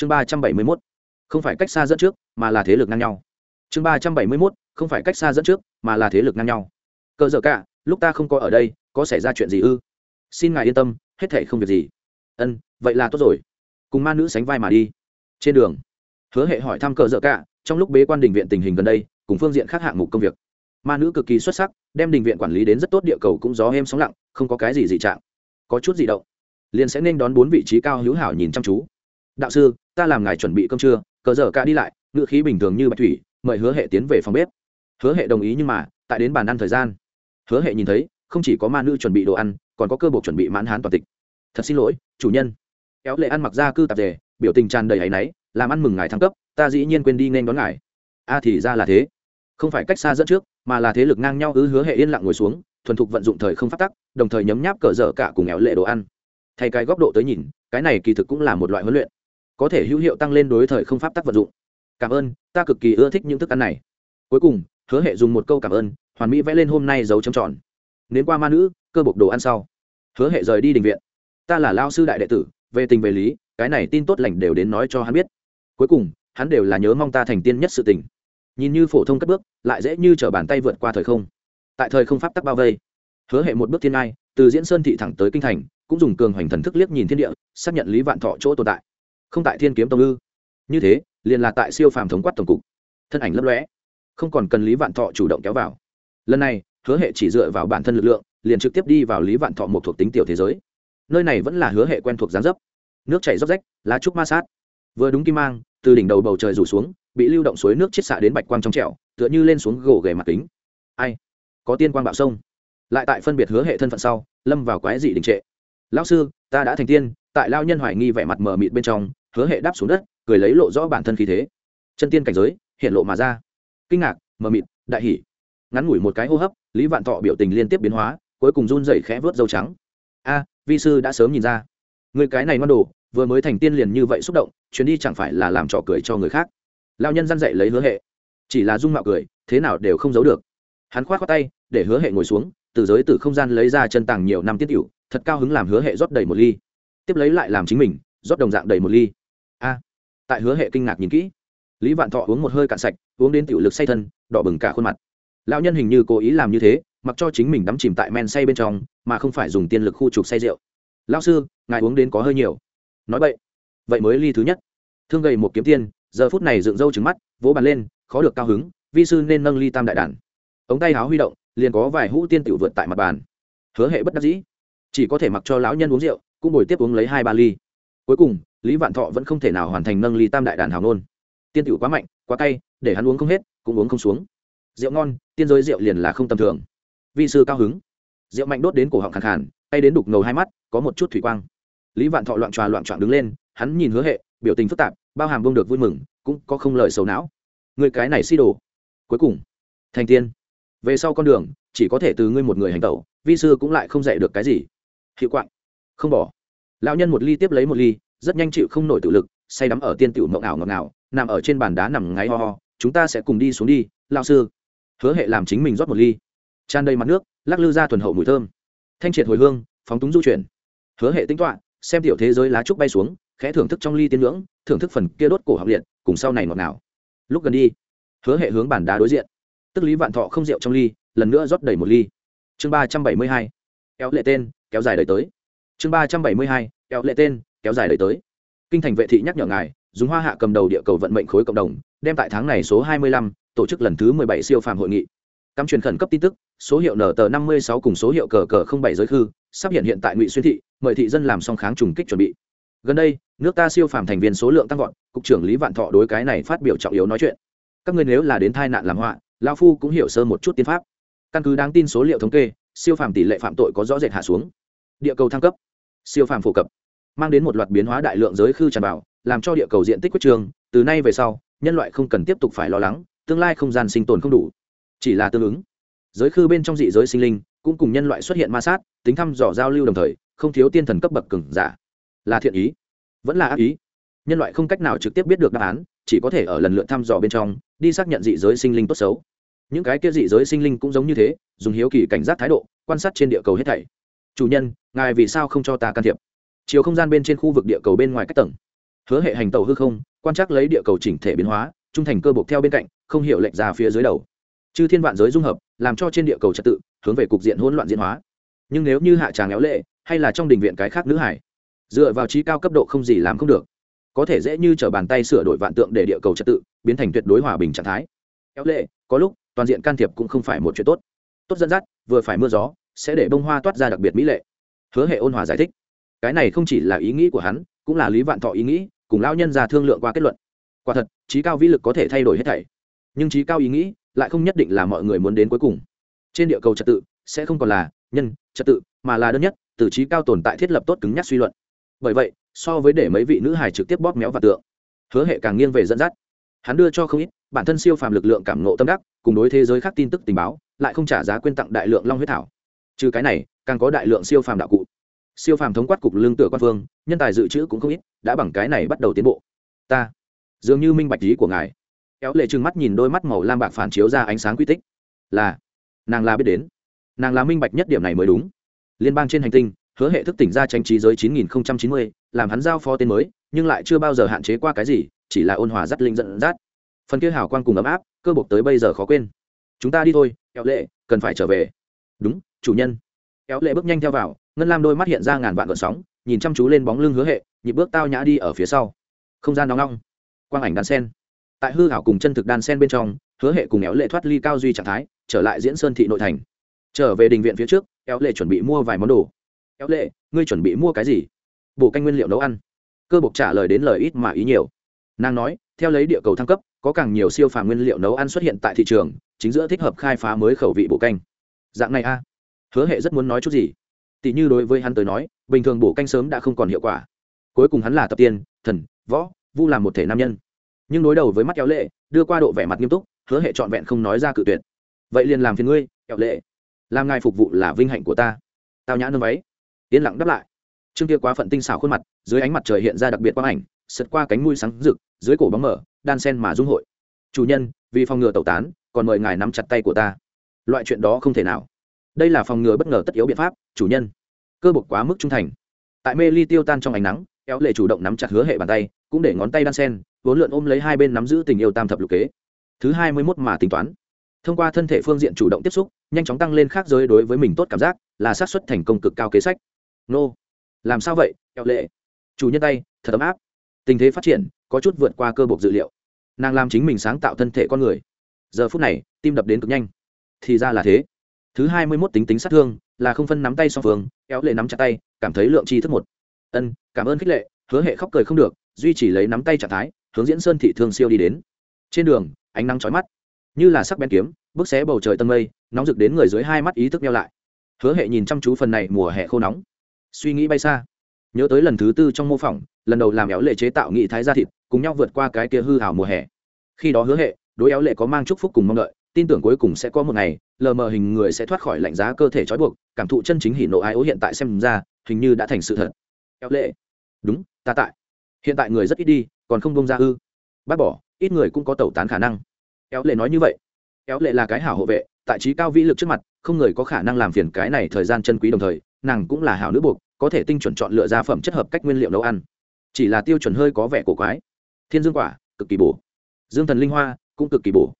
chương ba trăm bảy mươi mốt, không phải cách xa dẫn trước, mà là thế lực ngang nhau. Chương ba trăm bảy mươi mốt, không phải cách xa dẫn trước, mà là thế lực ngang nhau. Cờ dở cả, lúc ta không có ở đây, có xảy ra chuyện gì ư? Xin ngài yên tâm, hết thể không việc gì. Ân, vậy là tốt rồi. Cùng ma nữ sánh vai mà đi. Trên đường, hứa hệ hỏi thăm cờ dở cả, trong lúc bế quan đình viện tình hình gần đây, cùng phương diện khác hạng mục công việc. Ma nữ cực kỳ xuất sắc, đem đình viện quản lý đến rất tốt, địa cầu cũng gió êm sóng lặng, không có cái gì dị trạng. Có chút gì động. Liền sẽ nên đón bốn vị trí cao hữu hảo nhìn chăm chú đạo sư, ta làm ngài chuẩn bị cơm trưa, cờ dở cả đi lại, ngữ khí bình thường như bạch thủy, mời hứa hệ tiến về phòng bếp. Hứa hệ đồng ý nhưng mà, tại đến bàn ăn thời gian, hứa hệ nhìn thấy, không chỉ có ma nữ chuẩn bị đồ ăn, còn có cơ buộc chuẩn bị mãn hán toàn tịch. Thật xin lỗi, chủ nhân. Kéo lệ ăn mặc ra cư tạp dề, biểu tình tràn đầy áy náy, làm ăn mừng ngài thăng cấp, ta dĩ nhiên quên đi nên đón ngài. A thì ra là thế. Không phải cách xa dẫn trước, mà là thế lực ngang nhau ứ hứa hệ yên lặng ngồi xuống, thuần thục vận dụng thời không phát tắc, đồng thời nhấm nháp cờ dở cả cùng éo lệ đồ ăn. Thay cái góc độ tới nhìn, cái này kỳ thực cũng là một loại huấn luyện có thể hữu hiệu tăng lên đối thời không pháp tắc vận dụng. Cảm ơn, ta cực kỳ ưa thích những thức ăn này. Cuối cùng, hứa hệ dùng một câu cảm ơn, hoàn mỹ vẽ lên hôm nay dấu chấm tròn. Đến qua ma nữ, cơ bộc đồ ăn sau. Hứa hệ rời đi đình viện. Ta là lao sư đại đệ tử, về tình về lý, cái này tin tốt lành đều đến nói cho hắn biết. Cuối cùng, hắn đều là nhớ mong ta thành tiên nhất sự tình. Nhìn như phổ thông cất bước, lại dễ như t r ở bàn tay vượt qua thời không. Tại thời không pháp tắc bao vây, hứa hệ một bước thiên ai từ diễn sơn thị thẳng tới kinh thành, cũng dùng cường hoành thần thức liếc nhìn thiên địa, xác nhận lý vạn thọ chỗ tồn tại không tại thiên kiếm tông ư? Như thế, liền là tại siêu phàm thống quát tổng cục. Thân ảnh lấp lóe, không còn cần lý vạn thọ chủ động kéo vào. Lần này, hứa hệ chỉ dựa vào bản thân lực lượng, liền trực tiếp đi vào lý vạn thọ một thuộc tính tiểu thế giới. Nơi này vẫn là hứa hệ quen thuộc gián dấp. Nước chảy róc rách, lá trúc ma sát. Vừa đúng kim mang, từ đỉnh đầu bầu trời rủ xuống, bị lưu động suối nước chiết xạ đến bạch quang trong trẻo, tựa như lên xuống gỗ ghề mặt kính. Ai? Có tiên quang bạo sông. Lại tại phân biệt hứa hệ thân phận sau, lâm vào quái dị đình trệ. Lão sư, ta đã thành tiên tại lao nhân hoài nghi vẻ mặt mờ mịt bên trong, hứa hệ đáp xuống đất, cười lấy lộ rõ bản thân khí thế. Chân tiên cảnh giới, hiện lộ mà ra. Kinh ngạc, mờ mịt, đại hỉ. Ngắn ngủi một cái hô hấp, lý vạn thọ biểu tình liên tiếp biến hóa, cuối cùng run dậy khẽ vớt dâu trắng. A, vi sư đã sớm nhìn ra. Người cái này ngon đồ, vừa mới thành tiên liền như vậy xúc động, chuyến đi chẳng phải là làm trò cười cho người khác. Lao nhân dăn dậy lấy hứa hệ. Chỉ là dung mạo cười, thế nào đều không giấu được. Hắn k h o á t khoác tay, để hứa hệ ngồi xuống, từ giới từ không gian lấy ra chân tàng nhiều năm tiết cựu thật cao hứng làm hứa hệ rót đầy một ly tiếp lấy lại làm chính mình, rót đồng dạng đầy một ly. A, tại hứa hệ kinh ngạc nhìn kỹ. Lý vạn thọ uống một hơi cạn sạch, uống đến tiểu lực say thân, đỏ bừng cả khuôn mặt. Lão nhân hình như cố ý làm như thế, mặc cho chính mình đắm chìm tại men say bên trong, mà không phải dùng tiên lực khu trục say rượu. Lão sư, ngài uống đến có hơi nhiều. Nói vậy vậy mới ly thứ nhất. Thương gầy một kiếm tiên, giờ phút này dựng râu trứng mắt, vỗ bàn lên, khó được cao hứng, vi sư nên nâng ly tam đại đàn. Ống tay háo huy động, liền có vài hũ tiên tiểu vượt tại mặt bàn. Hứa hệ bất đắc dĩ, chỉ có thể mặc cho lão nhân uống rượu cũng bồi tiếp uống lấy hai ba ly. Cuối cùng, lý vạn thọ vẫn không thể nào hoàn thành nâng ly tam đại đàn hào nôn. Tiên tiểu quá mạnh, quá cay, để hắn uống không hết, cũng uống không xuống. Rượu ngon, tiên giới rượu liền là không tầm thường. Vị sư cao hứng. Rượu mạnh đốt đến cổ họng khẳng khàn, tay đến đục ngầu hai mắt, có một chút thủy quang. Lý vạn thọ loạn tròa loạn trọn đứng lên, hắn nhìn hứa hệ, biểu tình phức tạp, bao hàm bông được vui mừng, cũng có không lời xấu não. Người cái này si đồ. Cuối cùng, thành tiên. Về sau con đường, chỉ có thể từ ngươi một người hành tẩu, vi sư cũng lại không dạy được cái gì. Hiệu quạng không bỏ. Lão nhân một ly tiếp lấy một ly, rất nhanh chịu không nổi tự lực, say đắm ở tiên tiểu mộng ảo ngọt ngào, nằm ở trên bàn đá nằm ngáy ho ho, chúng ta sẽ cùng đi xuống đi lao sư. Hứa hệ làm chính mình rót một ly. Tràn đầy mặt nước, lắc lư ra thuần hậu mùi thơm. Thanh triệt hồi hương, phóng túng du chuyển. Hứa hệ tính toạ xem tiểu thế giới lá trúc bay xuống, khẽ thưởng thức trong ly tiên ngưỡng, thưởng thức phần kia đốt cổ học liệt, cùng sau này ngọt ngào. Lúc gần đi, hứa hệ hướng bàn đá đối diện. Tức lý vạn thọ không rượu trong ly, lần nữa rót đầy một ly. Chương ba trăm bảy mươi hai. Kéo lệ tên, kéo dài đời tới chương ba trăm bảy mươi hai kéo lệ tên kéo dài đời tới. Kinh thành vệ thị nhắc nhở ngài dùng hoa hạ cầm đầu địa cầu vận mệnh khối cộng đồng đem tại tháng này số 25, tổ chức lần thứ 17 siêu phàm hội nghị. Cắm truyền khẩn cấp tin tức số hiệu nở tờ 56 cùng số hiệu cờ cờ 07 giới khư sắp hiện hiện tại ngụy xuyên thị mời thị dân làm song kháng trùng kích chuẩn bị. Gần đây nước ta siêu phàm thành viên số lượng tăng vọt cục trưởng lý vạn thọ đối cái này phát biểu trọng yếu nói chuyện. Các ngươi nếu là đến tai nạn làm họa lao phu cũng hiểu sơ một chút tiên pháp. Căn cứ đáng tin số liệu thống kê siêu phàm tỷ lệ phạm tội có rõ rệt hạ xuống. Địa cầu thăng cấp siêu phàm phổ cập, mang đến một loạt biến hóa đại lượng giới khư tràn vào, làm cho địa cầu diện tích quyết trường, từ nay về sau, nhân loại không cần tiếp tục phải lo lắng, tương lai không gian sinh tồn không đủ. Chỉ là tương ứng, giới khư bên trong dị giới sinh linh cũng cùng nhân loại xuất hiện ma sát, tính thăm dò giao lưu đồng thời, không thiếu tiên thần cấp bậc cường giả. Là thiện ý, vẫn là ác ý. Nhân loại không cách nào trực tiếp biết được đáp án, chỉ có thể ở lần lượt thăm dò bên trong, đi xác nhận dị giới sinh linh tốt xấu. Những cái kia dị giới sinh linh cũng giống như thế, dùng hiếu kỳ cảnh giác thái độ, quan sát trên địa cầu hết thảy chủ nhân, ngài vì sao không cho ta can thiệp? Chiều không gian bên trên khu vực địa cầu bên ngoài các tầng. Hứa hệ hành tàu hư không, quan trắc lấy địa cầu chỉnh thể biến hóa, trung thành cơ bộc theo bên cạnh, không hiểu lệnh ra phía dưới đầu. Chư thiên vạn giới dung hợp, làm cho trên địa cầu trật tự, hướng về cục diện hỗn loạn diễn hóa. Nhưng nếu như hạ tràng éo lệ, hay là trong đình viện cái khác nữ hải, dựa vào trí cao cấp độ không gì làm không được, có thể dễ như t r ở bàn tay sửa đổi vạn tượng để địa cầu trật tự, biến thành tuyệt đối hòa bình trạng thái. Éo lệ, có lúc, toàn diện can thiệp cũng không phải một chuyện tốt. Tốt dẫn dắt, vừa phải mưa gió sẽ để bông hoa toát ra đặc biệt mỹ lệ. Hứa hệ ôn hòa giải thích, cái này không chỉ là ý nghĩ của hắn, cũng là lý vạn thọ ý nghĩ, cùng lão nhân ra thương lượng qua kết luận. Quả thật, trí cao vĩ lực có thể thay đổi hết thảy. Nhưng trí cao ý nghĩ lại không nhất định là mọi người muốn đến cuối cùng. Trên địa cầu trật tự sẽ không còn là nhân, trật tự, mà là đơn nhất, từ trí cao tồn tại thiết lập tốt cứng nhắc suy luận. Bởi vậy, so với để mấy vị nữ hài trực tiếp bóp méo và tượng, hứa hệ càng nghiêng về dẫn dắt. Hắn đưa cho không ít, bản thân siêu phàm lực lượng cảm nộ tâm đắc, cùng đối thế giới khác tin tức tình báo, lại không trả giá quyên tặng đại lượng long huyết thảo trừ cái này càng có đại lượng siêu phàm đạo cụ. Siêu phàm thống quát cục lương tựa quan phương nhân tài dự trữ cũng không ít đã bằng cái này bắt đầu tiến bộ. Ta dường như minh bạch lý của ngài. Kéo lệ trừng mắt nhìn đôi mắt màu lam bạc phản chiếu ra ánh sáng quy tích. Là nàng là biết đến. Nàng là minh bạch nhất điểm này mới đúng. Liên bang trên hành tinh hứa hệ thức tỉnh ra tranh trí giới 9090, làm hắn giao phó tên mới nhưng lại chưa bao giờ hạn chế qua cái gì chỉ là ôn hòa dắt linh dẫn dắt. Phần kia hào quang cùng ấm áp cơ bộc tới bây giờ khó quên. Chúng ta đi thôi kéo lệ cần phải trở về. Đúng chủ nhân. Kéo lệ bước nhanh theo vào, ngân lam đôi mắt hiện ra ngàn vạn gợn sóng, nhìn chăm chú lên bóng lưng hứa hệ, nhịp bước tao nhã đi ở phía sau. Không gian nóng nóng. Quang ảnh đan sen. Tại hư hảo cùng chân thực đan sen bên trong, hứa hệ cùng éo lệ thoát ly cao duy trạng thái, trở lại diễn sơn thị nội thành. Trở về đình viện phía trước éo lệ chuẩn bị mua vài món đồ. Éo lệ, ngươi chuẩn bị mua cái gì? Bổ canh nguyên liệu nấu ăn. Cơ bộc trả lời đến lời ít mà ý nhiều. Nàng nói, theo lấy địa cầu thăng cấp, có càng nhiều siêu phàm nguyên liệu nấu ăn xuất hiện tại thị trường, chính giữa thích hợp khai phá mới khẩu vị bổ canh. Dạng này a hứa hệ rất muốn nói chút gì. Tỷ như đối với hắn tới nói, bình thường bổ canh sớm đã không còn hiệu quả. Cuối cùng hắn là tập tiên, thần, võ, vu làm một thể nam nhân. Nhưng đối đầu với mắt kéo lệ, đưa qua độ vẻ mặt nghiêm túc, hứa hệ trọn vẹn không nói ra cự tuyệt. Vậy liền làm phiền ngươi, kéo lệ. Làm ngài phục vụ là vinh hạnh của ta. Tao nhã nâng váy. Yên lặng đáp lại. Trương kia quá phận tinh xảo khuôn mặt, dưới ánh mặt trời hiện ra đặc biệt quang ảnh, sượt qua cánh mũi sáng rực, dưới cổ bóng mở, đan sen mà dung hội. Chủ nhân, vì phòng ngừa tẩu tán, còn mời ngài nắm chặt tay của ta. Loại chuyện đó không thể nào đây là phòng ngừa bất ngờ tất yếu biện pháp, chủ nhân. Cơ bộc quá mức trung thành. Tại mê ly tiêu tan trong ánh nắng éo lệ chủ động nắm chặt hứa hệ bàn tay, cũng để ngón tay đan sen, vốn lượn ôm lấy hai bên nắm giữ tình yêu tam thập lục kế. Thứ hai mươi mốt mà tính toán. Thông qua thân thể phương diện chủ động tiếp xúc, nhanh chóng tăng lên khác giới đối với mình tốt cảm giác, là xác suất thành công cực cao kế sách. Nô. Làm sao vậy éo lệ? Chủ nhân tay, thật ấm áp. Tình thế phát triển, có chút vượt qua cơ bộc dự liệu. Nàng làm chính mình sáng tạo thân thể con người. Giờ phút này, tim đập đến cực nhanh. Thì ra là thế thứ hai mươi mốt tính tính sát thương, là không phân nắm tay song phương, kéo lệ nắm chặt tay, cảm thấy lượng chi thức một. Ân, cảm ơn khích lệ, hứa hệ khóc cười không được, duy chỉ lấy nắm tay trạng thái, hướng diễn sơn thị thương siêu đi đến. Trên đường, ánh nắng chói mắt. Như là sắc bén kiếm bước xé bầu trời tân mây, nóng rực đến người dưới hai mắt ý thức nhau lại. Hứa hệ nhìn chăm chú phần này mùa hè khô nóng. Suy nghĩ bay xa. Nhớ tới lần thứ tư trong mô phỏng, lần đầu làm éo lệ chế tạo nghị thái gia thịt, cùng nhau vượt qua cái kia hư hảo mùa hè. Khi đó hứa hệ, đối éo lệ có mang chúc phúc cùng mong đợi tin tưởng cuối cùng sẽ có một ngày, lờ mờ hình người sẽ thoát khỏi lạnh giá cơ thể trói buộc, cảm thụ chân chính hỉ nộ ái ố hiện tại xem ra, hình như đã thành sự thật. Kéo lệ. Đúng, ta tại. Hiện tại người rất ít đi, còn không bông ra ư. Bác bỏ, ít người cũng có tẩu tán khả năng. Kéo lệ nói như vậy. Kéo lệ là cái hảo hộ vệ, tại trí cao vĩ lực trước mặt, không người có khả năng làm phiền cái này thời gian chân quý đồng thời, nàng cũng là hảo nữ buộc, có thể tinh chuẩn chọn lựa ra phẩm chất hợp cách nguyên liệu nấu ăn. Chỉ là tiêu chuẩn hơi có vẻ cổ quái. Thiên dương quả, cực kỳ bổ. Dương thần linh hoa, cũng cực kỳ bổ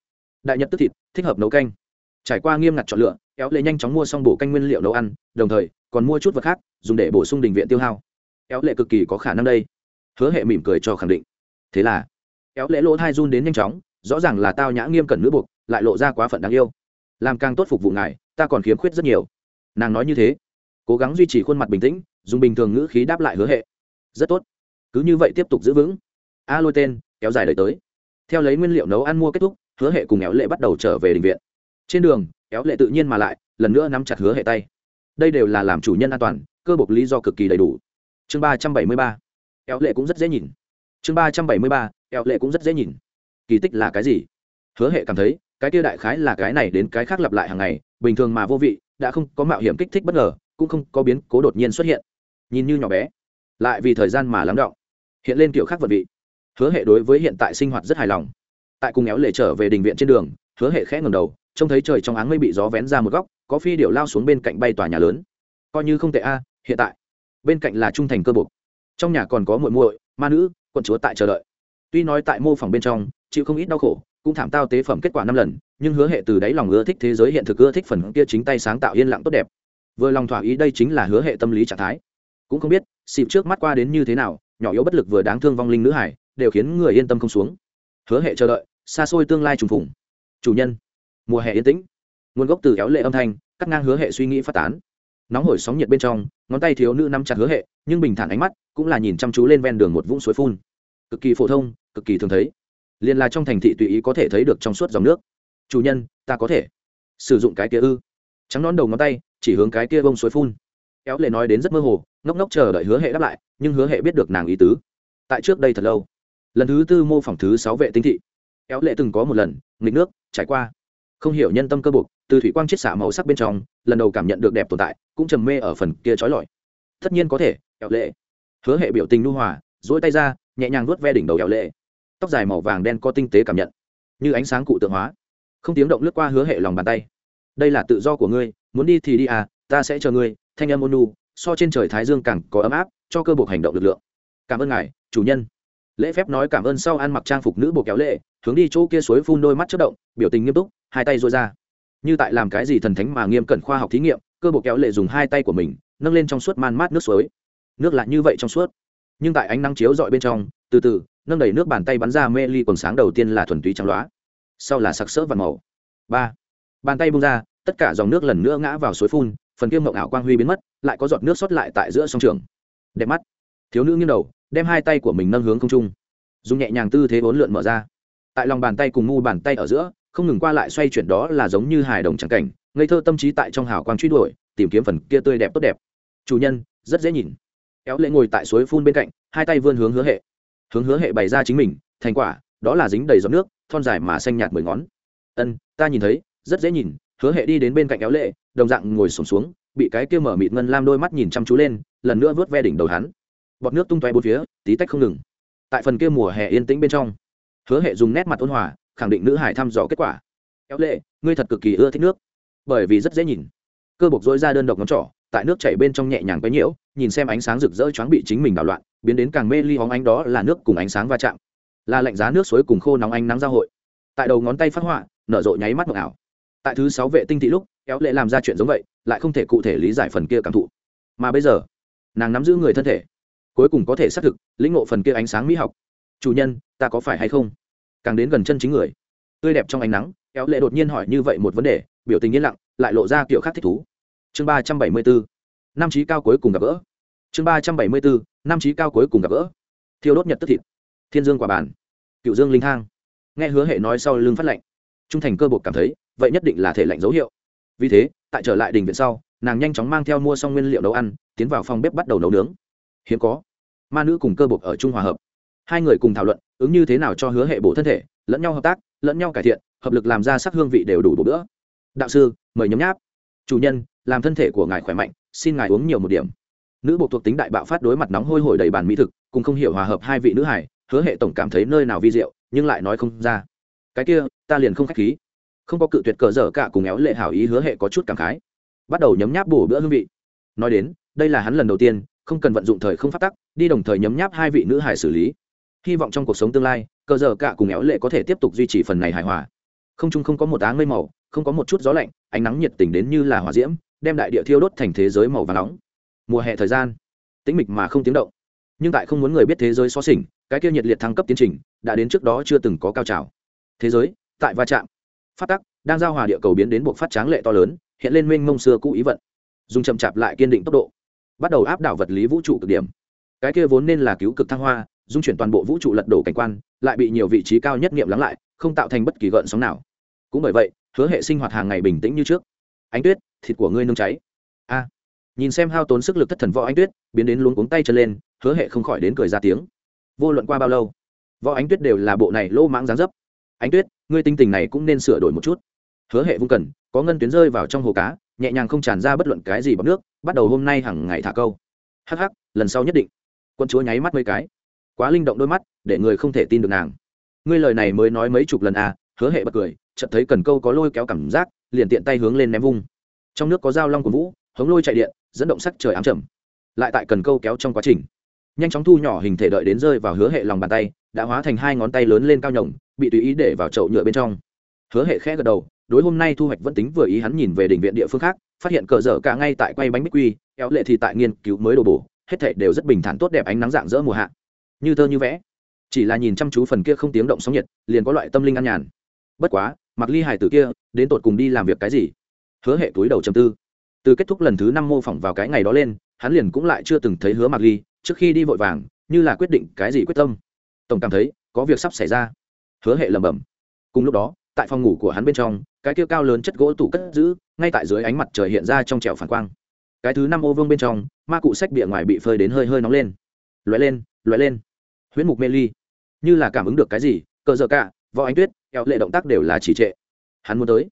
đại nhật tức thịt, thích hợp nấu canh. Trải qua nghiêm ngặt chọn lựa éo lệ nhanh chóng mua xong bổ canh nguyên liệu nấu ăn, đồng thời, còn mua chút vật khác, dùng để bổ sung đình viện tiêu hao. Éo lệ cực kỳ có khả năng đây. Hứa hệ mỉm cười cho khẳng định. Thế là éo lệ lỗ thai run đến nhanh chóng, rõ ràng là tao nhã nghiêm cẩn nữ buộc, lại lộ ra quá phận đáng yêu. Làm càng tốt phục vụ ngài, ta còn khiếm khuyết rất nhiều. Nàng nói như thế, cố gắng duy trì khuôn mặt bình tĩnh, dùng bình thường ngữ khí đáp lại hứa hệ. Rất tốt. Cứ như vậy tiếp tục giữ vững. A lôi tên, kéo dài đời tới. Theo lấy nguyên liệu nấu ăn mua kết thúc hứa hệ cùng éo lệ bắt đầu trở về đình viện. Trên đường, éo lệ tự nhiên mà lại, lần nữa nắm chặt hứa hệ tay. Đây đều là làm chủ nhân an toàn, cơ bộc lý do cực kỳ đầy đủ. Chương ba trăm bảy mươi ba. Éo lệ cũng rất dễ nhìn. Chương ba trăm bảy mươi ba, éo lệ cũng rất dễ nhìn. Kỳ tích là cái gì? Hứa hệ cảm thấy, cái kia đại khái là cái này đến cái khác lặp lại hàng ngày, bình thường mà vô vị, đã không có mạo hiểm kích thích bất ngờ, cũng không có biến cố đột nhiên xuất hiện. Nhìn như nhỏ bé, lại vì thời gian mà lắng động. Hiện lên kiểu khác vật vị. Hứa hệ đối với hiện tại sinh hoạt rất hài lòng tại cùng éo lệ trở về đình viện trên đường, hứa hệ khẽ ngầm đầu, trông thấy trời trong áng mây bị gió vén ra một góc, có phi điệu lao xuống bên cạnh bay tòa nhà lớn. Coi như không tệ a, hiện tại. Bên cạnh là trung thành cơ bục trong nhà còn có muội muội, ma nữ, quận chúa tại chờ đợi. Tuy nói tại mô phỏng bên trong, chịu không ít đau khổ, cũng thảm tao tế phẩm kết quả năm lần, nhưng hứa hệ từ đáy lòng ưa thích thế giới hiện thực, ưa thích phần kia chính tay sáng tạo yên lặng tốt đẹp. Vừa lòng thỏa ý đây chính là hứa hệ tâm lý trạng thái. Cũng không biết, xịp trước mắt qua đến như thế nào, nhỏ yếu bất lực vừa đáng thương vong linh nữ hải, đều khiến người yên tâm không xuống hứa hệ chờ đợi, xa xôi tương lai trùng phùng. Chủ nhân, mùa hè yên tĩnh. Nguồn gốc từ éo lệ âm thanh, cắt ngang hứa hệ suy nghĩ phát tán. Nóng hổi sóng nhiệt bên trong, ngón tay thiếu nữ nắm chặt hứa hệ, nhưng bình thản ánh mắt, cũng là nhìn chăm chú lên ven đường một vũng suối phun. Cực kỳ phổ thông, cực kỳ thường thấy. Liền là trong thành thị tùy ý có thể thấy được trong suốt dòng nước. Chủ nhân, ta có thể sử dụng cái kia ư. Trắng nón đầu ngón tay, chỉ hướng cái kia bông suối phun. Éo lệ nói đến rất mơ hồ, ngốc ngốc chờ đợi hứa hệ đáp lại, nhưng hứa hệ biết được nàng ý tứ. Tại trước đây thật lâu lần thứ tư mô phỏng thứ sáu vệ tinh thị. Éo lệ từng có một lần, nghịch nước, trải qua. Không hiểu nhân tâm cơ buộc, từ thủy quang chiết xả màu sắc bên trong, lần đầu cảm nhận được đẹp tồn tại, cũng trầm mê ở phần kia trói lọi. Tất nhiên có thể éo lệ. Hứa hệ biểu tình nu hòa dỗi tay ra, nhẹ nhàng vuốt ve đỉnh đầu éo lệ. Tóc dài màu vàng đen có tinh tế cảm nhận, như ánh sáng cụ tượng hóa. Không tiếng động lướt qua hứa hệ lòng bàn tay. Đây là tự do của ngươi, muốn đi thì đi à ta sẽ chờ ngươi, thanh âm ôn nu so trên trời thái dương càng có ấm áp, cho cơ buộc hành động lực lượng. Cảm ơn ngài, chủ nhân lễ phép nói cảm ơn sau ăn mặc trang phục nữ bộ kéo lệ, hướng đi chỗ kia suối phun đôi mắt chất động, biểu tình nghiêm túc, hai tay dôi ra. Như tại làm cái gì thần thánh mà nghiêm cẩn khoa học thí nghiệm, cơ bộ kéo lệ dùng hai tay của mình, nâng lên trong suốt man mát nước suối. Nước lại như vậy trong suốt. Nhưng tại ánh nắng chiếu dọi bên trong, từ từ, nâng đẩy nước bàn tay bắn ra mê ly quần sáng đầu tiên là thuần túy trắng loá. Sau là sặc sỡ và màu. Ba, bàn tay bung ra, tất cả dòng nước lần nữa ngã vào suối phun, phần kia mộng ảo quang huy biến mất, lại có giọt nước sót lại tại giữa sông trường. Đẹp mắt. Thiếu nữ nghiêng đầu đem hai tay của mình nâng hướng không trung dùng nhẹ nhàng tư thế bốn lượn mở ra. Tại lòng bàn tay cùng mu bàn tay ở giữa không ngừng qua lại xoay chuyển đó là giống như hài đồng trắng cảnh ngây thơ tâm trí tại trong hào quang truy đuổi tìm kiếm phần kia tươi đẹp tốt đẹp. Chủ nhân rất dễ nhìn. Éo lệ ngồi tại suối phun bên cạnh hai tay vươn hướng hứa hệ. Hướng hứa hệ bày ra chính mình thành quả đó là dính đầy giọt nước thon dài mà xanh nhạt mười ngón. Ân ta nhìn thấy rất dễ nhìn. Hứa hệ đi đến bên cạnh éo lệ đồng dạng ngồi sổm xuống, xuống bị cái kia mở mịt ngân lam đôi mắt nhìn chăm chú lên lần nữa vớt ve đỉnh đầu hắn bọt nước tung tóe bốn phía, tí tách không ngừng. Tại phần kia mùa hè yên tĩnh bên trong, hứa hệ dùng nét mặt ôn hòa, khẳng định nữ hải thăm dò kết quả. Kéo lệ, ngươi thật cực kỳ ưa thích nước. Bởi vì rất dễ nhìn. Cơ bộc dối ra đơn độc ngón trỏ, tại nước chảy bên trong nhẹ nhàng quấy nhiễu, nhìn xem ánh sáng rực rỡ choáng bị chính mình đảo loạn, biến đến càng mê ly hóng ánh đó là nước cùng ánh sáng va chạm. Là lạnh giá nước suối cùng khô nóng ánh nắng giao hội. Tại đầu ngón tay phát họa, nở rộ nháy mắt mộng ảo. Tại thứ sáu vệ tinh thị lúc, kéo lệ làm ra chuyện giống vậy, lại không thể cụ thể lý giải phần kia cảm thụ. Mà bây giờ, nàng nắm giữ người thân thể cuối cùng có thể xác thực, lĩnh ngộ phần kia ánh sáng mỹ học. Chủ nhân, ta có phải hay không? Càng đến gần chân chính người. Tươi đẹp trong ánh nắng, éo lệ đột nhiên hỏi như vậy một vấn đề, biểu tình yên lặng, lại lộ ra kiểu khác thích thú. Chương ba trăm bảy mươi bốn, năm trí cao cuối cùng gặp gỡ. Chương ba trăm bảy mươi bốn, năm trí cao cuối cùng gặp gỡ. Thiêu đốt nhật tức thịt. Thiên dương quả bản. Cựu dương linh thang. Nghe hứa hệ nói sau lưng phát lệnh trung thành cơ bột cảm thấy, vậy nhất định là thể lệnh dấu hiệu. Vì thế, tại trở lại đình viện sau, nàng nhanh chóng mang theo mua xong nguyên liệu nấu ăn, tiến vào phòng bếp bắt đầu nấu nướng. Hiếm có ma nữ cùng cơ bộc ở trung hòa hợp. Hai người cùng thảo luận, ứng như thế nào cho hứa hệ bổ thân thể, lẫn nhau hợp tác, lẫn nhau cải thiện, hợp lực làm ra sắc hương vị đều đủ bổ bữa. Đạo sư, mời nhấm nháp. Chủ nhân, làm thân thể của ngài khỏe mạnh, xin ngài uống nhiều một điểm. Nữ bộ thuộc tính đại bạo phát đối mặt nóng hôi hổi đầy bàn mỹ thực, cùng không hiểu hòa hợp hai vị nữ hải, hứa hệ tổng cảm thấy nơi nào vi diệu, nhưng lại nói không ra. Cái kia, ta liền không k h á c h khí. Không có cự tuyệt cờ dở cả cùng éo lệ hảo ý hứa hệ có chút cảm khái. Bắt đầu nhấm nháp bổ bữa hương vị. Nói đến, đây là hắn lần đầu tiên không cần vận dụng thời không phát tắc, đi đồng thời nhấm nháp hai vị nữ hải xử lý. Hy vọng trong cuộc sống tương lai, cờ giờ cả cùng éo lệ có thể tiếp tục duy trì phần này hài hòa. Không chung không có một áng mây màu, không có một chút gió lạnh, ánh nắng nhiệt tình đến như là hỏa diễm, đem đại địa thiêu đốt thành thế giới màu và nóng. Mùa hè thời gian, tĩnh mịch mà không tiếng động. Nhưng tại không muốn người biết thế giới xó xỉnh cái kia nhiệt liệt thăng cấp tiến trình, đã đến trước đó chưa từng có cao trào. Thế giới, tại va chạm. Phát tắc, đang giao hòa địa cầu biến đến buộc phát tráng lệ to lớn, hiện lên mênh mông xưa cũ ý vận. Dùng chậm chạp lại kiên định tốc độ bắt đầu áp đảo vật lý vũ trụ cực điểm. Cái kia vốn nên là cứu cực thăng hoa, dung chuyển toàn bộ vũ trụ lật đổ cảnh quan, lại bị nhiều vị trí cao nhất nghiệm lắng lại, không tạo thành bất kỳ gợn sóng nào. Cũng bởi vậy, hứa hệ sinh hoạt hàng ngày bình tĩnh như trước. Ánh tuyết, thịt của ngươi nương cháy. A. Nhìn xem hao tốn sức lực thất thần võ ánh tuyết, biến đến luống cuống tay chân lên, hứa hệ không khỏi đến cười ra tiếng. Vô luận qua bao lâu, võ ánh tuyết đều là bộ này lô mãng dáng dấp. Ánh tuyết, ngươi tinh tình này cũng nên sửa đổi một chút. Hứa hệ vung cần, có ngân tuyến rơi vào trong hồ cá nhẹ nhàng không tràn ra bất luận cái gì bằng nước, bắt đầu hôm nay hàng ngày thả câu. Hắc hắc, lần sau nhất định. Quân chúa nháy mắt mấy cái. Quá linh động đôi mắt, để người không thể tin được nàng. Ngươi lời này mới nói mấy chục lần à hứa hệ bật cười, chợt thấy cần câu có lôi kéo cảm giác, liền tiện tay hướng lên ném vung. Trong nước có dao long của vũ, hống lôi chạy điện, dẫn động sắc trời ám trầm. Lại tại cần câu kéo trong quá trình, nhanh chóng thu nhỏ hình thể đợi đến rơi vào hứa hệ lòng bàn tay, đã hóa thành hai ngón tay lớn lên cao nhồng bị tùy ý để vào chậu nhựa bên trong. Hứa hệ khẽ gật đầu đối hôm nay thu hoạch vẫn tính vừa ý hắn nhìn về đỉnh viện địa phương khác, phát hiện cờ dở cả ngay tại quay bánh bích quy éo lệ thì tại nghiên cứu mới đồ bổ, hết thảy đều rất bình thản tốt đẹp ánh nắng dạng dỡ mùa hạ. Như thơ như vẽ. Chỉ là nhìn chăm chú phần kia không tiếng động sóng nhiệt, liền có loại tâm linh an nhàn. Bất quá mặc ly hải tử kia, đến tột cùng đi làm việc cái gì? Hứa hệ túi đầu chầm tư. Từ kết thúc lần thứ năm mô phỏng vào cái ngày đó lên, hắn liền cũng lại chưa từng thấy hứa mặc ly, trước khi đi vội vàng, như là quyết định cái gì quyết tâm. Tổng cảm thấy, có việc sắp xảy ra. Hứa hệ lẩm bẩm. Cùng lúc đó tại phòng ngủ của hắn bên trong, cái kia cao lớn chất gỗ tủ cất giữ, ngay tại dưới ánh mặt trời hiện ra trong trèo phản quang. Cái thứ năm ô vương bên trong, ma cụ sách bìa ngoài bị phơi đến hơi hơi nóng lên. Lóe lên lóe lên. Huyễn mục mê ly. Như là cảm ứng được cái gì, cờ dơ cả, võ ánh tuyết, eo lệ động tác đều là chỉ trệ. Hắn muốn tới.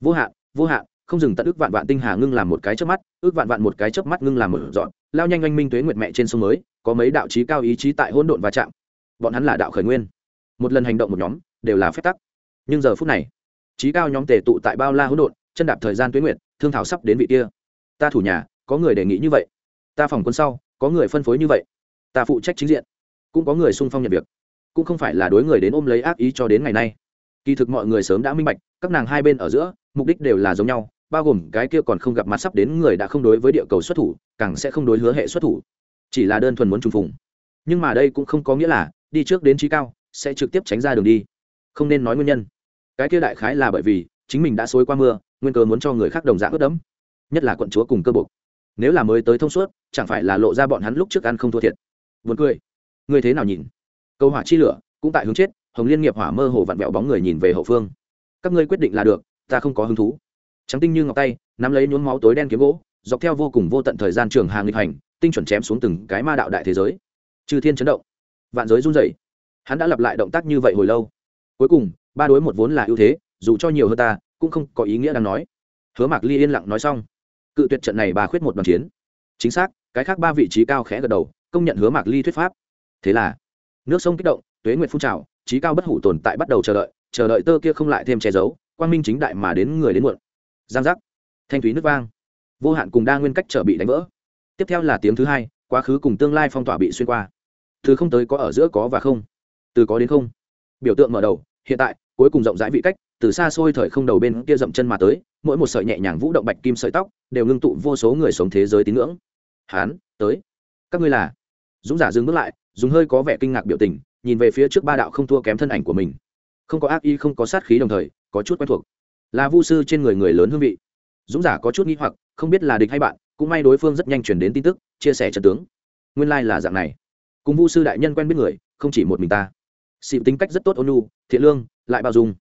Vô hạn vô hạn, không dừng tận ước vạn vạn tinh hà ngưng làm một cái chớp mắt, ước vạn vạn một cái chớp mắt ngưng làm một dọn, lao nhanh anh minh tuế nguyệt mẹ trên sông mới, có mấy đạo trí cao ý chí tại hỗn độn và chạm. Bọn hắn là đạo khởi nguyên. Một lần hành động một nhóm, đều là phép tắc nhưng giờ phút này, trí cao nhóm tề tụ tại bao la hỗn độn, chân đạp thời gian tuyến nguyệt, thương thảo sắp đến vị kia. Ta thủ nhà, có người đề nghị như vậy. Ta phòng quân sau, có người phân phối như vậy. Ta phụ trách chính diện, cũng có người sung phong nhận việc. Cũng không phải là đối người đến ôm lấy ác ý cho đến ngày nay. Kỳ thực mọi người sớm đã minh bạch, các nàng hai bên ở giữa, mục đích đều là giống nhau, bao gồm cái kia còn không gặp mặt sắp đến người đã không đối với địa cầu xuất thủ, càng sẽ không đối hứa hệ xuất thủ. Chỉ là đơn thuần muốn trùng phùng. Nhưng mà đây cũng không có nghĩa là, đi trước đến trí cao, sẽ trực tiếp tránh ra đường đi. Không nên nói nguyên nhân cái kia đại khái là bởi vì, chính mình đã xối qua mưa, nguyên cơ muốn cho người khác đồng dạng ướt đẫm. Nhất là quận chúa cùng cơ bục nếu là mới tới thông suốt, chẳng phải là lộ ra bọn hắn lúc trước ăn không thua thiệt. Buồn cười. Người thế nào nhìn? Câu hỏa chi lửa, cũng tại hướng chết, hồng liên nghiệp hỏa mơ hồ vặn vẹo bóng người nhìn về hậu phương. Các ngươi quyết định là được, ta không có hứng thú. Trắng tinh như ngọc tay, nắm lấy nhốn máu tối đen kiếm gỗ, dọc theo vô cùng vô tận thời gian trường hàng nghịch hành, tinh chuẩn chém xuống từng cái ma đạo đại thế giới. Chư thiên chấn động. Vạn giới run rẩy. Hắn đã lặp lại động tác như vậy hồi lâu. Cuối cùng ba đối một vốn là ưu thế, dù cho nhiều hơn ta, cũng không có ý nghĩa đang nói. Hứa mạc ly yên lặng nói xong. Cự tuyệt trận này bà khuyết một đoàn chiến. Chính xác, cái khác ba vị trí cao khẽ gật đầu, công nhận hứa mạc ly thuyết pháp. Thế là, nước sông kích động, tuế nguyệt phun trào, trí cao bất hủ tồn tại bắt đầu chờ đợi chờ đợi tơ kia không lại thêm che giấu, quang minh chính đại mà đến người đến muộn. Giang giác, thanh thúy nước vang. Vô hạn cùng đa nguyên cách trở bị đánh vỡ. Tiếp theo là tiếng thứ hai, quá khứ cùng tương lai phong tỏa bị xuyên qua. Từ không tới có ở giữa có và không, từ có đến không. Biểu tượng mở đầu, hiện tại cuối cùng rộng rãi vị cách, từ xa xôi thời không đầu bên kia dậm chân mà tới, mỗi một sợi nhẹ nhàng vũ động bạch kim sợi tóc, đều ngưng tụ vô số người sống thế giới tín ngưỡng. Hán, tới. Các ngươi là? Dũng giả dừng bước lại, dùng hơi có vẻ kinh ngạc biểu tình, nhìn về phía trước ba đạo không thua kém thân ảnh của mình. Không có ác ý, không có sát khí đồng thời, có chút quen thuộc. Là vu sư trên người người lớn hương vị. Dũng giả có chút nghi hoặc, không biết là địch hay bạn, cũng may đối phương rất nhanh chuyển đến tin tức, chia sẻ trận tướng. Nguyên lai、like、là dạng này. Cùng vu sư đại nhân quen biết người, không chỉ một mình ta. Xịu tính cách rất tốt ônu thiện lương lại bao dung.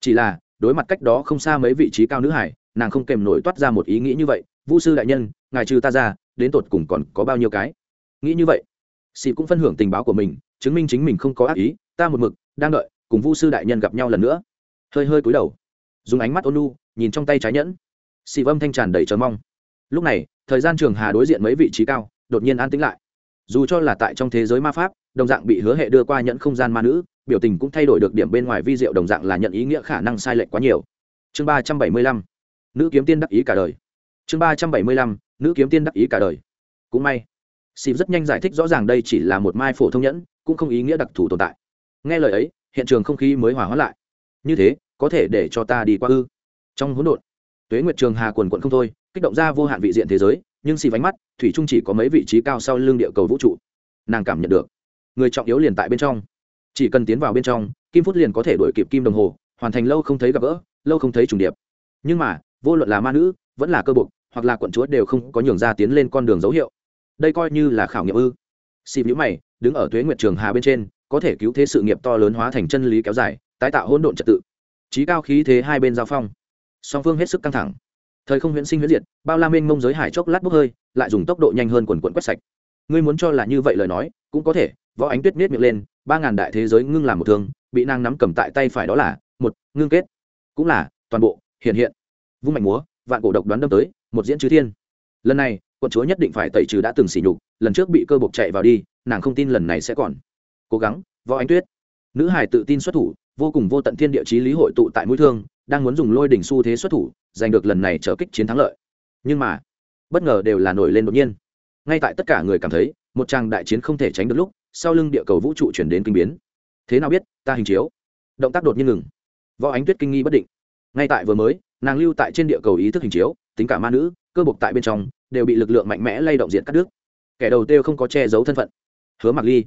Chỉ là, đối mặt cách đó không xa mấy vị trí cao nữ hải, nàng không kèm nổi toát ra một ý nghĩ như vậy, vu sư đại nhân, ngài trừ ta ra, đến tột cùng còn có bao nhiêu cái? Nghĩ như vậy xịu cũng phân hưởng tình báo của mình, chứng minh chính mình không có ác ý, ta một mực đang đợi cùng vu sư đại nhân gặp nhau lần nữa. Hơi hơi cúi đầu, dùng ánh mắt ônu nhìn trong tay trái nhẫn. Xị vâm thanh tràn đầy chờ mong. Lúc này, thời gian trường hà đối diện mấy vị trí cao, đột nhiên an tĩnh lại. Dù cho là tại trong thế giới ma pháp, đồng dạng bị hứa hệ đưa qua nhẫn không gian ma nữ biểu tình cũng thay đổi được điểm bên ngoài vi diệu đồng dạng là nhận ý nghĩa khả năng sai lệch quá nhiều. Chương ba trăm bảy mươi lăm, nữ kiếm tiên đắc ý cả đời. Chương ba trăm bảy mươi lăm, nữ kiếm tiên đắc ý cả đời. Cũng may xịp rất nhanh giải thích rõ ràng đây chỉ là một mai phổ thông nhẫn, cũng không ý nghĩa đặc thù tồn tại. Nghe lời ấy, hiện trường không khí mới hòa hóa lại. Như thế, có thể để cho ta đi qua ư? Trong hỗn độn, tuế nguyệt trường hà quần quận không thôi, kích động ra vô hạn vị diện thế giới, nhưng xì vánh mắt, thủy trung chỉ có mấy vị trí cao sau lưng địa cầu vũ trụ. Nàng cảm nhận được, người trọng yếu liền tại bên trong chỉ cần tiến vào bên trong, kim phút liền có thể đổi kịp kim đồng hồ, hoàn thành lâu không thấy gặp gỡ, lâu không thấy trùng điệp. Nhưng mà, vô luận là ma nữ, vẫn là cơ buộc hoặc là quận chúa đều không có nhường ra tiến lên con đường dấu hiệu. Đây coi như là khảo nghiệm ư. Xịp nhữ mày, đứng ở tuế nguyệt trường hà bên trên, có thể cứu thế sự nghiệp to lớn hóa thành chân lý kéo dài, tái tạo hỗn độn trật tự. Trí cao khí thế hai bên giao phong. Song phương hết sức căng thẳng. Thời không huyễn sinh huyễn diệt, bao la mênh mông giới hải chốc lát bốc hơi, lại dùng tốc độ nhanh hơn quần quận quét sạch. Ngươi muốn cho là như vậy lời nói, cũng có thể, võ ánh tuyết miết miệng lên ba ngàn đại thế giới ngưng làm một thương, bị nàng nắm cầm tại tay phải đó là, một, ngưng kết. Cũng là, toàn bộ, hiện hiện. Vung mạnh múa, vạn cổ độc đoán đâm tới, một diễn chư thiên. Lần này, quận chúa nhất định phải tẩy trừ đã từng xỉ nhục, lần trước bị cơ bộc chạy vào đi, nàng không tin lần này sẽ còn. Cố gắng, võ ánh tuyết. Nữ hải tự tin xuất thủ, vô cùng vô tận thiên địa chí lý hội tụ tại mũi thương, đang muốn dùng lôi đỉnh xu thế xuất thủ, giành được lần này trở kích chiến thắng lợi. Nhưng mà, bất ngờ đều là nổi lên đột nhiên. Ngay tại tất cả người cảm thấy, một tràng đại chiến không thể tránh được lúc sau lưng địa cầu vũ trụ chuyển đến kinh biến. Thế nào biết, ta hình chiếu. Động tác đột nhiên ngừng. Võ ánh tuyết kinh nghi bất định. Ngay tại vừa mới, nàng lưu tại trên địa cầu ý thức hình chiếu, tính cả ma nữ, cơ bục tại bên trong, đều bị lực lượng mạnh mẽ lay động diện cắt đứt. Kẻ đầu tiêu không có che giấu thân phận. Hứa mặc ly.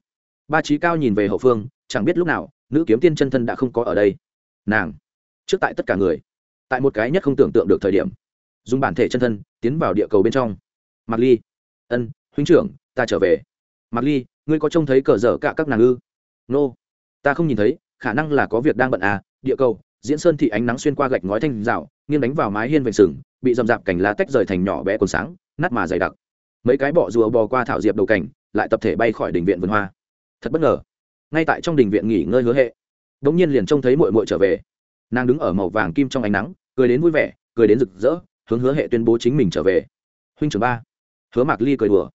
Ba trí cao nhìn về hậu phương, chẳng biết lúc nào, nữ kiếm tiên chân thân đã không có ở đây. Nàng. Trước tại tất cả người. Tại một cái nhất không tưởng tượng được thời điểm. Dùng bản thể chân thân, tiến vào địa cầu bên trong. Mặc ly. Ân, huynh trưởng, ta trở về. Mặc ly ngươi có trông thấy cờ dở cả các nàng ư? Nô. Ta không nhìn thấy, khả năng là có việc đang bận à địa cầu, diễn sơn thị ánh nắng xuyên qua gạch ngói thanh rào, nghiêng đánh vào mái hiên vành sừng, bị dầm dạp cành lá tách rời thành nhỏ bé còn sáng, nát mà dày đặc. Mấy cái bọ rùa bò qua thảo diệp đầu cảnh lại tập thể bay khỏi đình viện vườn hoa. Thật bất ngờ. Ngay tại trong đình viện nghỉ ngơi hứa hệ đ ỗ n g nhiên liền trông thấy mội mội trở về. Nàng đứng ở màu vàng kim trong ánh nắng, cười đến vui vẻ, cười đến rực rỡ, hướng hứa hệ tuyên bố chính mình trở về. Huynh trưởng ba. Hứa mạc ly cười đùa.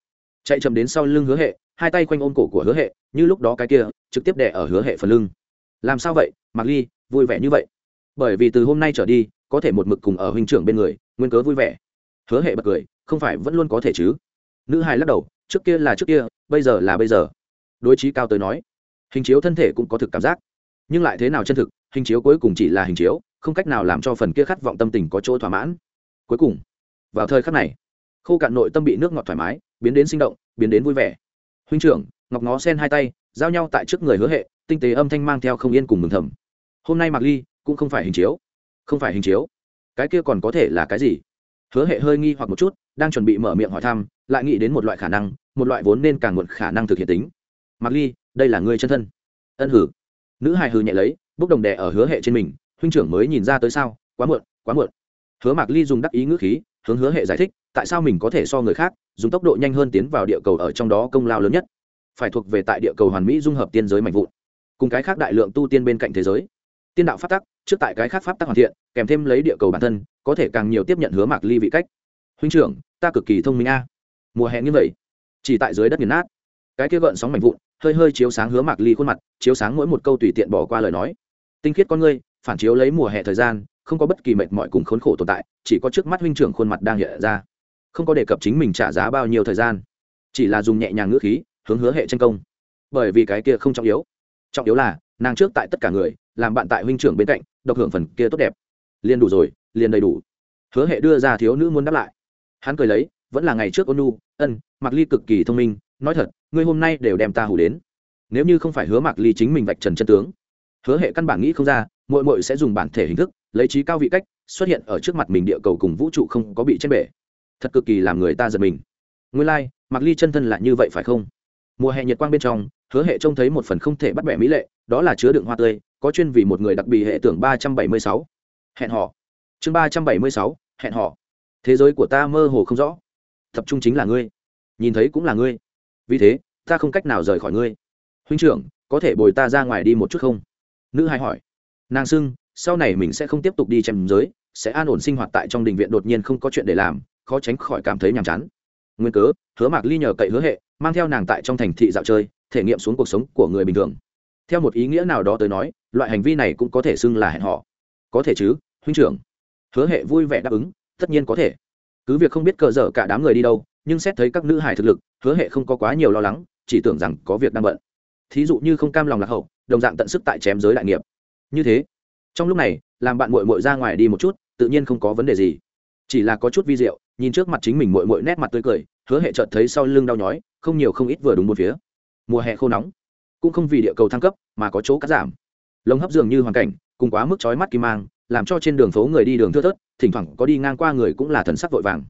Chạy chậm đến sau lưng hứa hệ hai tay quanh ôm cổ của hứa hệ, như lúc đó cái kia, trực tiếp đẻ ở hứa hệ phần lưng. Làm sao vậy? Mạc ly, vui vẻ như vậy. Bởi vì từ hôm nay trở đi, có thể một mực cùng ở huynh trưởng bên người, nguyên cớ vui vẻ. Hứa hệ bật cười, không phải vẫn luôn có thể chứ? Nữ hài lắc đầu, trước kia là trước kia, bây giờ là bây giờ. Đối trí cao tới nói, hình chiếu thân thể cũng có thực cảm giác. Nhưng lại thế nào chân thực, hình chiếu cuối cùng chỉ là hình chiếu, không cách nào làm cho phần kia khát vọng tâm tình có chỗ thỏa mãn. Cuối cùng, vào thời khắc này, khô cạn nội tâm bị nước ngọt thoải mái, biến đến sinh động, biến đến vui vẻ huynh trưởng, ngọc ngó sen hai tay, giao nhau tại trước người hứa hệ, tinh tế âm thanh mang theo không yên cùng mừng thầm. Hôm nay mặc ly cũng không phải hình chiếu. Không phải hình chiếu. Cái kia còn có thể là cái gì? Hứa hệ hơi nghi hoặc một chút, đang chuẩn bị mở miệng hỏi thăm, lại nghĩ đến một loại khả năng, một loại vốn nên càng muộn khả năng thực hiện tính. Mặc ly, đây là người chân thân. Ân hử. Nữ hài hừ nhẹ lấy, bốc đồng đè ở hứa hệ trên mình, huynh trưởng mới nhìn ra tới sao? Quá muộn quá muộn. Hứa mạc ly dùng đắc ý ngữ khí hướng hứa hệ giải thích, tại sao mình có thể so người khác, dùng tốc độ nhanh hơn tiến vào địa cầu ở trong đó công lao lớn nhất. Phải thuộc về tại địa cầu hoàn mỹ dung hợp tiên giới mạnh vụn, cùng cái khác đại lượng tu tiên bên cạnh thế giới. Tiên đạo pháp tắc, trước tại cái khác pháp tắc hoàn thiện, kèm thêm lấy địa cầu bản thân, có thể càng nhiều tiếp nhận hứa mạc ly vị cách. Huynh trưởng, ta cực kỳ thông minh a. Mùa hè như vậy, chỉ tại dưới đất nghiền nát. Cái kia gợn sóng mạnh vụn, hơi hơi chiếu sáng hứa mạc ly khuôn mặt, chiếu sáng mỗi một câu tùy tiện bỏ qua lời nói. Tinh khiết con ngươi, phản chiếu lấy mùa hè thời gian không có bất kỳ mệt mỏi cùng khốn khổ tồn tại, chỉ có trước mắt huynh trưởng khuôn mặt đang hiện ra. Không có đề cập chính mình trả giá bao nhiêu thời gian, chỉ là dùng nhẹ nhàng ngữ khí, hướng hứa hệ tranh công. Bởi vì cái kia không trọng yếu. Trọng yếu là, nàng trước tại tất cả người, làm bạn tại huynh trưởng bên cạnh, độc hưởng phần kia tốt đẹp. Liền đủ rồi liền đầy đủ. Hứa hệ đưa ra thiếu nữ muốn đáp lại. Hắn cười lấy, vẫn là ngày trước ôn nu ân mặc ly cực kỳ thông minh, nói thật, ngươi hôm nay đều đem ta hủ đến. Nếu như không phải hứa Mặc ly chính mình vạch trần chân tướng, hứa hệ căn bản nghĩ không ra mội mội sẽ dùng bản thể hình thức lấy trí cao vị cách xuất hiện ở trước mặt mình địa cầu cùng vũ trụ không có bị chết bể. Thật cực kỳ làm người ta giật mình. Nguyên lai、like, mặc ly chân thân lại như vậy phải không? Mùa hè nhiệt quang bên trong hứa hệ trông thấy một phần không thể bắt bẻ mỹ lệ đó là chứa đựng hoa tươi có chuyên vì một người đặc biệt hệ tưởng ba trăm bảy mươi sáu. Hẹn họ chương ba trăm bảy mươi sáu hẹn họ thế giới của ta mơ hồ không rõ. Tập trung chính là ngươi. Nhìn thấy cũng là ngươi. Vì thế ta không cách nào rời khỏi ngươi. Huynh trưởng có thể bồi ta ra ngoài đi một chút không? Nữ hai hỏi. Nàng xưng sau này mình sẽ không tiếp tục đi chém giới, sẽ an ổn sinh hoạt tại trong đình viện đột nhiên không có chuyện để làm, khó tránh khỏi cảm thấy nhàm chán. Nguyên cớ, hứa mạc ly nhờ cậy hứa hệ, mang theo nàng tại trong thành thị dạo chơi, thể nghiệm xuống cuộc sống của người bình thường. Theo một ý nghĩa nào đó tới nói, loại hành vi này cũng có thể xưng là hẹn họ có thể chứ, huynh trưởng. Hứa hệ vui vẻ đáp ứng, tất nhiên có thể. Cứ việc không biết cờ dở cả đám người đi đâu, nhưng xét thấy các nữ hải thực lực, hứa hệ không có quá nhiều lo lắng, chỉ tưởng rằng có việc đang bận. Thí dụ như không cam lòng lạc hậu, đồng dạng tận sức tại chém giới đại nghiệp. Như thế trong lúc này, làm bạn mội mội ra ngoài đi một chút, tự nhiên không có vấn đề gì. Chỉ là có chút vi diệu, nhìn trước mặt chính mình mội mội nét mặt tươi cười, hứa hệ chợt thấy sau lưng đau nhói, không nhiều không ít vừa đúng một phía. Mùa hè khô nóng, cũng không vì địa cầu thăng cấp, mà có chỗ cắt giảm. Lồng hấp dường như hoàn cảnh, cùng quá mức trói mắt kim mang, làm cho trên đường phố người đi đường thưa thớt, thỉnh thoảng có đi ngang qua người cũng là thần sắc vội vàng.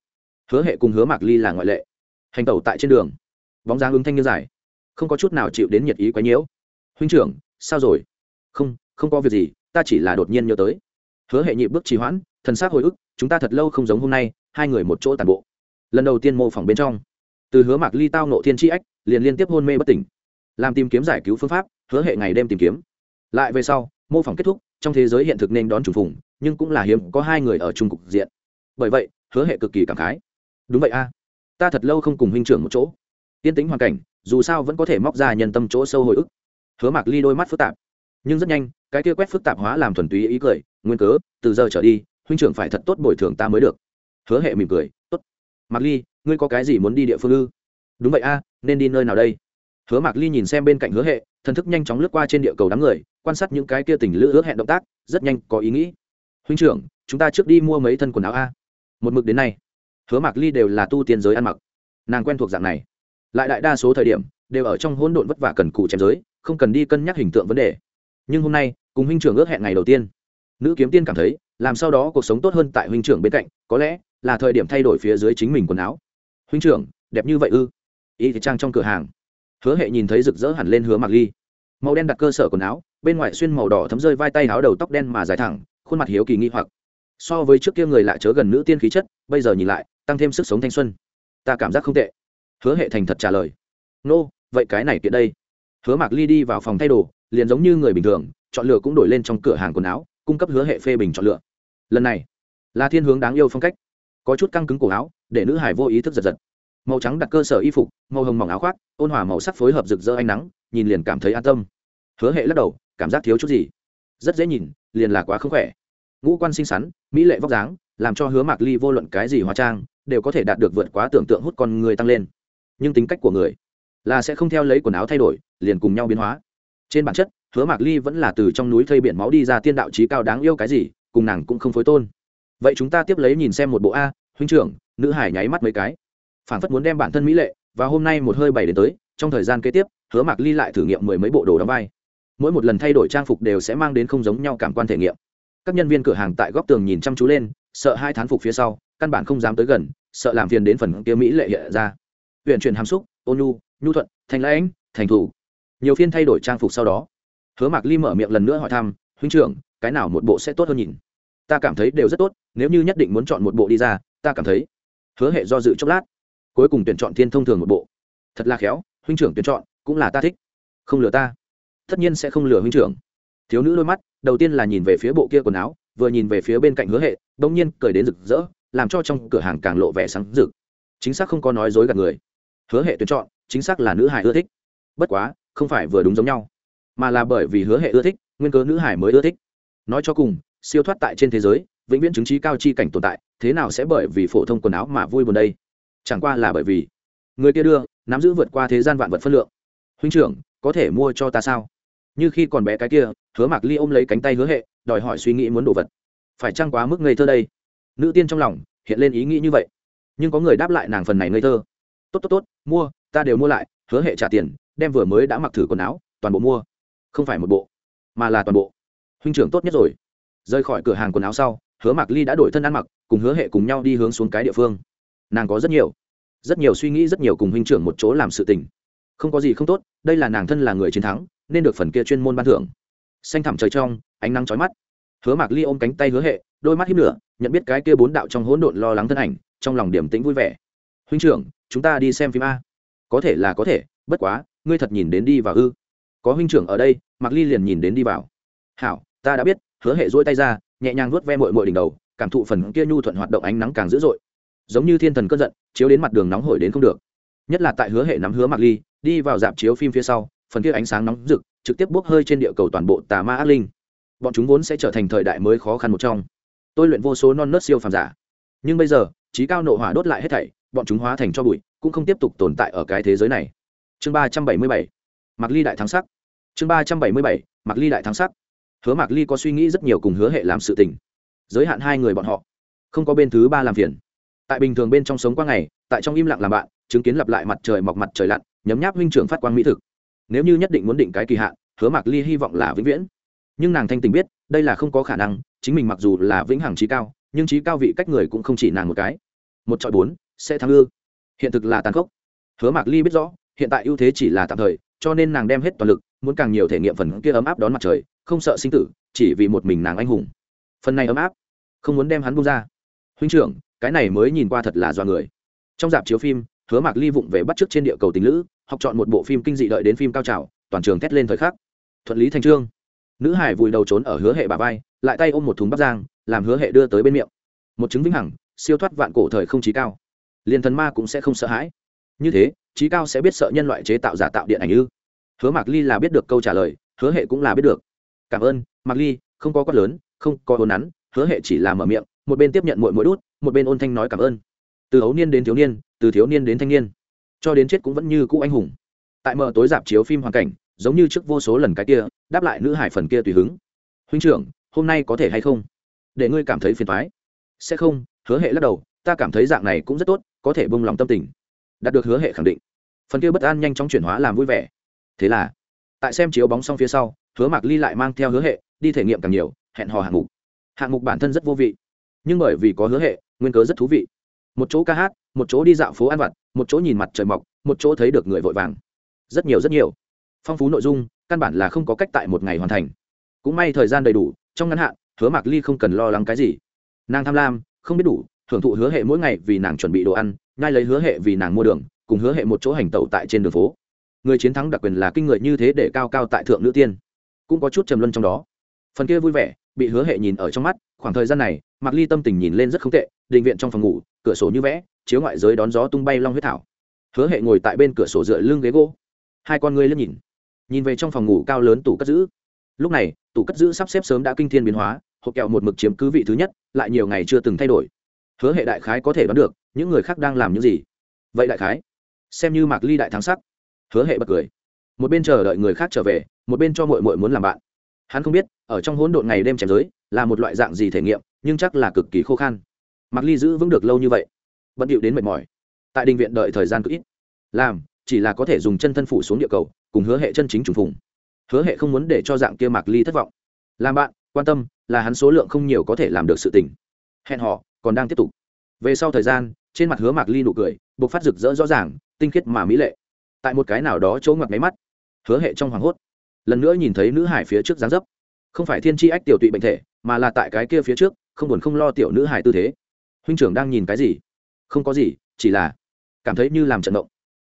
Hứa hệ cùng hứa mạc ly là ngoại lệ. Hành tẩu tại trên đường. Bóng dáng ứng thanh như dài. Không có chút nào chịu đến nhiệt ý quấy nhiễu. Huynh trưởng, sao rồi? Không không có việc gì ta chỉ là đột nhiên nhớ tới. Hứa hệ nhị bước trì hoãn, thần s hồi ức, chúng ta thật lâu không giống hôm nay, hai người một chỗ tàn bộ. Lần đầu tiên mô phỏng bên trong, từ hứa mạc ly tao nộ thiên tri ách, liền liên tiếp hôn mê bất tỉnh. Làm tìm kiếm giải cứu phương pháp, hứa hệ ngày đêm tìm kiếm. Lại về sau, mô phỏng kết thúc, trong thế giới hiện thực nên đón trùng phùng, nhưng cũng là hiếm có hai người ở chung cục diện. Bởi vậy, hứa hệ cực kỳ cảm khái. Đúng vậy a, ta thật lâu không cùng huynh trưởng một chỗ. Yên tính hoàn cảnh, dù sao vẫn có thể móc ra nhân tâm chỗ sâu hồi ức. Hứa mạc ly đôi mắt phức tạp nhưng rất nhanh, cái kia quét phức tạp hóa làm thuần túy ý cười, nguyên cớ, từ giờ trở đi, huynh trưởng phải thật tốt bồi thường ta mới được. Hứa hệ mỉm cười, tốt. Mạc ly, ngươi có cái gì muốn đi địa phương ư? Đúng vậy a, nên đi nơi nào đây? Hứa mạc ly nhìn xem bên cạnh hứa hệ, thần thức nhanh chóng lướt qua trên địa cầu đám người, quan sát những cái kia tình lữ hứa hẹn động tác, rất nhanh có ý nghĩ. Huynh trưởng, chúng ta trước đi mua mấy thân quần áo a. Một mực đến nay, hứa mạc ly đều là tu tiên giới ăn mặc. Nàng quen thuộc dạng này. Lại đại đa số thời điểm, đều ở trong hỗn độn vất vả cần cù chém giới, không cần đi cân nhắc hình tượng vấn đề nhưng hôm nay cùng huynh trưởng ước hẹn ngày đầu tiên. Nữ kiếm tiên cảm thấy làm sau đó cuộc sống tốt hơn tại huynh trưởng bên cạnh có lẽ là thời điểm thay đổi phía dưới chính mình quần áo. Huynh trưởng đẹp như vậy ư? Y thì trang trong cửa hàng. Hứa hệ nhìn thấy rực rỡ hẳn lên hứa mặc ly. Màu đen đặt cơ sở quần áo bên ngoài xuyên màu đỏ thấm rơi vai tay áo đầu tóc đen mà dài thẳng khuôn mặt hiếu kỳ nghi hoặc. So với trước kia người lạ chớ gần nữ tiên khí chất bây giờ nhìn lại tăng thêm sức sống thanh xuân. Ta cảm giác không tệ. Hứa hệ thành thật trả lời. Nô、no, vậy cái này kiện đây. Hứa mạc ly đi vào phòng thay đồ liền giống như người bình thường, chọn lựa cũng đổi lên trong cửa hàng quần áo, cung cấp hứa hệ phê bình chọn lựa. Lần này, là thiên hướng đáng yêu phong cách. Có chút căng cứng cổ áo, để nữ hải vô ý thức giật giật. Màu trắng đặt cơ sở y phục, màu hồng mỏng áo khoác, ôn hòa màu sắc phối hợp rực rỡ ánh nắng, nhìn liền cảm thấy an tâm. Hứa hệ lắc đầu, cảm giác thiếu chút gì. Rất dễ nhìn, liền là quá không khỏe. Ngũ quan xinh xắn, mỹ lệ vóc dáng, làm cho hứa mạc ly vô luận cái gì hóa trang, đều có thể đạt được vượt quá tưởng tượng hút con người tăng lên. Nhưng tính cách của người, là sẽ không theo lấy quần áo thay đổi, liền cùng nhau biến hóa trên bản chất, hứa mạc ly vẫn là từ trong núi thây biển máu đi ra tiên đạo trí cao đáng yêu cái gì, cùng nàng cũng không phối tôn. Vậy chúng ta tiếp lấy nhìn xem một bộ a, huynh trưởng, nữ hải nháy mắt mấy cái. Phản phất muốn đem bản thân mỹ lệ, và hôm nay một hơi bảy đến tới, trong thời gian kế tiếp, hứa mạc ly lại thử nghiệm mười mấy bộ đồ đóng vai. Mỗi một lần thay đổi trang phục đều sẽ mang đến không giống nhau cảm quan thể nghiệm. Các nhân viên cửa hàng tại góc tường nhìn chăm chú lên, sợ hai thán phục phía sau, căn bản không dám tới gần, sợ làm phiền đến phần kia mỹ lệ hiện ra. Huyện chuyển hàm xúc, ôn nhu nhu thuận, thành lãnh, thành thủ nhiều phiên thay đổi trang phục sau đó. Hứa mạc ly mở miệng lần nữa hỏi thăm, huynh trưởng, cái nào một bộ sẽ tốt hơn nhìn? Ta cảm thấy đều rất tốt, nếu như nhất định muốn chọn một bộ đi ra, ta cảm thấy. Hứa hệ do dự chốc lát, cuối cùng tuyển chọn thiên thông thường một bộ. Thật là khéo, huynh trưởng tuyển chọn, cũng là ta thích. Không lừa ta. Tất nhiên sẽ không lừa huynh trưởng. Thiếu nữ đôi mắt, đầu tiên là nhìn về phía bộ kia quần áo, vừa nhìn về phía bên cạnh hứa hệ đ ỗ n g nhiên cười đến rực rỡ, làm cho trong cửa hàng càng lộ vẻ sáng rực. Chính xác không có nói dối gạt người. Hứa hệ tuyển chọn, chính xác là nữ hải ưa thích. Bất quá không phải vừa đúng giống nhau, mà là bởi vì hứa hệ ưa thích, nguyên cớ nữ hải mới ưa thích. Nói cho cùng, siêu thoát tại trên thế giới, vĩnh viễn chứng trí cao chi cảnh tồn tại, thế nào sẽ bởi vì phổ thông quần áo mà vui buồn đây? Chẳng qua là bởi vì, người kia đưa, nắm giữ vượt qua thế gian vạn vật phân lượng. Huynh trưởng, có thể mua cho ta sao? Như khi còn bé cái kia, hứa mạc ly ôm lấy cánh tay hứa hệ, đòi hỏi suy nghĩ muốn đồ vật. Phải chăng quá mức ngây thơ đây? Nữ tiên trong lòng, hiện lên ý nghĩ như vậy. Nhưng có người đáp lại nàng phần này ngây thơ. Tốt tốt tốt, mua, ta đều mua lại, hứa hệ trả tiền đem vừa mới đã mặc thử quần áo, toàn bộ mua. Không phải một bộ, mà là toàn bộ. Huynh trưởng tốt nhất rồi. Rời khỏi cửa hàng quần áo sau, hứa mạc ly đã đổi thân ăn mặc, cùng hứa hệ cùng nhau đi hướng xuống cái địa phương. Nàng có rất nhiều rất nhiều suy nghĩ, rất nhiều cùng huynh trưởng một chỗ làm sự tình. Không có gì không tốt, đây là nàng thân là người chiến thắng, nên được phần kia chuyên môn ban thưởng. Xanh thẳm trời trong, ánh nắng chói mắt. Hứa mạc ly ôm cánh tay hứa hệ, đôi mắt hiếp lửa, nhận biết cái kia bốn đạo trong hỗn độn lo lắng thân ảnh, trong lòng điểm tĩnh vui vẻ. Huynh trưởng, chúng ta đi xem phim a. Có thể là có thể, bất quá ngươi thật nhìn đến đi vào ư? Có huynh trưởng ở đây Mặc ly liền nhìn đến đi vào. Hảo, ta đã biết, hứa hệ dỗi tay ra, nhẹ nhàng vuốt ve mội mội đỉnh đầu, cảm thụ phần kia nhu thuận hoạt động ánh nắng càng dữ dội. Giống như thiên thần cơn giận, chiếu đến mặt đường nóng hổi đến không được. Nhất là tại hứa hệ nắm hứa Mặc ly, đi vào dạp chiếu phim phía sau, phần kia ánh sáng nóng rực, trực tiếp bốc hơi trên địa cầu toàn bộ tà ma ác linh. Bọn chúng vốn sẽ trở thành thời đại mới khó khăn một trong. Tôi luyện vô số non nớt siêu phàm giả. Nhưng bây giờ, trí cao nộ hỏa đốt lại hết thảy, bọn chúng hóa thành cho bụi, cũng không tiếp tục tồn tại ở cái thế giới này chương ba trăm bảy mươi bảy mặc ly đại thắng sắc. Chương ba trăm bảy mươi bảy mặc ly đại thắng sắc. Hứa mạc ly có suy nghĩ rất nhiều cùng hứa hệ làm sự tình. Giới hạn hai người bọn họ, không có bên thứ ba làm phiền. Tại bình thường bên trong sống qua ngày, tại trong im lặng làm bạn, chứng kiến lặp lại mặt trời mọc mặt trời lặn, nhấm nháp huynh trưởng phát quang mỹ thực. Nếu như nhất định muốn định cái kỳ hạn, hứa mạc ly hy vọng là vĩnh viễn. Nhưng nàng thanh tình biết, đây là không có khả năng, chính mình mặc dù là vĩnh hằng trí cao, nhưng trí cao vị cách người cũng không chỉ nàng một cái. Một trọi bốn, sẽ thắng ư. Hiện thực là tàn khốc. Hứa mạc ly biết rõ hiện tại ưu thế chỉ là tạm thời, cho nên nàng đem hết toàn lực, muốn càng nhiều thể nghiệm phần kia ấm áp đón mặt trời, không sợ sinh tử, chỉ vì một mình nàng anh hùng. Phần này ấm áp, không muốn đem hắn bung ra. Huynh trưởng, cái này mới nhìn qua thật là do người. Trong dạp chiếu phim, hứa mạc ly vụng về bắt chước trên địa cầu tình lữ, học chọn một bộ phim kinh dị đợi đến phim cao trào, toàn trường thét lên thời khắc. Thuận lý thành trương. Nữ hải vùi đầu trốn ở hứa hệ bà vai, lại tay ôm một thùng bắp giang làm hứa hệ đưa tới bên miệng. Một chứng vĩnh hằng, siêu thoát vạn cổ thời không trí cao. Liền thần ma cũng sẽ không sợ hãi. Như thế trí cao sẽ biết sợ nhân loại chế tạo giả tạo điện ảnh ư? Hứa mạc ly là biết được câu trả lời, hứa hệ cũng là biết được. Cảm ơn, mạc ly, không có quát lớn, không có hồn nắn, hứa hệ chỉ là mở miệng, một bên tiếp nhận mỗi mỗi đút, một bên ôn thanh nói cảm ơn. Từ hấu niên đến thiếu niên, từ thiếu niên đến thanh niên, cho đến chết cũng vẫn như cũ anh hùng. Tại mở tối dạp chiếu phim hoàn cảnh, giống như trước vô số lần cái kia, đáp lại nữ hải phần kia tùy hứng. Huynh trưởng, hôm nay có thể hay không? Để ngươi cảm thấy phiền thoái sẽ không, hứa hệ lắc đầu, ta cảm thấy dạng này cũng rất tốt, có thể bông lòng tâm tình đạt được hứa hệ khẳng định. Phần kia bất an nhanh chóng chuyển hóa làm vui vẻ. Thế là, tại xem chiếu bóng xong phía sau, hứa mạc ly lại mang theo hứa hệ, đi thể nghiệm càng nhiều, hẹn hò hạng mục. Hạng mục bản thân rất vô vị, nhưng bởi vì có hứa hệ, nguyên cớ rất thú vị. Một chỗ ca hát, một chỗ đi dạo phố ăn vặt, một chỗ nhìn mặt trời mọc, một chỗ thấy được người vội vàng. Rất nhiều rất nhiều. Phong phú nội dung, căn bản là không có cách tại một ngày hoàn thành. Cũng may thời gian đầy đủ, trong ngắn hạn, hứa mạc ly không cần lo lắng cái gì. Nàng tham lam, không biết đủ hưởng thụ hứa hệ mỗi ngày vì nàng chuẩn bị đồ ăn ngay lấy hứa hệ vì nàng mua đường, cùng hứa hệ một chỗ hành tẩu tại trên đường phố. Người chiến thắng đặc quyền là kinh người như thế để cao cao tại thượng nữ tiên. Cũng có chút trầm luân trong đó. Phần kia vui vẻ, bị hứa hệ nhìn ở trong mắt, khoảng thời gian này, mạc ly tâm tình nhìn lên rất không tệ, định viện trong phòng ngủ, cửa sổ như vẽ, chiếu ngoại giới đón gió tung bay long huyết thảo. Hứa hệ ngồi tại bên cửa sổ dựa lưng ghế gỗ. Hai con ngươi lướt nhìn. Nhìn về trong phòng ngủ cao lớn tủ cất giữ. Lúc này, tủ cất giữ sắp xếp sớm đã kinh thiên biến hóa, hộp kẹo một mực chiếm cứ vị thứ nhất, lại nhiều ngày chưa từng thay đổi hứa hệ đại khái có thể đoán được những người khác đang làm những gì. Vậy đại khái, xem như mạc ly đại thắng sắc. Hứa hệ bật cười. Một bên chờ đợi người khác trở về, một bên cho mội mội muốn làm bạn. Hắn không biết, ở trong hỗn độn ngày đêm chém giới, là một loại dạng gì thể nghiệm, nhưng chắc là cực kỳ khô khan. Mạc ly giữ vững được lâu như vậy, bận điệu đến mệt mỏi. Tại đình viện đợi thời gian cực ít. Làm, chỉ là có thể dùng chân thân phủ xuống địa cầu, cùng hứa hệ chân chính trùng phùng. Hứa hệ không muốn để cho dạng kia mạc ly thất vọng. Làm bạn, quan tâm, là hắn số lượng không nhiều có thể làm được sự tình. Hẹn họ còn đang tiếp tục. Về sau thời gian, trên mặt hứa mạc ly nụ cười, buộc phát rực rỡ rõ ràng, tinh khiết mà mỹ lệ. Tại một cái nào đó chỗ ngoặt máy mắt, hứa hệ trong hoảng hốt. Lần nữa nhìn thấy nữ hải phía trước dáng dấp. Không phải thiên tri ách tiểu tụy bệnh thể, mà là tại cái kia phía trước, không buồn không lo tiểu nữ hải tư thế. Huynh trưởng đang nhìn cái gì? Không có gì, chỉ là cảm thấy như làm trận mộng.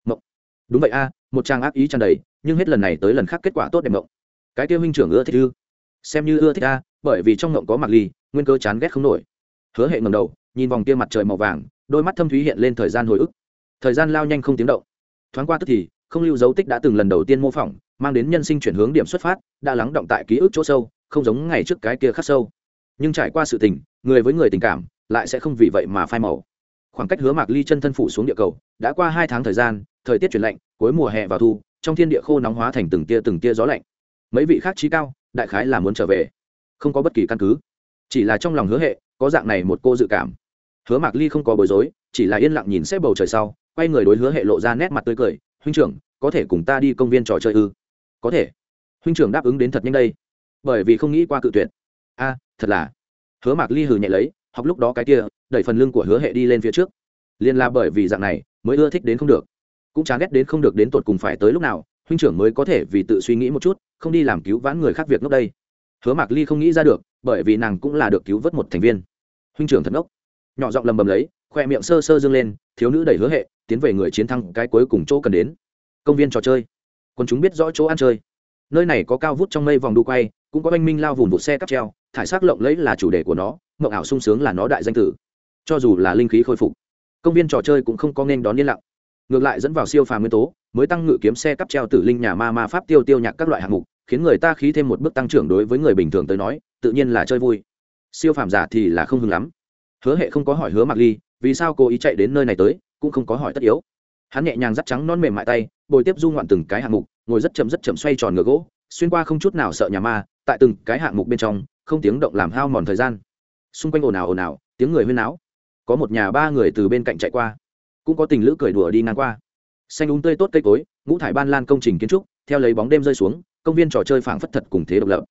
Mộng. Đúng vậy a, một trang ác ý tràn đầy, nhưng hết lần này tới lần khác kết quả tốt đẹp mộng. Cái kia huynh trưởng ưa thích ư? Xem như ưa thích a, bởi vì trong mộng có mặc ly, nguyên cơ chán ghét không nổi hứa hệ ngầm đầu, nhìn vòng kia mặt trời màu vàng, đôi mắt thâm thúy hiện lên thời gian hồi ức. Thời gian lao nhanh không tiếng động. Thoáng qua tức thì, không lưu dấu tích đã từng lần đầu tiên mô phỏng, mang đến nhân sinh chuyển hướng điểm xuất phát, đã lắng động tại ký ức chỗ sâu, không giống ngày trước cái kia khắc sâu. Nhưng trải qua sự tình, người với người tình cảm, lại sẽ không vì vậy mà phai màu. Khoảng cách hứa mạc ly chân thân phủ xuống địa cầu, đã qua hai tháng thời gian, thời tiết chuyển lạnh, cuối mùa hè vào thu, trong thiên địa khô nóng hóa thành từng tia từng tia gió lạnh. Mấy vị khác trí cao, đại khái là muốn trở về. Không có bất kỳ căn cứ. Chỉ là trong lòng hứa hệ có dạng này một cô dự cảm. Hứa mạc ly không có bối rối, chỉ là yên lặng nhìn xếp bầu trời sau, quay người đối hứa hệ lộ ra nét mặt tươi cười, huynh trưởng, có thể cùng ta đi công viên trò chơi ư? Có thể. Huynh trưởng đáp ứng đến thật nhanh đây. Bởi vì không nghĩ qua cự tuyệt. A, thật là. Hứa mạc ly hừ nhẹ lấy, học lúc đó cái kia, đẩy phần lưng của hứa hệ đi lên phía trước. Liên là bởi vì dạng này, mới ưa thích đến không được. Cũng chán ghét đến không được đến tột cùng phải tới lúc nào, huynh trưởng mới có thể vì tự suy nghĩ một chút, không đi làm cứu vãn người khác việc lúc đây. Hứa mạc ly không nghĩ ra được, bởi vì nàng cũng là được cứu vớt một thành viên huynh trưởng thật ngốc. Nhỏ giọng lầm bầm lấy, khoe miệng sơ sơ dâng lên, thiếu nữ đẩy hứa hệ tiến về người chiến thắng cái cuối cùng chỗ cần đến. Công viên trò chơi. Còn chúng biết rõ chỗ ăn chơi. Nơi này có cao vút trong mây vòng đu quay, cũng có oanh minh lao vùng vụt xe cắp treo, thải s ắ c lộng lấy là chủ đề của nó mậu ảo sung sướng là nó đại danh tử. Cho dù là linh khí khôi phục, công viên trò chơi cũng không có nên đón yên lặng. Ngược lại dẫn vào siêu phà nguyên tố, mới tăng ngự kiếm xe cắp treo tử linh nhà ma ma pháp tiêu tiêu nhạc các loại hạng mục, khiến người ta khí thêm một bước tăng trưởng đối với người bình thường tới nói, tự nhiên là chơi vui siêu phàm giả thì là không hưng lắm. Hứa hệ không có hỏi hứa mặc ly, vì sao cô ý chạy đến nơi này tới, cũng không có hỏi tất yếu. Hắn nhẹ nhàng dắt trắng non mềm mại tay, bồi tiếp du ngoạn từng cái hạng mục, ngồi rất chậm rất chậm xoay tròn ngựa gỗ, xuyên qua không chút nào sợ nhà ma, tại từng cái hạng mục bên trong, không tiếng động làm hao mòn thời gian. Xung quanh ồn ào ồn ào, tiếng người huyên náo. Có một nhà ba người từ bên cạnh chạy qua. Cũng có tình lữ cười đùa đi ngang qua. Xanh úng tươi tốt cây cối, ngũ thải ban lan công trình kiến trúc, theo lấy bóng đêm rơi xuống, công viên trò chơi phảng phất thật cùng thế độc lập.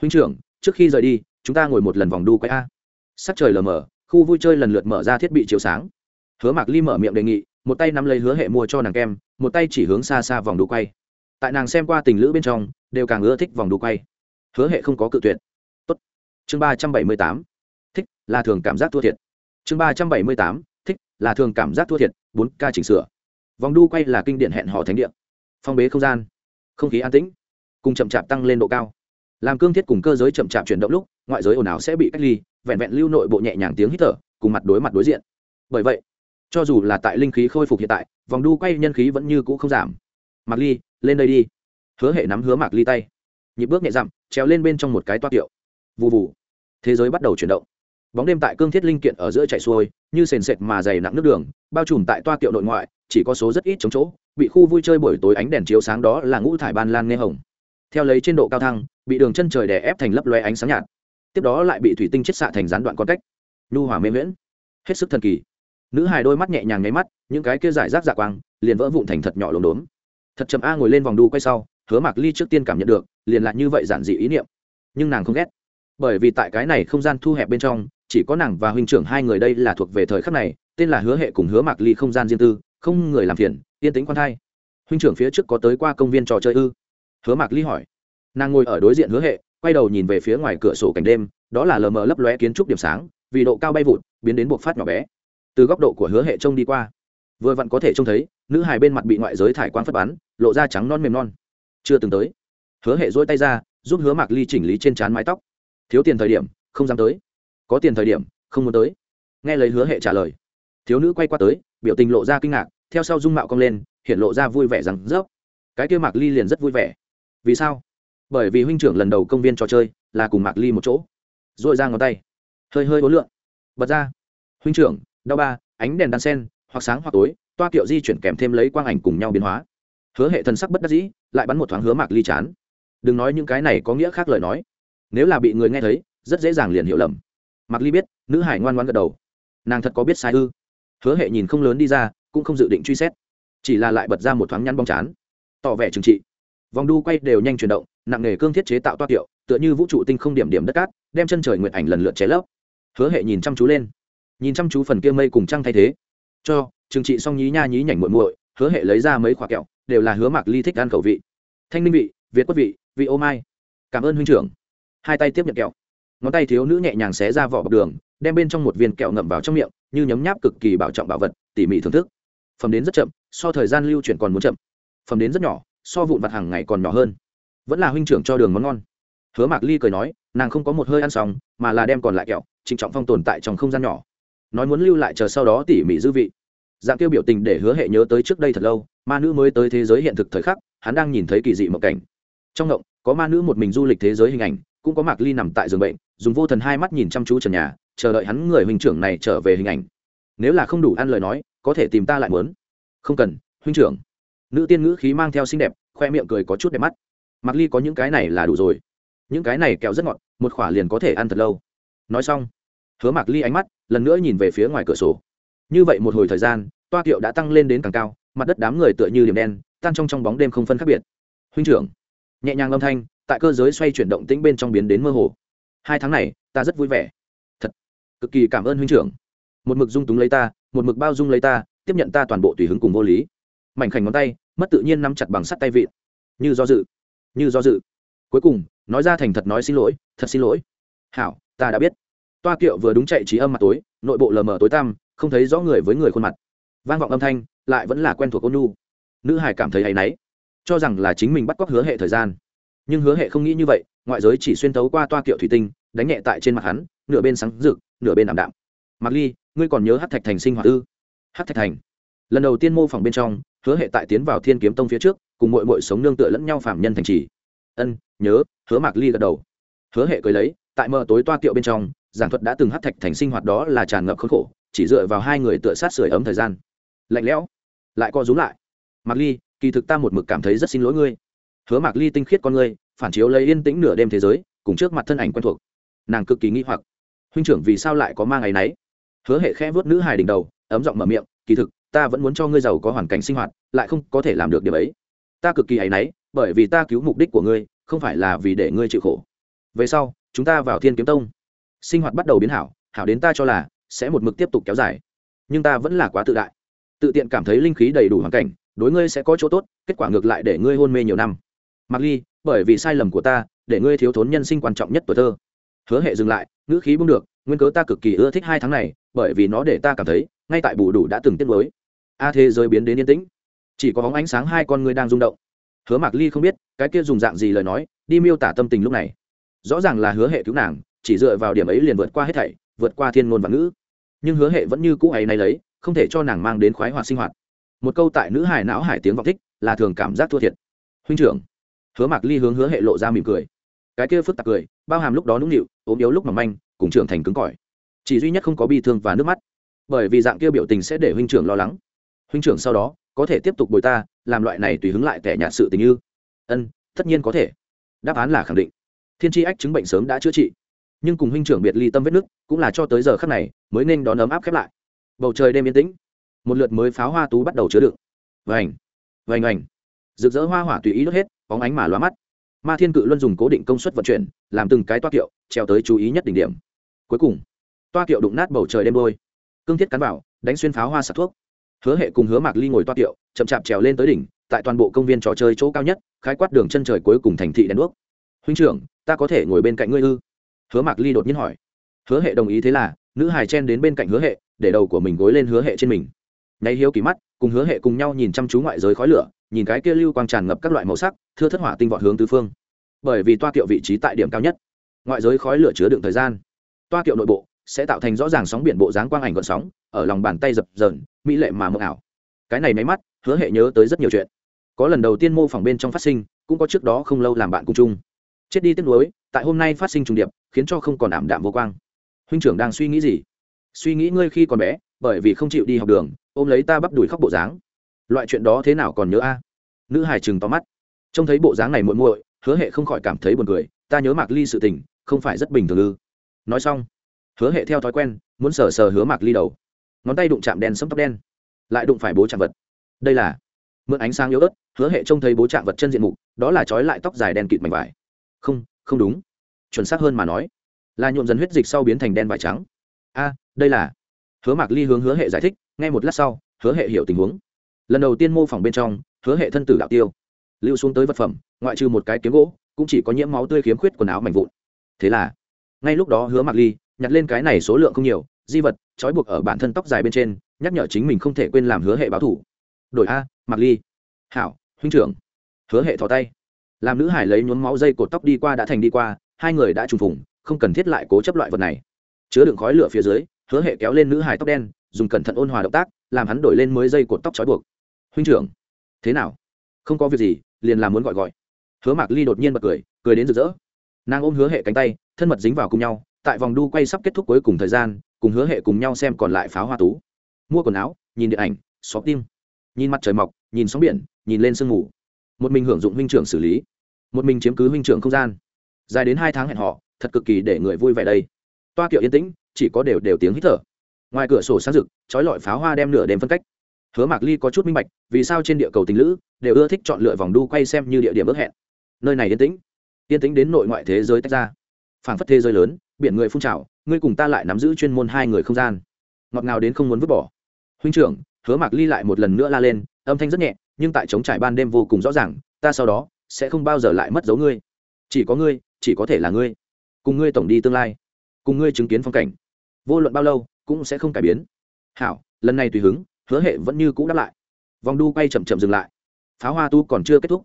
Huynh trưởng, trước khi rời đi chúng ta ngồi một lần vòng đu quay a. Sắc trời lờ mờ, khu vui chơi lần lượt mở ra thiết bị chiếu sáng. Hứa mạc ly mở miệng đề nghị, một tay nắm lấy hứa hệ mua cho nàng kem, một tay chỉ hướng xa xa vòng đu quay. Tại nàng xem qua tình lữ bên trong, đều càng ưa thích vòng đu quay. Hứa hệ không có cự tuyệt. Tốt. chương ba trăm bảy mươi tám. Thích là thường cảm giác thua thiệt. Chương ba trăm bảy mươi tám. Thích là thường cảm giác thua thiệt, bốn ca chỉnh sửa. Vòng đu quay là kinh điển hẹn hò thánh địa. phong bế không gian. Không khí an tĩnh. Cùng chậm chạp tăng lên độ cao làm cương thiết cùng cơ giới chậm chạp chuyển động lúc, ngoại giới ồn ào sẽ bị cách ly, vẹn vẹn lưu nội bộ nhẹ nhàng tiếng hít thở, cùng mặt đối mặt đối diện. Bởi vậy, cho dù là tại linh khí khôi phục hiện tại, vòng đu quay nhân khí vẫn như cũ không giảm. Mạc ly, lên đây đi. Hứa hệ nắm hứa mạc ly tay. Nhịp bước nhẹ dặm, trèo lên bên trong một cái toa kiệu. Vụ vụ thế giới bắt đầu chuyển động. Bóng đêm tại cương thiết linh kiện ở giữa chạy xuôi, như sền sệt mà dày nặng nước đường, bao trùm tại toa kiệu nội ngoại, chỉ có số rất ít chống chỗ, bị khu vui chơi buổi tối ánh đèn chiếu sáng đó là ngũ thải ban lan nghe hồng theo lấy trên độ cao thăng, bị đường chân trời đè ép thành lấp loe ánh sáng nhạt. Tiếp đó lại bị thủy tinh chết xạ thành gián đoạn con cách. Nhu hỏa mê miễn hết sức thần kỳ. Nữ hài đôi mắt nhẹ nhàng nháy mắt, những cái kia giải rác dạ quang, liền vỡ vụn thành thật nhỏ lốm đốm. Thật chầm a ngồi lên vòng đu quay sau, hứa mạc ly trước tiên cảm nhận được, liền lại như vậy giản dị ý niệm. Nhưng nàng không ghét. Bởi vì tại cái này không gian thu hẹp bên trong, chỉ có nàng và huynh trưởng hai người đây là thuộc về thời khắc này, tên là hứa hệ cùng hứa mạc ly không gian riêng tư, không người làm phiền, yên tĩnh quan thai. Huynh trưởng phía trước có tới qua công viên trò chơi ư? Hứa mạc ly hỏi. Nàng ngồi ở đối diện hứa hệ, quay đầu nhìn về phía ngoài cửa sổ cảnh đêm, đó là lờ mờ lấp lóe kiến trúc điểm sáng, vì độ cao bay vụt, biến đến buộc phát nhỏ bé. Từ góc độ của hứa hệ trông đi qua, vừa vặn có thể trông thấy, nữ hài bên mặt bị ngoại giới thải quang phất bắn, lộ ra trắng non mềm non. Chưa từng tới. Hứa hệ dỗi tay ra, giúp hứa mạc ly chỉnh lý trên trán mái tóc. Thiếu tiền thời điểm, không dám tới. Có tiền thời điểm, không muốn tới. Nghe lời hứa hệ trả lời, thiếu nữ quay qua tới, biểu tình lộ ra kinh ngạc, theo sau dung mạo cong lên, hiện lộ ra vui vẻ rằng rớp. Cái kia mạc ly liền rất vui vẻ vì sao? Bởi vì huynh trưởng lần đầu công viên trò chơi là cùng mạc ly một chỗ. R ồ i ra ngón tay. Hơi hơi ố lượn. Bật ra. Huynh trưởng, đau ba, ánh đèn đan sen, hoặc sáng hoặc tối, toa kiệu di chuyển kèm thêm lấy quang ảnh cùng nhau biến hóa. Hứa hệ thần sắc bất đắc dĩ, lại bắn một thoáng hứa mạc ly chán. Đừng nói những cái này có nghĩa khác lời nói. Nếu là bị người nghe thấy, rất dễ dàng liền hiểu lầm. Mạc ly biết, nữ hải ngoan ngoan gật đầu. Nàng thật có biết sai ư? Hứa hệ nhìn không lớn đi ra, cũng không dự định truy xét. Chỉ là lại bật ra một thoáng nhăn bong chán. Tỏ vẻ trừng trị vòng đu quay đều nhanh chuyển động nặng nề cương thiết chế tạo toa tiệu, tựa như vũ trụ tinh không điểm điểm đất cát đem chân trời nguyện ảnh lần lượt cháy lấp. Hứa hệ nhìn chăm chú lên. Nhìn chăm chú phần kia mây cùng trăng thay thế. Cho trừng trị xong nhí nha nhí nhảnh muội muội hứa hệ lấy ra mấy khoả kẹo đều là hứa mạc ly thích ăn khẩu vị. Thanh minh vị việt quất vị vị ô mai. Cảm ơn huynh trưởng. Hai tay tiếp nhận kẹo. Ngón tay thiếu nữ nhẹ nhàng xé ra vỏ bọc đường đem bên trong một viên kẹo ngậm vào trong miệng như nhấm nháp cực kỳ bảo trọng bảo vật tỉ mỉ thưởng thức. Phẩm đến rất chậm so thời gian lưu chuyển còn muốn chậm. Phẩm đến rất nhỏ so vụn vặt hàng ngày còn nhỏ hơn. Vẫn là huynh trưởng cho đường món ngon. Hứa mạc ly cười nói, nàng không có một hơi ăn xong, mà là đem còn lại kẹo, trịnh trọng phong tồn tại trong không gian nhỏ. Nói muốn lưu lại chờ sau đó tỉ mỉ dư vị. Dạng tiêu biểu tình để hứa hệ nhớ tới trước đây thật lâu, ma nữ mới tới thế giới hiện thực thời khắc, hắn đang nhìn thấy kỳ dị mộng cảnh. Trong ngộng, có ma nữ một mình du lịch thế giới hình ảnh, cũng có mạc ly nằm tại giường bệnh, dùng vô thần hai mắt nhìn chăm chú trần nhà, chờ đợi hắn người huynh trưởng này trở về hình ảnh. Nếu là không đủ ăn lời nói, có thể tìm ta lại muốn. Không cần, huynh trưởng nữ tiên ngữ khí mang theo xinh đẹp, khoe miệng cười có chút đẹp mắt. Mặc ly có những cái này là đủ rồi. Những cái này kẹo rất ngọt, một khỏa liền có thể ăn thật lâu. Nói xong, hứa mạc ly ánh mắt lần nữa nhìn về phía ngoài cửa sổ. Như vậy một hồi thời gian, toa kiệu đã tăng lên đến càng cao, mặt đất đám người tựa như điểm đen, tan trong trong bóng đêm không phân khác biệt. Huynh trưởng, nhẹ nhàng âm thanh, tại cơ giới xoay chuyển động tĩnh bên trong biến đến mơ hồ. Hai tháng này, ta rất vui vẻ. Thật, cực kỳ cảm ơn huynh trưởng. Một mực dung túng lấy ta, một mực bao dung lấy ta, tiếp nhận ta toàn bộ tùy hứng cùng vô lý mảnh khảnh ngón tay, mất tự nhiên nắm chặt bằng sắt tay vịn như do dự, như do dự. Cuối cùng, nói ra thành thật nói xin lỗi, thật xin lỗi. Hảo, ta đã biết. Toa kiệu vừa đúng chạy trí âm mặt tối, nội bộ lờ mờ tối tăm, không thấy rõ người với người khuôn mặt. Vang vọng âm thanh, lại vẫn là quen thuộc ôn nhu. Nữ hải cảm thấy hay náy, cho rằng là chính mình bắt cóc hứa hệ thời gian. Nhưng hứa hệ không nghĩ như vậy, ngoại giới chỉ xuyên thấu qua toa kiệu thủy tinh, đánh nhẹ tại trên mặt hắn, nửa bên sáng rực, nửa bên ảm đạm. Mặc ly, ngươi còn nhớ hát thạch thành sinh hoạt ư? Hát thạch thành. Lần đầu tiên mô phỏng bên trong hứa hệ tại tiến vào thiên kiếm tông phía trước, cùng mội mội sống nương tựa lẫn nhau phạm nhân thành trì. Ân, nhớ, hứa mạc ly gật đầu. Hứa hệ cười lấy, tại mờ tối toa kiệu bên trong, giảng thuật đã từng hát thạch thành sinh hoạt đó là tràn ngập khốn khổ, chỉ dựa vào hai người tựa sát sưởi ấm thời gian. Lạnh lẽo, lại co rúm lại. Mạc ly, kỳ thực ta một mực cảm thấy rất xin lỗi ngươi. Hứa mạc ly tinh khiết con ngươi, phản chiếu lấy yên tĩnh nửa đêm thế giới, cùng trước mặt thân ảnh quen thuộc. Nàng cực kỳ nghi hoặc. Huynh trưởng vì sao lại có mang ngày nấy? Hứa hệ khẽ vớt nữ hài đỉnh đầu, ấm giọng mở miệng, kỳ thực ta vẫn muốn cho ngươi giàu có hoàn cảnh sinh hoạt, lại không có thể làm được điều ấy. Ta cực kỳ áy náy, bởi vì ta cứu mục đích của ngươi, không phải là vì để ngươi chịu khổ. Về sau, chúng ta vào thiên kiếm tông. Sinh hoạt bắt đầu biến hảo hảo đến ta cho là sẽ một mực tiếp tục kéo dài. Nhưng ta vẫn là quá tự đại. Tự tiện cảm thấy linh khí đầy đủ hoàn cảnh, đối ngươi sẽ có chỗ tốt, kết quả ngược lại để ngươi hôn mê nhiều năm. Mặc ly, bởi vì sai lầm của ta, để ngươi thiếu thốn nhân sinh quan trọng nhất tuổi thơ. Hứa hệ dừng lại, ngữ khí bung được, nguyên cớ ta cực kỳ ưa thích hai tháng này, bởi vì nó để ta cảm thấy, ngay tại bù đủ đã từng tiết mới a thế giới biến đến yên tĩnh. Chỉ có bóng ánh sáng hai con ngươi đang rung động. Hứa mạc ly không biết, cái kia dùng dạng gì lời nói, đi miêu tả tâm tình lúc này. Rõ ràng là hứa hệ cứu nàng, chỉ dựa vào điểm ấy liền vượt qua hết thảy, vượt qua thiên ngôn và ngữ. Nhưng hứa hệ vẫn như cũ ấy này lấy, không thể cho nàng mang đến khoái hoạt sinh hoạt. Một câu tại nữ hải não hải tiếng vọng thích, là thường cảm giác thua thiệt. Huynh trưởng. Hứa mạc ly hướng hứa hệ lộ ra mỉm cười. Cái kia phức tạp cười, bao hàm lúc đó nũng nịu, ốm yếu lúc mỏng manh, cùng trưởng thành cứng cỏi. Chỉ duy nhất không có bi thương và nước mắt. Bởi vì dạng kia biểu tình sẽ để huynh trưởng lo lắng huynh trưởng sau đó, có thể tiếp tục bồi ta, làm loại này tùy hứng lại kẻ nhạt sự tình như. Ân, tất nhiên có thể. Đáp án là khẳng định. Thiên tri ách chứng bệnh sớm đã chữa trị. Nhưng cùng huynh trưởng biệt ly tâm vết nứt, cũng là cho tới giờ khắc này, mới nên đón ấm áp khép lại. Bầu trời đêm yên tĩnh. Một lượt mới pháo hoa tú bắt đầu chứa đựng. Vành vành ảnh rực rỡ hoa hỏa tùy ý đốt hết, bóng ánh mà lóa mắt. Ma thiên cự luân dùng cố định công suất vận chuyển, làm từng cái toa kiệu, treo tới chú ý nhất đỉnh điểm. Cuối cùng, toa kiệu đụng nát bầu trời đêm đôi. Cương thiết cắn vào, đánh xuyên pháo hoa sạc thuốc hứa hệ cùng hứa mạc ly ngồi toa tiệu chậm chạp trèo lên tới đỉnh, tại toàn bộ công viên trò chơi chỗ cao nhất, khái quát đường chân trời cuối cùng thành thị đèn đuốc. Huynh trưởng, ta có thể ngồi bên cạnh ngươi ư? Hứa mạc ly đột nhiên hỏi. Hứa hệ đồng ý thế là, nữ hài chen đến bên cạnh hứa hệ, để đầu của mình gối lên hứa hệ trên mình. Nháy hiếu kỳ mắt, cùng hứa hệ cùng nhau nhìn chăm chú ngoại giới khói lửa, nhìn cái kia lưu quang tràn ngập các loại màu sắc, thưa thất hỏa tinh vọt hướng tứ phương. Bởi vì toa kiệu vị trí tại điểm cao nhất, ngoại giới khói lửa chứa đựng thời gian. Toa kiệu nội bộ sẽ tạo thành rõ ràng sóng biển bộ dáng quang ảnh gọn sóng, ở lòng bàn tay dập dờn mỹ lệ mà mơ ảo. Cái này máy mắt, hứa hệ nhớ tới rất nhiều chuyện. Có lần đầu tiên mô phỏng bên trong phát sinh, cũng có trước đó không lâu làm bạn cùng chung. Chết đi tiếc nuối, tại hôm nay phát sinh trùng điệp, khiến cho không còn ảm đạm vô quang. Huynh trưởng đang suy nghĩ gì? Suy nghĩ ngươi khi còn bé, bởi vì không chịu đi học đường, ôm lấy ta bắp đùi khóc bộ dáng. Loại chuyện đó thế nào còn nhớ a? Nữ hải chừng to mắt. Trông thấy bộ dáng này muội muội, hứa hệ không khỏi cảm thấy buồn cười, ta nhớ mạc ly sự tình, không phải rất bình thường ư. Nói xong, hứa hệ theo thói quen, muốn sờ sờ hứa mạc ly đầu ngón tay đụng chạm đen sấm tóc đen, lại đụng phải bố chạm vật. Đây là mượn ánh sáng yếu ớt, hứa hệ trông thấy bố chạm vật chân diện mục, đó là trói lại tóc dài đen kịt mảnh vải. Không không đúng. Chuẩn xác hơn mà nói, là nhuộm dần huyết dịch sau biến thành đen vải trắng. A, đây là hứa mạc ly hướng hứa hệ giải thích ngay một lát sau, hứa hệ hiểu tình huống. Lần đầu tiên mô phỏng bên trong, hứa hệ thân tử đạo tiêu, lưu xuống tới vật phẩm, ngoại trừ một cái kiếm gỗ, cũng chỉ có nhiễm máu tươi khiếm khuyết quần áo mảnh vụn. Thế là, ngay lúc đó hứa mạc ly nhặt lên cái này số lượng không nhiều di vật, trói buộc ở bản thân tóc dài bên trên, nhắc nhở chính mình không thể quên làm hứa hệ báo thủ. Đổi a Mặc ly. Hảo, huynh trưởng. Hứa hệ thò tay. Làm nữ hải lấy nhuốm máu dây cột tóc đi qua đã thành đi qua, hai người đã trùng phùng, không cần thiết lại cố chấp loại vật này. Chứa đựng khói lửa phía dưới, hứa hệ kéo lên nữ hải tóc đen, dùng cẩn thận ôn hòa động tác, làm hắn đổi lên mới dây cột tóc trói buộc. Huynh trưởng. Thế nào? Không có việc gì, liền làm muốn gọi gọi. Hứa mạc ly đột nhiên bật cười cười đến rực rỡ. Nàng ôm hứa hệ cánh tay, thân mật dính vào cùng nhau, tại vòng đu quay sắp kết thúc cuối cùng thời gian cùng hứa hệ cùng nhau xem còn lại pháo hoa tú. Mua quần áo, nhìn điện ảnh xóp tim. Nhìn mặt trời mọc, nhìn sóng biển, nhìn lên sương mù. Một mình hưởng dụng huynh trưởng xử lý. Một mình chiếm cứ huynh trưởng không gian. Dài đến hai tháng hẹn họ thật cực kỳ để người vui vẻ đây. Toa kiệu yên tĩnh, chỉ có đều đều tiếng hít thở. Ngoài cửa sổ sáng rực, trói lọi pháo hoa đem nửa đêm phân cách. Hứa mạc ly có chút minh bạch, vì sao trên địa cầu tình lữ đều ưa thích chọn lựa vòng đu quay xem như địa điểm ước hẹn. Nơi này yên tĩnh. Yên tĩnh đến nội ngoại thế giới tách ra. Phảng phất thế giới lớn, biển người phun trào ngươi cùng ta lại nắm giữ chuyên môn hai người không gian. Ngọt ngào đến không muốn vứt bỏ. Huynh trưởng, hứa mạc ly lại một lần nữa la lên, âm thanh rất nhẹ, nhưng tại chống trải ban đêm vô cùng rõ ràng, ta sau đó sẽ không bao giờ lại mất dấu ngươi. Chỉ có ngươi, chỉ có thể là ngươi. Cùng ngươi tổng đi tương lai. Cùng ngươi chứng kiến phong cảnh. Vô luận bao lâu, cũng sẽ không cải biến. Hảo, lần này tùy hứng, hứa hệ vẫn như cũ đáp lại. Vòng đu quay chậm chậm dừng lại. Pháo hoa tu còn chưa kết thúc.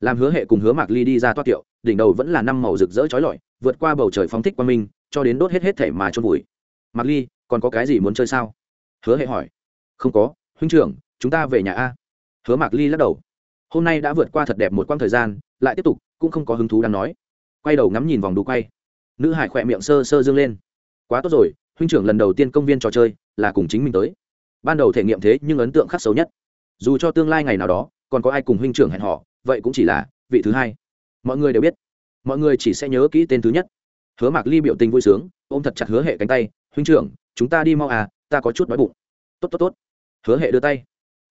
Làm hứa hệ cùng hứa mạc ly đi ra toa kiệu, đỉnh đầu vẫn là năm màu rực rỡ trói lọi, vượt qua bầu trời phóng thích quang minh cho đến đốt hết hết thể mà trôn vùi. Mạc ly, còn có cái gì muốn chơi sao? Hứa hệ hỏi. Không có, huynh trưởng, chúng ta về nhà a. Hứa mạc ly lắc đầu. Hôm nay đã vượt qua thật đẹp một quãng thời gian, lại tiếp tục, cũng không có hứng thú đang nói. Quay đầu ngắm nhìn vòng đu quay. Nữ hải khỏe miệng sơ sơ dương lên. Quá tốt rồi, huynh trưởng lần đầu tiên công viên trò chơi, là cùng chính mình tới. Ban đầu thể nghiệm thế nhưng ấn tượng khắc xấu nhất. Dù cho tương lai ngày nào đó, còn có ai cùng huynh trưởng hẹn họ vậy cũng chỉ là vị thứ hai. Mọi người đều biết. Mọi người chỉ sẽ nhớ kỹ tên thứ nhất hứa mạc ly biểu tình vui sướng, ôm thật chặt hứa hệ cánh tay, huynh trưởng, chúng ta đi mau à ta có chút đói bụng. Tốt tốt tốt. Hứa hệ đưa tay,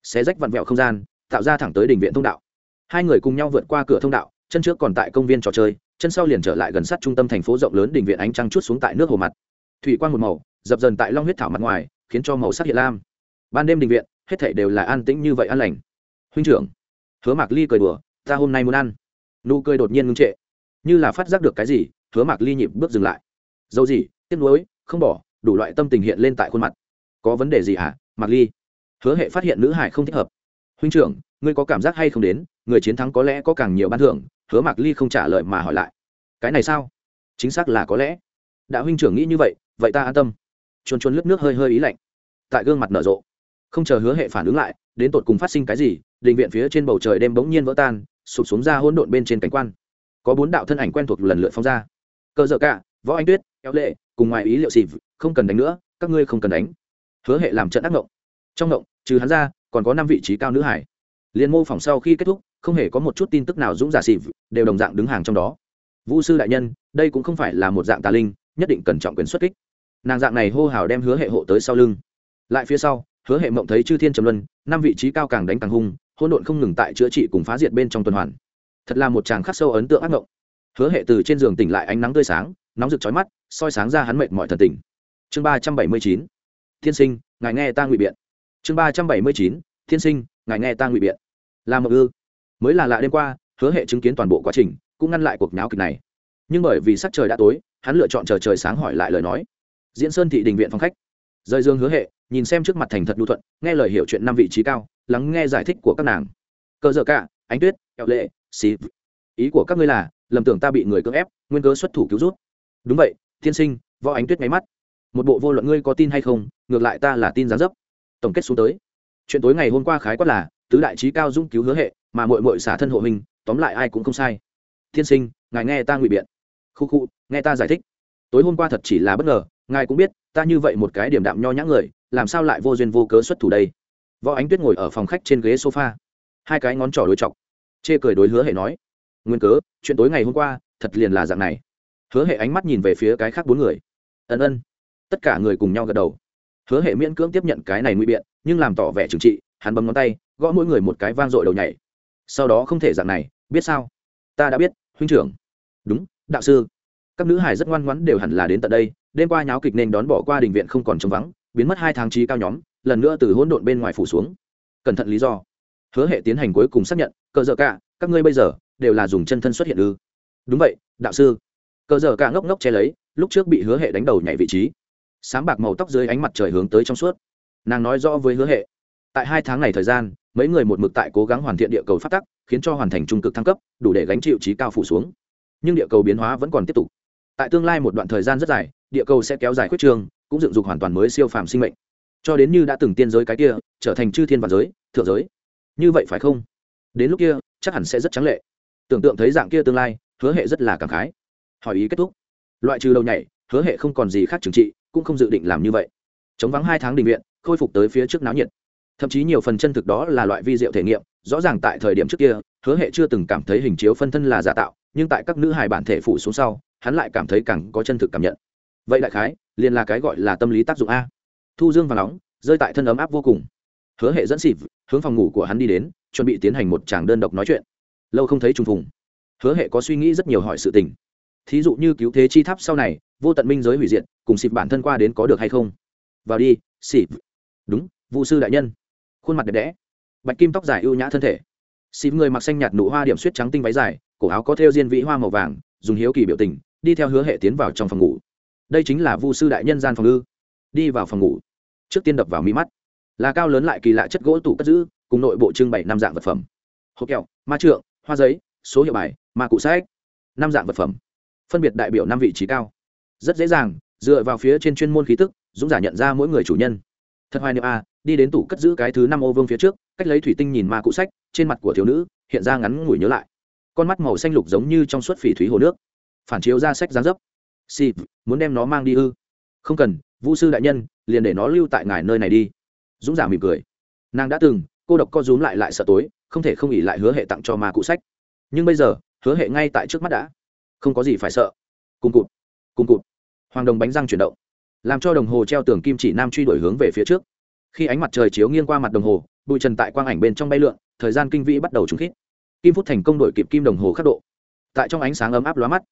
xé rách vặn vẹo không gian, tạo ra thẳng tới đỉnh viện thông đạo. Hai người cùng nhau vượt qua cửa thông đạo, chân trước còn tại công viên trò chơi, chân sau liền trở lại gần sát trung tâm thành phố rộng lớn đỉnh viện ánh trăng chút xuống tại nước hồ mặt. Thủy quan một màu, dập dần tại long huyết thảo mặt ngoài, khiến cho màu sắc hiện lam. Ban đêm đình viện, hết thảy đều là an tĩnh như vậy an lành. Huynh trưởng. Hứa mạc ly cười đùa, ta hôm nay muốn ăn. Nụ cười đột nhiên ngưng trệ. Như là phát giác được cái gì hứa mạc ly nhịp bước dừng lại. Dầu gì, tiếc nuối, không bỏ, đủ loại tâm tình hiện lên tại khuôn mặt. Có vấn đề gì hả, mạc ly? Hứa hệ phát hiện nữ hải không thích hợp. Huynh trưởng, ngươi có cảm giác hay không đến, người chiến thắng có lẽ có càng nhiều ban thưởng, hứa mạc ly không trả lời mà hỏi lại. Cái này sao? Chính xác là có lẽ. Đã huynh trưởng nghĩ như vậy vậy ta an tâm. Chuồn chuồn lướt nước hơi hơi ý lạnh. Tại gương mặt nở rộ. Không chờ hứa hệ phản ứng lại, đến tột cùng phát sinh cái gì định viện phía trên bầu trời đêm bỗng nhiên vỡ tan, sụp xuống ra hỗn độn bên trên cảnh quan. Có bốn đạo thân ảnh quen thuộc lần lượt phóng ra cơ dợ cả, võ anh tuyết, kéo lệ, cùng ngoài ý liệu xịp không cần đánh nữa, các ngươi không cần đánh. Hứa hệ làm trận ác ngộng. Trong ngộng, trừ hắn ra, còn có năm vị trí cao nữ hải. Liên mô phỏng sau khi kết thúc, không hề có một chút tin tức nào dũng giả xịp đều đồng dạng đứng hàng trong đó. Vũ sư đại nhân, đây cũng không phải là một dạng tà linh, nhất định cần trọng quyền xuất kích. Nàng dạng này hô hào đem hứa hệ hộ tới sau lưng. Lại phía sau, hứa hệ mộng thấy chư thiên trầm luân, năm vị trí cao càng đánh càng hung hôn độn không ngừng tại chữa trị cùng phá diệt bên trong tuần hoàn. Thật là một chàng khắc sâu ấn tượng ác mộng hứa hệ từ trên giường tỉnh lại ánh nắng tươi sáng, nóng rực chói mắt, soi sáng ra hắn mệt mọi thần tình. Chương ba trăm bảy mươi chín. Thiên sinh, ngài nghe ta ngụy biện. Chương ba trăm bảy mươi chín. Thiên sinh, ngài nghe ta ngụy biện. Là mộng ư. Mới là lạ đêm qua, hứa hệ chứng kiến toàn bộ quá trình, cũng ngăn lại cuộc náo kịch này. Nhưng bởi vì sắc trời đã tối, hắn lựa chọn chờ trời sáng hỏi lại lời nói. Diễn sơn thị đình viện phòng khách. Rời dương hứa hệ, nhìn xem trước mặt thành thật nhu thuận, nghe lời hiểu chuyện năm vị trí cao, lắng nghe giải thích của các nàng. Cơ dở cả ánh tuyết, kẹo lệ, xì ý của các ngươi là lầm tưởng ta bị người cưỡng ép, nguyên cớ xuất thủ cứu rút đúng vậy, tiên sinh, võ ánh tuyết máy mắt. Một bộ vô luận ngươi có tin hay không, ngược lại ta là tin gián dấp. Tổng kết xuống tới. Chuyện tối ngày hôm qua khái quát là, tứ đại trí cao dung cứu hứa hệ, mà mội mội xả thân hộ mình tóm lại ai cũng không sai. Tiên sinh, ngài nghe ta ngụy biện. Khu khu, nghe ta giải thích. Tối hôm qua thật chỉ là bất ngờ, ngài cũng biết, ta như vậy một cái điểm đạm nho nhã người, làm sao lại vô duyên vô cớ xuất thủ đây? Võ ánh tuyết ngồi ở phòng khách trên ghế sofa. Hai cái ngón trỏ đối chọc. Chê cười đối hứa hệ nói nguyên cớ, chuyện tối ngày hôm qua, thật liền là dạng này. Hứa hệ ánh mắt nhìn về phía cái khác bốn người. Ân ân. Tất cả người cùng nhau gật đầu. Hứa hệ miễn cưỡng tiếp nhận cái này nguy biện, nhưng làm tỏ vẻ trừng trị, hắn bấm ngón tay, gõ mỗi người một cái vang dội đầu nhảy. Sau đó không thể dạng này, biết sao? Ta đã biết, huynh trưởng. Đúng, đạo sư. Các nữ hải rất ngoan ngoãn đều hẳn là đến tận đây, đêm qua nháo kịch nên đón bỏ qua đình viện không còn trống vắng, biến mất hai tháng trí cao nhóm, lần nữa từ hỗn độn bên ngoài phủ xuống. Cẩn thận lý do. Hứa hệ tiến hành cuối cùng xác nhận, cờ dợ cả, các ngươi bây giờ đều là dùng chân thân xuất hiện ư. Đúng vậy, đạo sư. Cờ giờ cả ngốc ngốc che lấy, lúc trước bị hứa hệ đánh đầu nhảy vị trí. Sáng bạc màu tóc dưới ánh mặt trời hướng tới trong suốt. Nàng nói rõ với hứa hệ. Tại hai tháng này thời gian, mấy người một mực tại cố gắng hoàn thiện địa cầu phát tắc, khiến cho hoàn thành trung cực thăng cấp, đủ để gánh chịu trí cao phủ xuống. Nhưng địa cầu biến hóa vẫn còn tiếp tục. Tại tương lai một đoạn thời gian rất dài, địa cầu sẽ kéo dài khuyết trường, cũng dựng dục hoàn toàn mới siêu phàm sinh mệnh. Cho đến như đã từng tiên giới cái kia, trở thành chư thiên và giới, thượng giới. Như vậy phải không? Đến lúc kia, chắc hẳn sẽ rất trắng lệ tưởng tượng thấy dạng kia tương lai, hứa hệ rất là cảm khái. Hỏi ý kết thúc. Loại trừ đầu nhảy, hứa hệ không còn gì khác trừng trị, cũng không dự định làm như vậy. Chống vắng hai tháng định viện, khôi phục tới phía trước náo nhiệt. Thậm chí nhiều phần chân thực đó là loại vi diệu thể nghiệm, rõ ràng tại thời điểm trước kia, hứa hệ chưa từng cảm thấy hình chiếu phân thân là giả tạo, nhưng tại các nữ hài bản thể phủ xuống sau, hắn lại cảm thấy càng có chân thực cảm nhận. Vậy đại khái, liền là cái gọi là tâm lý tác dụng a. Thu dương và nóng, rơi tại thân ấm áp vô cùng. Hứa hệ dẫn xịp, hướng phòng ngủ của hắn đi đến, chuẩn bị tiến hành một tràng đơn độc nói chuyện lâu không thấy trùng phùng. Hứa hệ có suy nghĩ rất nhiều hỏi sự tình. Thí dụ như cứu thế chi tháp sau này, vô tận minh giới hủy diệt, cùng xịp bản thân qua đến có được hay không? Vào đi, xịp. Đúng vụ sư đại nhân. Khuôn mặt đẹp đẽ. Bạch kim tóc dài ưu nhã thân thể. Xịp người mặc xanh nhạt nụ hoa điểm suýt trắng tinh váy dài, cổ áo có thêu diên vĩ hoa màu vàng, dùng hiếu kỳ biểu tình, đi theo hứa hệ tiến vào trong phòng ngủ. Đây chính là vu sư đại nhân gian phòng ư? Đi vào phòng ngủ. Trước tiên đập vào mi mắt. Là cao lớn lại kỳ lạ chất gỗ tủ cất giữ, cùng nội bộ trưng bày năm dạng vật phẩm. Hộp kẹo, ma trượng hoa giấy, số hiệu bài ma cụ sách, năm dạng vật phẩm. Phân biệt đại biểu năm vị trí cao. Rất dễ dàng, dựa vào phía trên chuyên môn khí tức, dũng giả nhận ra mỗi người chủ nhân. Thật hoài niệm a đi đến tủ cất giữ cái thứ năm ô vương phía trước, cách lấy thủy tinh nhìn ma cụ sách, trên mặt của thiếu nữ, hiện ra ngắn ngủi nhớ lại. Con mắt màu xanh lục giống như trong suốt phỉ thúy hồ nước. Phản chiếu ra sách gián dấp. Si muốn đem nó mang đi ư? Không cần vũ sư đại nhân, liền để nó lưu tại ngài nơi này đi. Dũng giả mỉm cười. Nàng đã từng, cô độc co rúm lại lại sợ tối không thể không ỉ lại hứa hệ tặng cho ma cụ sách. Nhưng bây giờ, hứa hệ ngay tại trước mắt đã. Không có gì phải sợ. Cùng cụt cùng cụt. Hoàng đồng bánh răng chuyển động. Làm cho đồng hồ treo tường kim chỉ nam truy đổi hướng về phía trước. Khi ánh mặt trời chiếu nghiêng qua mặt đồng hồ, bụi trần tại quang ảnh bên trong bay lượn, thời gian kinh vĩ bắt đầu trúng khít. Kim phút thành công đổi kịp kim đồng hồ khắc độ. Tại trong ánh sáng ấm áp lóa mắt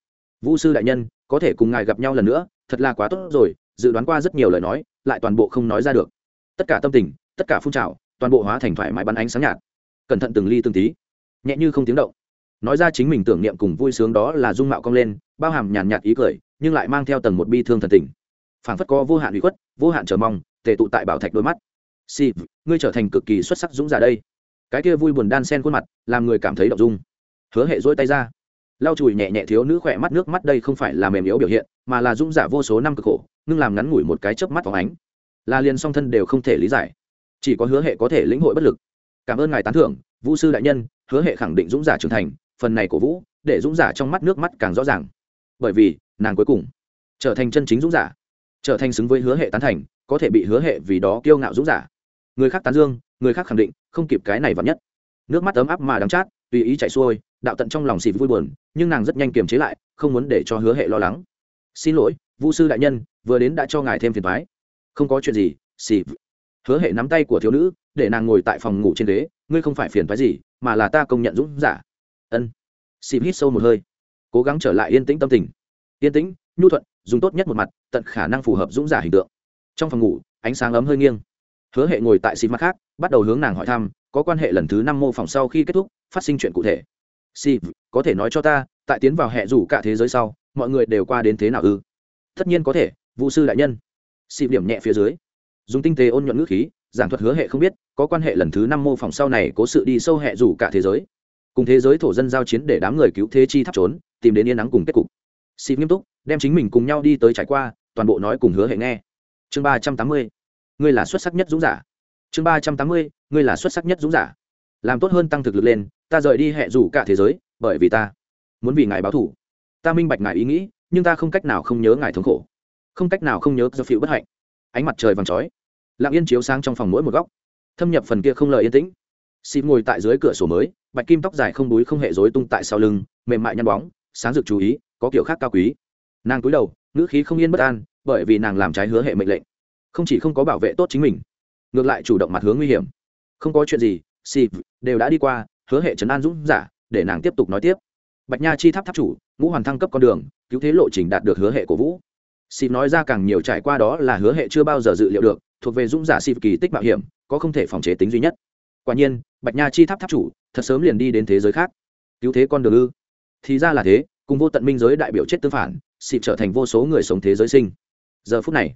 vũ sư đại nhân, có thể cùng ngài gặp nhau lần nữa, thật là quá tốt rồi, dự đoán qua rất nhiều lời nói, lại toàn bộ không nói ra được. Tất cả tâm tình, tất cả phun trào, toàn bộ hóa thành thoải mái bắn ánh sáng nhạt cẩn thận từng ly từng tí, nhẹ như không tiếng động. Nói ra chính mình tưởng niệm cùng vui sướng đó là dung mạo cong lên, bao hàm nhàn nhạt ý cười, nhưng lại mang theo tầng một bi thương thần tình. Phảng phất có vô hạn uy khuất, vô hạn chờ mong, tề tụ tại bảo thạch đôi mắt. Si, ngươi trở thành cực kỳ xuất sắc dũng giả đây. Cái kia vui buồn đan sen khuôn mặt, làm người cảm thấy động dung. Hứa hệ dỗi tay ra. Lau chùi nhẹ nhẹ thiếu nữ khỏe mắt nước mắt đây không phải là mềm yếu biểu hiện, mà là dũng giả vô số năm cực khổ, ngưng làm ngắn ngủi một cái chớp mắt phóng ánh. Là liền song thân đều không thể lý giải. Chỉ có hứa hệ có thể lĩnh hội bất lực cảm ơn ngài tán thưởng, vũ sư đại nhân, hứa hệ khẳng định dũng giả trưởng thành, phần này của vũ, để dũng giả trong mắt nước mắt càng rõ ràng. Bởi vì, nàng cuối cùng trở thành chân chính dũng giả, trở thành xứng với hứa hệ tán thành, có thể bị hứa hệ vì đó kiêu ngạo dũng giả. Người khác tán dương, người khác khẳng định không kịp cái này vắn nhất. Nước mắt ấm áp mà đắng chát, tùy ý chạy xuôi, đạo tận trong lòng xịt vui buồn, nhưng nàng rất nhanh kiềm chế lại, không muốn để cho hứa hệ lo lắng. Xin lỗi, vũ sư đại nhân, vừa đến đã cho ngài thêm phiền thoái không có chuyện gì xịt hứa hệ nắm tay của thiếu nữ để nàng ngồi tại phòng ngủ trên ghế, ngươi không phải phiền phái gì, mà là ta công nhận dũng giả. Ân. Xịp hít sâu một hơi, cố gắng trở lại yên tĩnh tâm tình. Yên tĩnh, nhu thuận, dùng tốt nhất một mặt, tận khả năng phù hợp dũng giả hình tượng. Trong phòng ngủ, ánh sáng ấm hơi nghiêng. Hứa hệ ngồi tại xịp mặt khác, bắt đầu hướng nàng hỏi thăm, có quan hệ lần thứ năm mô phỏng sau khi kết thúc, phát sinh chuyện cụ thể. Xịp, có thể nói cho ta, tại tiến vào hệ rủ cả thế giới sau, mọi người đều qua đến thế nào ư? Tất nhiên có thể vụ sư đại nhân. Xịp điểm nhẹ phía dưới. Dùng tinh tế ôn nhuận ngữ khí giảng thuật hứa hệ không biết, có quan hệ lần thứ năm mô phỏng sau này cố sự đi sâu hệ rủ cả thế giới. Cùng thế giới thổ dân giao chiến để đám người cứu thế chi thắp trốn, tìm đến yên nắng cùng kết cục. Xịp nghiêm túc, đem chính mình cùng nhau đi tới trải qua, toàn bộ nói cùng hứa hệ nghe. Chương ba trăm tám mươi, ngươi là xuất sắc nhất dũng giả. Chương ba trăm tám mươi, ngươi là xuất sắc nhất dũng giả. Làm tốt hơn tăng thực lực lên, ta rời đi hệ rủ cả thế giới, bởi vì ta muốn vì ngài báo thủ. Ta minh bạch ngài ý nghĩ, nhưng ta không cách nào không nhớ ngài thống khổ. Không cách nào không nhớ do phiêu bất hạnh. Ánh mặt trời vàng chói lặng yên chiếu sáng trong phòng mỗi một góc. Thâm nhập phần kia không lời yên tĩnh. Xịt ngồi tại dưới cửa sổ mới, bạch kim tóc dài không búi không hề rối tung tại sau lưng, mềm mại nhăn bóng, sáng rực chú ý, có kiểu khác cao quý. Nàng cúi đầu, ngữ khí không yên bất an, bởi vì nàng làm trái hứa hệ mệnh lệnh. Không chỉ không có bảo vệ tốt chính mình, ngược lại chủ động mặt hướng nguy hiểm. Không có chuyện gì, xịt đều đã đi qua, hứa hệ trấn an dũng giả, để nàng tiếp tục nói tiếp. Bạch nha chi tháp tháp chủ, ngũ hoàn thăng cấp con đường, cứu thế lộ trình đạt được hứa hệ cổ vũ. Xịt nói ra càng nhiều trải qua đó là hứa hệ chưa bao giờ dự liệu được thuộc về dũng giả si kỳ tích mạo hiểm, có không thể phòng chế tính duy nhất. Quả nhiên, bạch nha chi tháp tháp chủ, thật sớm liền đi đến thế giới khác. Cứu thế con đường ư? Thì ra là thế, cùng vô tận minh giới đại biểu chết tương phản xịp trở thành vô số người sống thế giới sinh. Giờ phút này,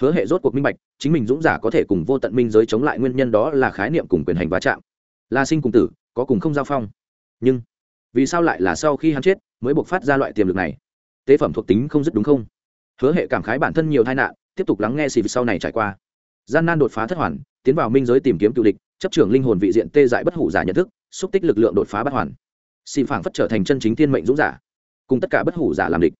hứa hệ rốt cuộc minh bạch, chính mình dũng giả có thể cùng vô tận minh giới chống lại nguyên nhân đó là khái niệm cùng quyền hành va chạm. Là sinh cùng tử, có cùng không giao phong. Nhưng, vì sao lại là sau khi hắn chết, mới buộc phát ra loại tiềm lực này? Tế phẩm thuộc tính không dứt đúng không? Hứa hệ cảm khái bản thân nhiều tai nạn, tiếp tục lắng nghe xịp sau này trải qua gian nan đột phá thất hoàn, tiến vào minh giới tìm kiếm cựu địch, chấp trưởng linh hồn vị diện tê dại bất hủ giả nhận thức, xúc tích lực lượng đột phá bất hoàn. Xin phảng phất trở thành chân chính tiên mệnh dũng giả, cùng tất cả bất hủ giả làm địch.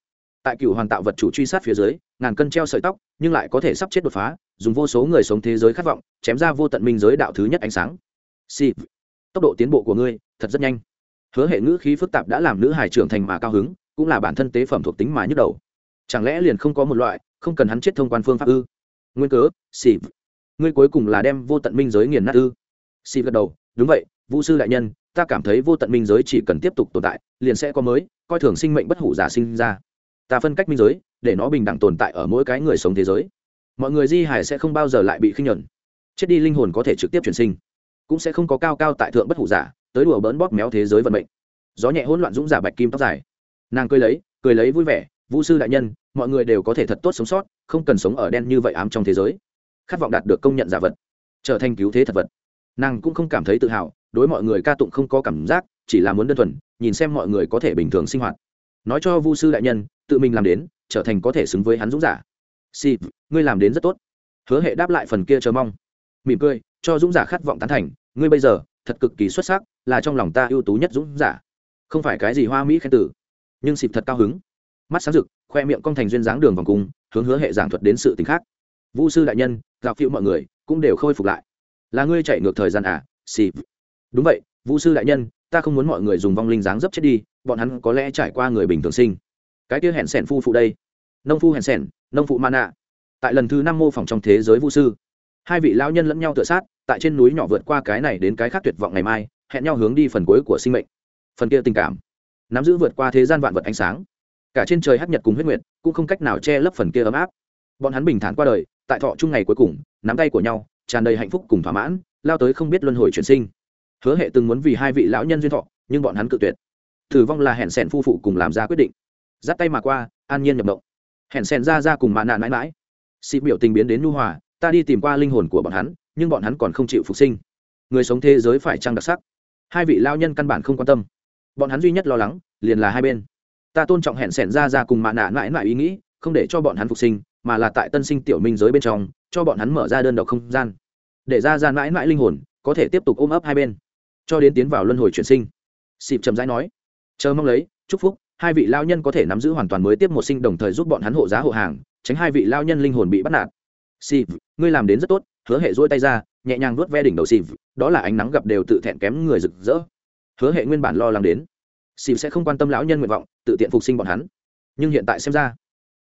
Tại cựu hoàn tạo vật chủ truy sát phía dưới, ngàn cân treo sợi tóc, nhưng lại có thể sắp chết đột phá, dùng vô số người sống thế giới khát vọng, chém ra vô tận minh giới đạo thứ nhất ánh sáng. Xịp tốc độ tiến bộ của ngươi, thật rất nhanh. Hứa hệ ngữ khí phức tạp đã làm nữ hải trưởng thành mà cao hứng, cũng là bản thân tế phẩm thuộc tính mà nhức đầu. Chẳng lẽ liền không có một loại, không cần hắn chết thông quan phương pháp ư? Nguyên cớ xịp ngươi cuối cùng là đem vô tận minh giới nghiền nát ư? Xì gật đầu, đúng vậy vũ sư đại nhân, ta cảm thấy vô tận minh giới chỉ cần tiếp tục tồn tại, liền sẽ có mới, coi thường sinh mệnh bất hủ giả sinh ra. Ta phân cách minh giới, để nó bình đẳng tồn tại ở mỗi cái người sống thế giới. Mọi người di hải sẽ không bao giờ lại bị khinh nhuận. Chết đi linh hồn có thể trực tiếp chuyển sinh, cũng sẽ không có cao cao tại thượng bất hủ giả, tới đùa bỡn bóp méo thế giới vận mệnh. Gió nhẹ hỗn loạn dũng giả bạch kim tóc dài. Nàng cười lấy cười lấy vui vẻ vũ sư đại nhân, mọi người đều có thể thật tốt sống sót, không cần sống ở đen như vậy ám trong thế giới khát vọng đạt được công nhận giả vật, trở thành cứu thế thật vật. Nàng cũng không cảm thấy tự hào, đối mọi người ca tụng không có cảm giác, chỉ là muốn đơn thuần, nhìn xem mọi người có thể bình thường sinh hoạt. Nói cho vu sư đại nhân, tự mình làm đến, trở thành có thể xứng với hắn dũng giả. Si ngươi làm đến rất tốt. Hứa hệ đáp lại phần kia chờ mong. Mỉm cười, cho dũng giả khát vọng tán thành, ngươi bây giờ, thật cực kỳ xuất sắc, là trong lòng ta ưu tú nhất dũng giả. Không phải cái gì hoa mỹ khen tử. Nhưng xịp thật cao hứng. Mắt sáng rực, khoe miệng cong thành duyên dáng đường vòng cung, hướng hứa hệ giảng thuật đến sự t khác vũ sư đại nhân giáo phiệu mọi người cũng đều khôi phục lại. Là ngươi chạy ngược thời gian à xì đúng vậy vũ sư đại nhân, ta không muốn mọi người dùng vong linh dáng dấp chết đi, bọn hắn có lẽ trải qua người bình thường sinh. Cái kia hẹn sẻn phu phụ đây. Nông phu hẹn sẻn, nông phụ mana. Tại lần thứ năm mô phỏng trong thế giới vũ sư, hai vị lao nhân lẫn nhau tựa sát, tại trên núi nhỏ vượt qua cái này đến cái khác tuyệt vọng ngày mai, hẹn nhau hướng đi phần cuối của sinh mệnh. Phần kia tình cảm, nắm giữ vượt qua thế gian vạn vật ánh sáng. Cả trên trời hát nhật cùng huyết nguyệt cũng không cách nào che lấp phần kia ấm áp bọn hắn bình thản qua đời, tại thọ chung ngày cuối cùng, nắm tay của nhau, tràn đầy hạnh phúc cùng thỏa mãn, lao tới không biết luân hồi chuyển sinh. Hứa hệ từng muốn vì hai vị lão nhân duyên thọ, nhưng bọn hắn cự tuyệt. Thử vong là hẹn sẻn phu phụ cùng làm ra quyết định. Dắt tay mà qua, an nhiên nhập động. Hẹn sẻn ra ra cùng mạ nạn mãi mãi. Xị biểu tình biến đến nu hòa, ta đi tìm qua linh hồn của bọn hắn, nhưng bọn hắn còn không chịu phục sinh. Người sống thế giới phải trăng đặc sắc? Hai vị lao nhân căn bản không quan tâm. Bọn hắn duy nhất lo lắng, liền là hai bên. Ta tôn trọng hẹn sẻn ra ra cùng mạ nạ mãi mãi ý nghĩ, không để cho bọn hắn phục sinh mà là tại tân sinh tiểu minh giới bên trong, cho bọn hắn mở ra đơn độc không gian. Để ra gian mãi mãi linh hồn, có thể tiếp tục ôm ấp hai bên. Cho đến tiến vào luân hồi chuyển sinh. Xịp trầm rãi nói, chờ mong lấy, chúc phúc, hai vị lao nhân có thể nắm giữ hoàn toàn mới tiếp một sinh đồng thời giúp bọn hắn hộ giá hộ hàng, tránh hai vị lao nhân linh hồn bị bắt nạt. Xịp ngươi làm đến rất tốt, hứa hệ dỗi tay ra, nhẹ nhàng vuốt ve đỉnh đầu xịp đó là ánh nắng gặp đều tự thẹn kém người rực rỡ. Hứa hệ nguyên bản lo lắng đến. Xịp sẽ không quan tâm lão nhân nguyện vọng, tự tiện phục sinh bọn hắn. Nhưng hiện tại xem ra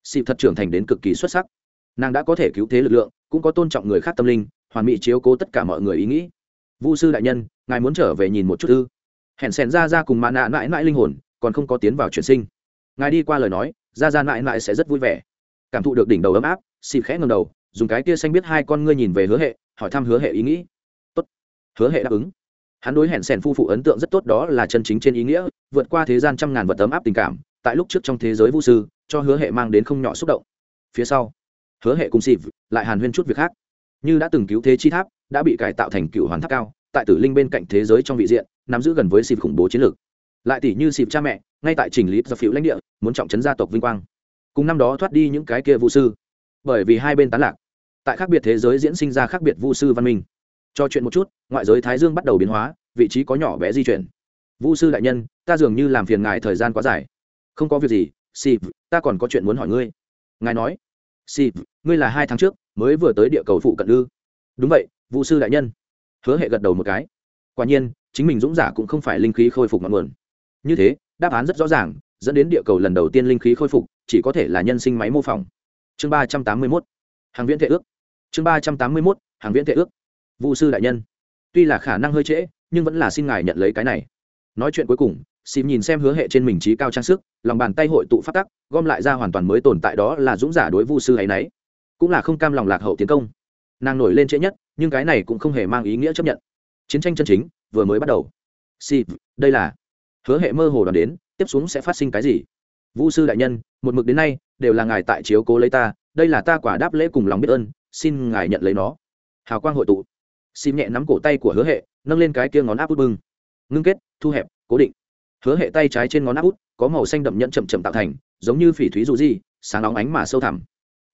xịp thật trưởng thành đến cực kỳ xuất sắc. Nàng đã có thể cứu thế lực lượng, cũng có tôn trọng người khác tâm linh, hoàn mỹ chiếu cố tất cả mọi người ý nghĩ. Vu sư đại nhân, ngài muốn trở về nhìn một chút ư? Hẹn xèn ra ra cùng mã nạ mãi mãi linh hồn, còn không có tiến vào chuyển sinh. Ngài đi qua lời nói, ra ra mãi mãi sẽ rất vui vẻ. Cảm thụ được đỉnh đầu ấm áp xịp khẽ ngầm đầu, dùng cái kia xanh biết hai con ngươi nhìn về hứa hệ, hỏi thăm hứa hệ ý nghĩ. Tốt. Hứa hệ đáp ứng. Hắn đối hẹn sèn phu phụ ấn tượng rất tốt, đó là chân chính trên ý nghĩa, vượt qua thế gian trăm ngàn vật ấm áp tình cảm, tại lúc trước trong thế giới vũ sư cho hứa hệ mang đến không nhỏ xúc động. Phía sau, hứa hệ cùng xịp lại hàn huyên chút việc khác. Như đã từng cứu thế chi tháp, đã bị cải tạo thành cựu hoàn tháp cao, tại tử linh bên cạnh thế giới trong vị diện, nắm giữ gần với xịp khủng bố chiến lược. Lại tỷ như xịp cha mẹ, ngay tại trình lý do phiếu lãnh địa, muốn trọng trấn gia tộc vinh quang. Cùng năm đó thoát đi những cái kia vũ sư. Bởi vì hai bên tán lạc, tại khác biệt thế giới diễn sinh ra khác biệt vũ sư văn minh. Cho chuyện một chút, ngoại giới thái dương bắt đầu biến hóa, vị trí có nhỏ bé di chuyển. Vũ sư đại nhân, ta dường như làm phiền ngài thời gian quá dài. Không có việc gì xịp ta còn có chuyện muốn hỏi ngươi. Ngài nói. Xịp ngươi là hai tháng trước mới vừa tới địa cầu phụ cận ư? Đúng vậy vũ sư đại nhân. Hứa hệ gật đầu một cái. Quả nhiên, chính mình dũng giả cũng không phải linh khí khôi phục ngọn nguồn. Như thế, đáp án rất rõ ràng, dẫn đến địa cầu lần đầu tiên linh khí khôi phục, chỉ có thể là nhân sinh máy mô phỏng. Chương ba trăm tám mươi mốt. Hàng viễn thể ước. Chương ba trăm tám mươi mốt, hàng viễn thể ước. Vũ sư đại nhân, tuy là khả năng hơi trễ, nhưng vẫn là xin ngài nhận lấy cái này. Nói chuyện cuối cùng xìm nhìn xem hứa hệ trên mình trí cao trang sức, lòng bàn tay hội tụ phát tắc, gom lại ra hoàn toàn mới tồn tại đó là dũng giả đối vu sư ấ y n ấ y cũng là không cam lòng lạc hậu tiến công. Nàng nổi lên trễ nhất, nhưng cái này cũng không hề mang ý nghĩa chấp nhận. Chiến tranh chân chính, vừa mới bắt đầu. Xịp đây là. Hứa hệ mơ hồ đoàn đến, tiếp xuống sẽ phát sinh cái gì? Vu sư đại nhân, một mực đến nay, đều là ngài tại chiếu cố lấy ta, đây là ta quả đáp lễ cùng lòng biết ơn, xin ngài nhận lấy nó. Hào quang hội tụ. Xìm nhẹ nắm cổ tay của hứa hệ, nâng lên cái kia ngón áp út bưng. Ngưng kết, thu hẹp, cố định hứa hệ tay trái trên ngón áp út, có màu xanh đậm nhẫn chậm chậm tạo thành, giống như phỉ thúy dù di, sáng óng ánh mà sâu thẳm.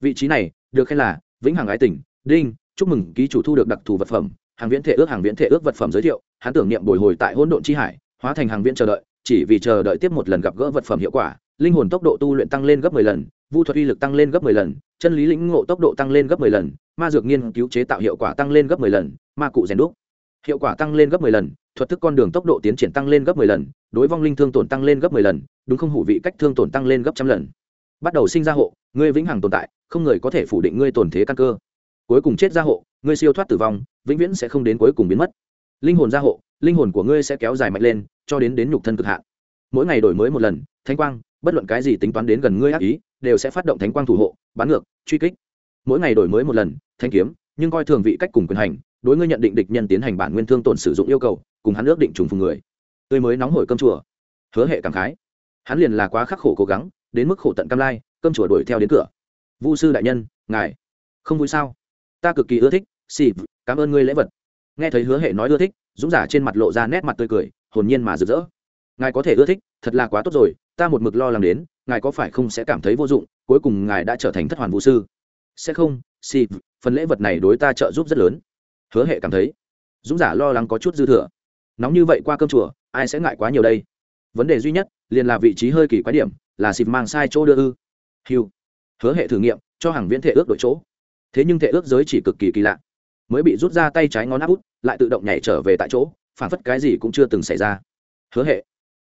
Vị trí này, được khen là vĩnh hằng ái tỉnh, đinh, chúc mừng ký chủ thu được đặc thù vật phẩm, hàng viễn thể ước, hàng viễn thể ước vật phẩm giới thiệu hắn tưởng niệm bồi hồi tại hỗn độn chi hải, hóa thành hàng viễn chờ đợi, chỉ vì chờ đợi tiếp một lần gặp gỡ vật phẩm hiệu quả, linh hồn tốc độ tu luyện tăng lên gấp 10 lần, vu thuật uy lực tăng lên gấp 10 lần, chân lý lĩnh ngộ tốc độ tăng lên gấp 10 lần, ma dược nghiên cứu chế tạo hiệu quả tăng lên gấp 10 lần, ma cụ rèn đúc hiệu quả tăng lên gấp 10 lần, thuật thức con đường tốc độ tiến triển tăng lên gấp 10 lần, đối vong linh thương tổn tăng lên gấp 10 lần, đúng không hủ vị cách thương tổn tăng lên gấp trăm lần. Bắt đầu sinh ra hộ, ngươi vĩnh hằng tồn tại, không người có thể phủ định ngươi tồn thế căn cơ. Cuối cùng chết ra hộ, ngươi siêu thoát tử vong, vĩnh viễn sẽ không đến cuối cùng biến mất. Linh hồn gia hộ, linh hồn của ngươi sẽ kéo dài mạnh lên, cho đến đến nhục thân cực hạn. Mỗi ngày đổi mới một lần, thánh quang, bất luận cái gì tính toán đến gần ngươi ác ý, đều sẽ phát động thánh quang thủ hộ, bán ngược, truy kích. Mỗi ngày đổi mới một lần thanh kiếm nhưng coi thường vị cách cùng quyền hành, đối ngươi nhận định địch nhân tiến hành bản nguyên thương tổn sử dụng yêu cầu, cùng hắn ước định trùng phùng người. Tươi mới nóng hổi cơm chùa. Hứa hệ cảm khái. Hắn liền là quá khắc khổ cố gắng, đến mức khổ tận cam lai, cơm chùa đuổi theo đến cửa. Vu sư đại nhân, ngài, không vui sao? Ta cực kỳ ưa thích, xì, cảm ơn ngươi lễ vật. Nghe thấy hứa hệ nói ưa thích, dũng giả trên mặt lộ ra nét mặt tươi cười, hồn nhiên mà rực rỡ. Ngài có thể ưa thích, thật là quá tốt rồi, ta một mực lo lắng đến, ngài có phải không sẽ cảm thấy vô dụng, cuối cùng ngài đã trở thành thất hoàn vũ sư. Sẽ không, xì phần lễ vật này đối ta trợ giúp rất lớn. Hứa hệ cảm thấy, dũng giả lo lắng có chút dư thừa. Nóng như vậy qua cơm chùa, ai sẽ ngại quá nhiều đây? Vấn đề duy nhất, liền là vị trí hơi kỳ quái điểm, là xịp mang sai chỗ đưa ư. Hiu hứa hệ thử nghiệm, cho hàng viễn thể ước đổi chỗ. Thế nhưng thể ước giới chỉ cực kỳ kỳ lạ. Mới bị rút ra tay trái ngón áp út, lại tự động nhảy trở về tại chỗ, phản phất cái gì cũng chưa từng xảy ra. Hứa hệ.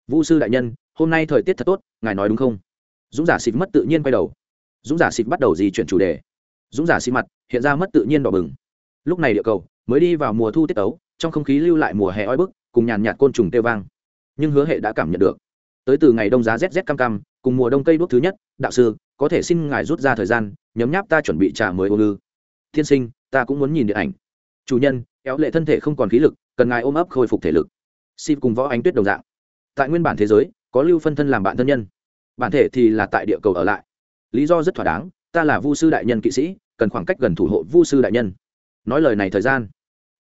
Vũ sư đại nhân, hôm nay thời tiết thật tốt, ngài nói đúng không? Dũng giả xịt mất tự nhiên quay đầu. Dũng giả xịt bắt đầu di chuyển chủ đề dũng giả xi mặt, hiện ra mất tự nhiên đỏ bừng. Lúc này địa cầu mới đi vào mùa thu tiết tấu, trong không khí lưu lại mùa hè oi bức, cùng nhàn nhạt côn trùng têu vang. Nhưng hứa hệ đã cảm nhận được. Tới từ ngày đông giá rét rét cam cam, cùng mùa đông cây đuốc thứ nhất, đạo sư, có thể xin ngài rút ra thời gian, nhấm nháp ta chuẩn bị trà mới ô lư thiên sinh, ta cũng muốn nhìn điện ảnh. Chủ nhân éo lệ thân thể không còn khí lực, cần ngài ôm ấp khôi phục thể lực. Xin cùng võ ánh tuyết đồng dạng. Tại nguyên bản thế giới, có lưu phân thân làm bạn thân nhân. Bản thể thì là tại địa cầu ở lại. Lý do rất thỏa đáng ta là vu sư đại nhân kỵ sĩ, cần khoảng cách gần thủ hộ vu sư đại nhân. Nói lời này thời gian,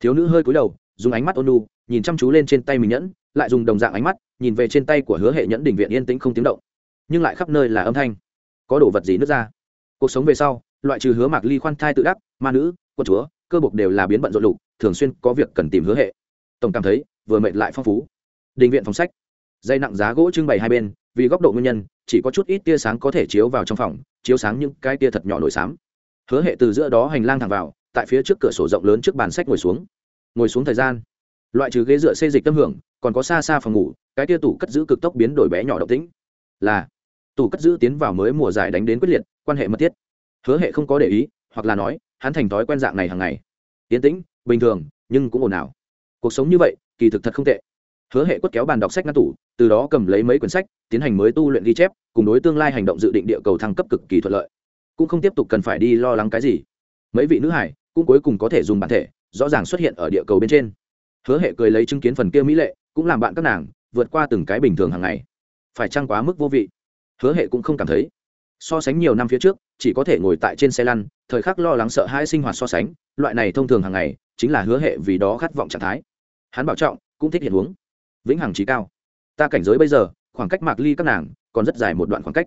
thiếu nữ hơi cúi đầu, dùng ánh mắt ôn lu nhìn chăm chú lên trên tay mình nhẫn, lại dùng đồng dạng ánh mắt, nhìn về trên tay của hứa hệ nhẫn đỉnh viện yên tĩnh không tiếng động. Nhưng lại khắp nơi là âm thanh. Có đồ vật gì nước ra? Cuộc sống về sau, loại trừ hứa mạc ly khoan thai tự đắc, ma nữ, quân chúa, cơ bục đều là biến bận rộn lục, thường xuyên có việc cần tìm hứa hệ. Tổng cảm thấy, vừa mệt lại phong phú. Định viện phòng sách. Dây nặng giá gỗ trưng bày hai bên vì góc độ nguyên nhân, chỉ có chút ít tia sáng có thể chiếu vào trong phòng, chiếu sáng những cái tia thật nhỏ nổi xám. Hứa hệ từ giữa đó hành lang thẳng vào, tại phía trước cửa sổ rộng lớn trước bàn sách ngồi xuống. Ngồi xuống thời gian. Loại trừ ghế dựa xê dịch tâm hưởng, còn có xa xa phòng ngủ, cái tia tủ cất giữ cực tốc biến đổi bé nhỏ động tĩnh. Là, tủ cất giữ tiến vào mới mùa giải đánh đến quyết liệt, quan hệ mật thiết. Hứa hệ không có để ý, hoặc là nói, hắn thành thói quen dạng này hàng ngày. Tiến tĩnh, bình thường, nhưng cũng ồn ào. Cuộc sống như vậy, kỳ thực thật không tệ hứa hệ quất kéo bàn đọc sách ngăn tủ, từ đó cầm lấy mấy quyển sách, tiến hành mới tu luyện ghi chép, cùng đối tương lai hành động dự định địa cầu thăng cấp cực kỳ thuận lợi. Cũng không tiếp tục cần phải đi lo lắng cái gì. Mấy vị nữ hải cũng cuối cùng có thể dùng bản thể, rõ ràng xuất hiện ở địa cầu bên trên. Hứa hệ cười lấy chứng kiến phần kia mỹ lệ, cũng làm bạn các nàng, vượt qua từng cái bình thường hàng ngày. Phải chăng quá mức vô vị? Hứa hệ cũng không cảm thấy. So sánh nhiều năm phía trước, chỉ có thể ngồi tại trên xe lăn, thời khắc lo lắng sợ hãi sinh hoạt so sánh, loại này thông thường hàng ngày, chính là hứa hệ vì đó khát vọng trạng thái. Hắn bảo trọng, cũng thích hiện huống vĩnh hằng trí cao. Ta cảnh giới bây giờ, khoảng cách mạc ly các nàng còn rất dài một đoạn khoảng cách.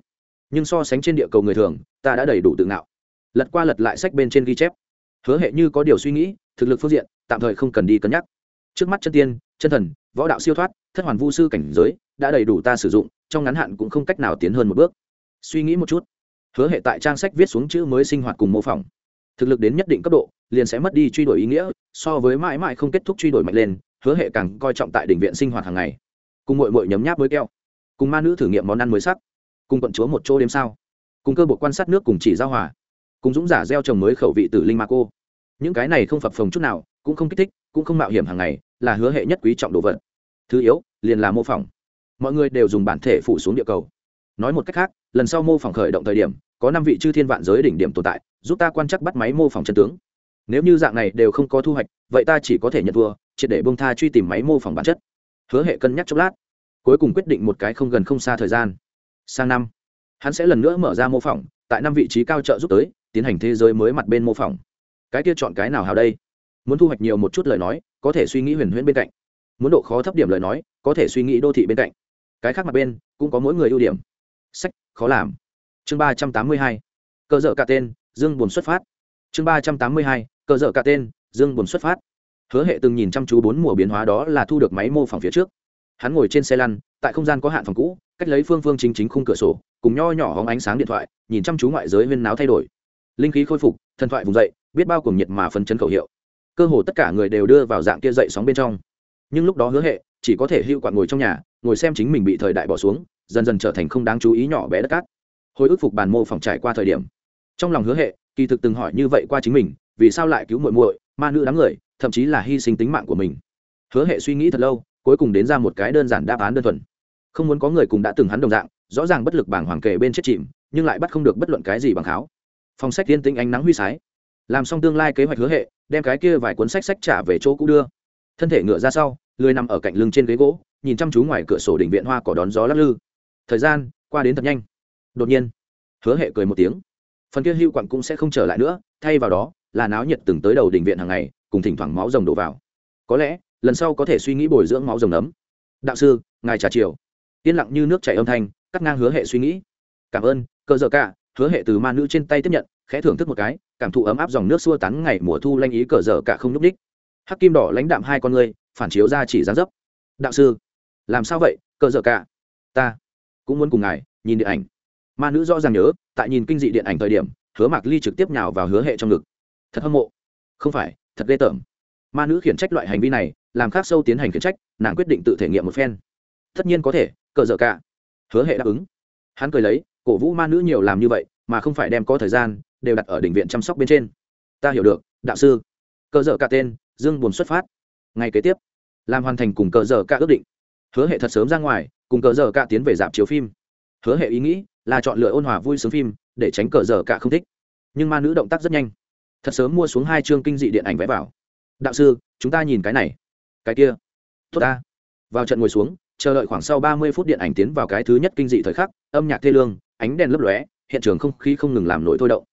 Nhưng so sánh trên địa cầu người thường, ta đã đầy đủ tự ngạo. Lật qua lật lại sách bên trên ghi chép. Hứa hệ như có điều suy nghĩ, thực lực phương diện, tạm thời không cần đi cân nhắc. Trước mắt chân tiên, chân thần, võ đạo siêu thoát, thất hoàn vu sư cảnh giới, đã đầy đủ ta sử dụng, trong ngắn hạn cũng không cách nào tiến hơn một bước. Suy nghĩ một chút. Hứa hệ tại trang sách viết xuống chữ mới sinh hoạt cùng mô phỏng. Thực lực đến nhất định cấp độ, liền sẽ mất đi truy đuổi ý nghĩa, so với mãi mãi không kết thúc truy đuổi mạnh lên hứa hệ càng coi trọng tại đỉnh viện sinh hoạt hàng ngày. Cùng mội mội nhấm nháp mới keo. Cùng ma nữ thử nghiệm món ăn mới sắc. Cùng quận chúa một chỗ đêm sao. Cùng cơ bộ quan sát nước cùng chỉ giao hòa. Cùng dũng giả gieo trồng mới khẩu vị tử linh ma cô. Những cái này không phập phồng chút nào, cũng không kích thích, cũng không mạo hiểm hàng ngày, là hứa hệ nhất quý trọng đồ vật. Thứ yếu, liền là mô phỏng. Mọi người đều dùng bản thể phủ xuống địa cầu. Nói một cách khác, lần sau mô phỏng khởi động thời điểm, có năm vị chư thiên vạn giới đỉnh điểm tồn tại, giúp ta quan chắc bắt máy mô phỏng chân tướng. Nếu như dạng này đều không có thu hoạch, vậy ta chỉ có thể nhận thua triệt để bông tha truy tìm máy mô phỏng bản chất. Hứa hệ cân nhắc chốc lát, cuối cùng quyết định một cái không gần không xa thời gian. Sang năm, hắn sẽ lần nữa mở ra mô phỏng, tại năm vị trí cao trợ giúp tới, tiến hành thế giới mới mặt bên mô phỏng. Cái kia chọn cái nào hào đây? Muốn thu hoạch nhiều một chút lời nói, có thể suy nghĩ huyền huyễn bên cạnh. Muốn độ khó thấp điểm lời nói, có thể suy nghĩ đô thị bên cạnh. Cái khác mặt bên, cũng có mỗi người ưu điểm. Sách, khó làm. Chương ba trăm tám mươi hai cơ dợ cả tên, dương buồn xuất phát. Chương ba trăm tám mươi hai cơ dợ cả tên, dương buồn xuất phát hứa hệ từng nhìn chăm chú bốn mùa biến hóa đó là thu được máy mô phỏng phía trước. Hắn ngồi trên xe lăn, tại không gian có hạn phòng cũ, cách lấy phương phương chính chính khung cửa sổ, cùng nho nhỏ hóng ánh sáng điện thoại, nhìn chăm chú ngoại giới huyên náo thay đổi. Linh khí khôi phục, thần thoại vùng dậy, biết bao cùng nhiệt mà phấn chấn khẩu hiệu. Cơ hồ tất cả người đều đưa vào dạng kia dậy sóng bên trong. Nhưng lúc đó hứa hệ chỉ có thể hưu quạt ngồi trong nhà, ngồi xem chính mình bị thời đại bỏ xuống, dần dần trở thành không đáng chú ý nhỏ bé đất cát. Hồi ức phục bàn mô phỏng trải qua thời điểm, trong lòng hứa hệ kỳ thực từng hỏi như vậy qua chính mình, vì sao lại cứu muội muội, ma nữ đám người thậm chí là hy sinh tính mạng của mình. Hứa hệ suy nghĩ thật lâu, cuối cùng đến ra một cái đơn giản đáp án đơn thuần. Không muốn có người cùng đã từng hắn đồng dạng, rõ ràng bất lực bảng hoàng kề bên chết chìm, nhưng lại bắt không được bất luận cái gì bằng kháo. Phòng sách tiên tĩnh ánh nắng huy sái. Làm xong tương lai kế hoạch hứa hệ, đem cái kia vài cuốn sách sách trả về chỗ cũ đưa. Thân thể ngựa ra sau, lười nằm ở cạnh lưng trên ghế gỗ, nhìn chăm chú ngoài cửa sổ đỉnh viện hoa cỏ đón gió lắc lư. Thời gian qua đến thật nhanh. Đột nhiên, hứa hệ cười một tiếng. Phần kia hưu quặng cũng sẽ không trở lại nữa, thay vào đó là náo nhiệt từng tới đầu đỉnh viện hàng ngày cùng thỉnh thoảng máu rồng đổ vào. Có lẽ, lần sau có thể suy nghĩ bồi dưỡng máu rồng nấm. Đạo sư, ngài trà chiều. Yên lặng như nước chảy âm thanh, cắt ngang hứa hệ suy nghĩ. Cảm ơn cơ dở cả, hứa hệ từ ma nữ trên tay tiếp nhận, khẽ thưởng thức một cái, cảm thụ ấm áp dòng nước xua tắn ngày mùa thu lanh ý cờ dở cả không n ú c ních hắc kim đỏ lãnh đạm hai con người, phản chiếu ra chỉ dán dấp. Đạo sư, làm sao vậy, cờ dở cả? Ta cũng muốn cùng ngài nhìn điện ảnh. Ma nữ rõ ràng nhớ, tại nhìn kinh dị điện ảnh thời điểm, hứa mạc ly trực tiếp nhào vào hứa hệ trong ngực. Thật hâm mộ. Không phải thật ghê tởm. Ma nữ khiển trách loại hành vi này, làm khác sâu tiến hành khiển trách, nàng quyết định tự thể nghiệm một phen. Tất nhiên có thể, cờ dở cả. Hứa hệ đáp ứng. Hắn cười lấy, cổ vũ ma nữ nhiều làm như vậy, mà không phải đem có thời gian, đều đặt ở đỉnh viện chăm sóc bên trên. Ta hiểu được, đạo sư. Cờ dở cả tên, dương buồn xuất phát. Ngày kế tiếp, làm hoàn thành cùng cờ dở cả ước định. Hứa hệ thật sớm ra ngoài, cùng cờ dở cả tiến về dạp chiếu phim. Hứa hệ ý nghĩ là chọn lựa ôn hòa vui sướng phim, để tránh cờ dở cả không thích. Nhưng ma nữ động tác rất nhanh thật sớm mua xuống hai chương kinh dị điện ảnh vé vào. Đạo sư, chúng ta nhìn cái này. Cái kia. Tốt ta. Vào trận ngồi xuống, chờ đợi khoảng sau ba mươi phút điện ảnh tiến vào cái thứ nhất kinh dị thời khắc, âm nhạc thê lương, ánh đèn lấp lóe, hiện trường không khí không ngừng làm nổi thôi động.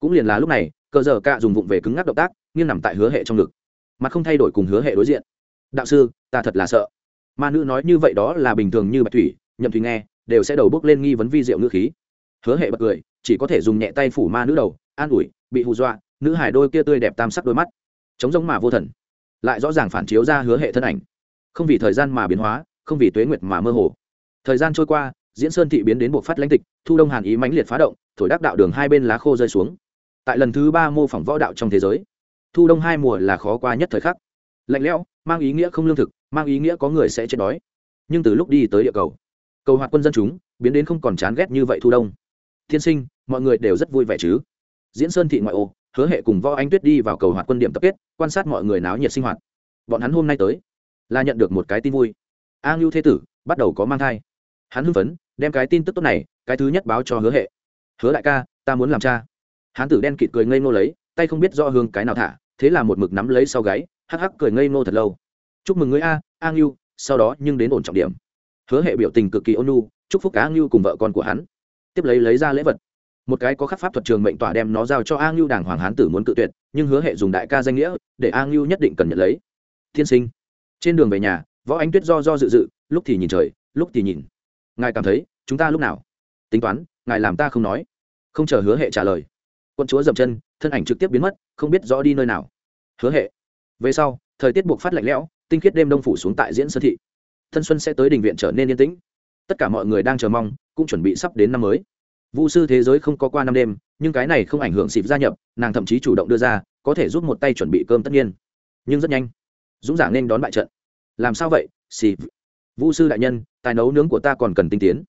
Cũng liền là lúc này, cờ giờ cạ dùng vụng về cứng ngắc động tác, nghiêng nằm tại hứa hệ trong ngực. Mặt không thay đổi cùng hứa hệ đối diện. Đạo sư, ta thật là sợ. Ma nữ nói như vậy đó là bình thường như bạch thủy, nhậm thủy nghe, đều sẽ đầu bước lên nghi vấn vi diệu ngữ khí. Hứa hệ bật cười, chỉ có thể dùng nhẹ tay phủ ma nữ đầu, an ủi, bị hù dọa nữ hải đôi kia tươi đẹp tam sắc đôi mắt chống giống mà vô thần, lại rõ ràng phản chiếu ra hứa hệ thân ảnh. Không vì thời gian mà biến hóa, không vì tuế nguyệt mà mơ hồ. Thời gian trôi qua, diễn sơn thị biến đến buộc phát lãnh tịch, thu đông hàn ý mãnh liệt phá động, thổi đắc đạo đường hai bên lá khô rơi xuống. Tại lần thứ ba mô phỏng võ đạo trong thế giới, thu đông hai mùa là khó qua nhất thời khắc. Lạnh lẽo, mang ý nghĩa không lương thực, mang ý nghĩa có người sẽ chết đói. Nhưng từ lúc đi tới địa cầu cầu hoạt quân dân chúng, biến đến không còn chán ghét như vậy thu đông. Tiên sinh, mọi người đều rất vui vẻ chứ? Diễn sơn thị ngoại ô hứa hệ cùng võ anh tuyết đi vào cầu hoạt quân điểm tập kết, quan sát mọi người náo nhiệt sinh hoạt. Bọn hắn hôm nay tới, là nhận được một cái tin vui. A ngưu thế tử bắt đầu có mang thai. Hắn hưng phấn, đem cái tin tức tốt này, cái thứ nhất báo cho hứa hệ. Hứa đại ca, ta muốn làm cha. Hán tử đen kịt cười ngây ngô lấy, tay không biết do hương cái nào thả, thế là một mực nắm lấy sau gáy, hắc hắc cười ngây ngô thật lâu. Chúc mừng người a a ngưu, sau đó nhưng đến ổn trọng điểm. Hứa hệ biểu tình cực kỳ ôn nhu, chúc phúc cá ngưu cùng vợ con của hắn. Tiếp lấy lấy ra lễ vật một cái có khắc pháp thuật trường mệnh tỏa đem nó giao cho a ngưu đảng hoàng hán tử muốn cự tuyệt, nhưng hứa hệ dùng đại ca danh nghĩa, để a ngưu nhất định cần nhận lấy. Thiên sinh, trên đường về nhà, võ ánh tuyết do do dự dự, lúc thì nhìn trời, lúc thì nhìn. Ngài cảm thấy, chúng ta lúc nào? Tính toán, ngài làm ta không nói. Không chờ hứa hệ trả lời, quân chúa dậm chân, thân ảnh trực tiếp biến mất, không biết rõ đi nơi nào. Hứa hệ, về sau, thời tiết buộc phát lạnh lẽo, tinh khiết đêm đông phủ xuống tại diễn sơ thị. Thân xuân sẽ tới đình viện trở nên yên tĩnh. Tất cả mọi người đang chờ mong, cũng chuẩn bị sắp đến năm mới vu sư thế giới không có qua năm đêm, nhưng cái này không ảnh hưởng xịp gia nhập, nàng thậm chí chủ động đưa ra, có thể giúp một tay chuẩn bị cơm tất nhiên. Nhưng rất nhanh, dũng giả nên đón bại trận. Làm sao vậy, xịp? Vu sư đại nhân, tài nấu nướng của ta còn cần tinh tiến.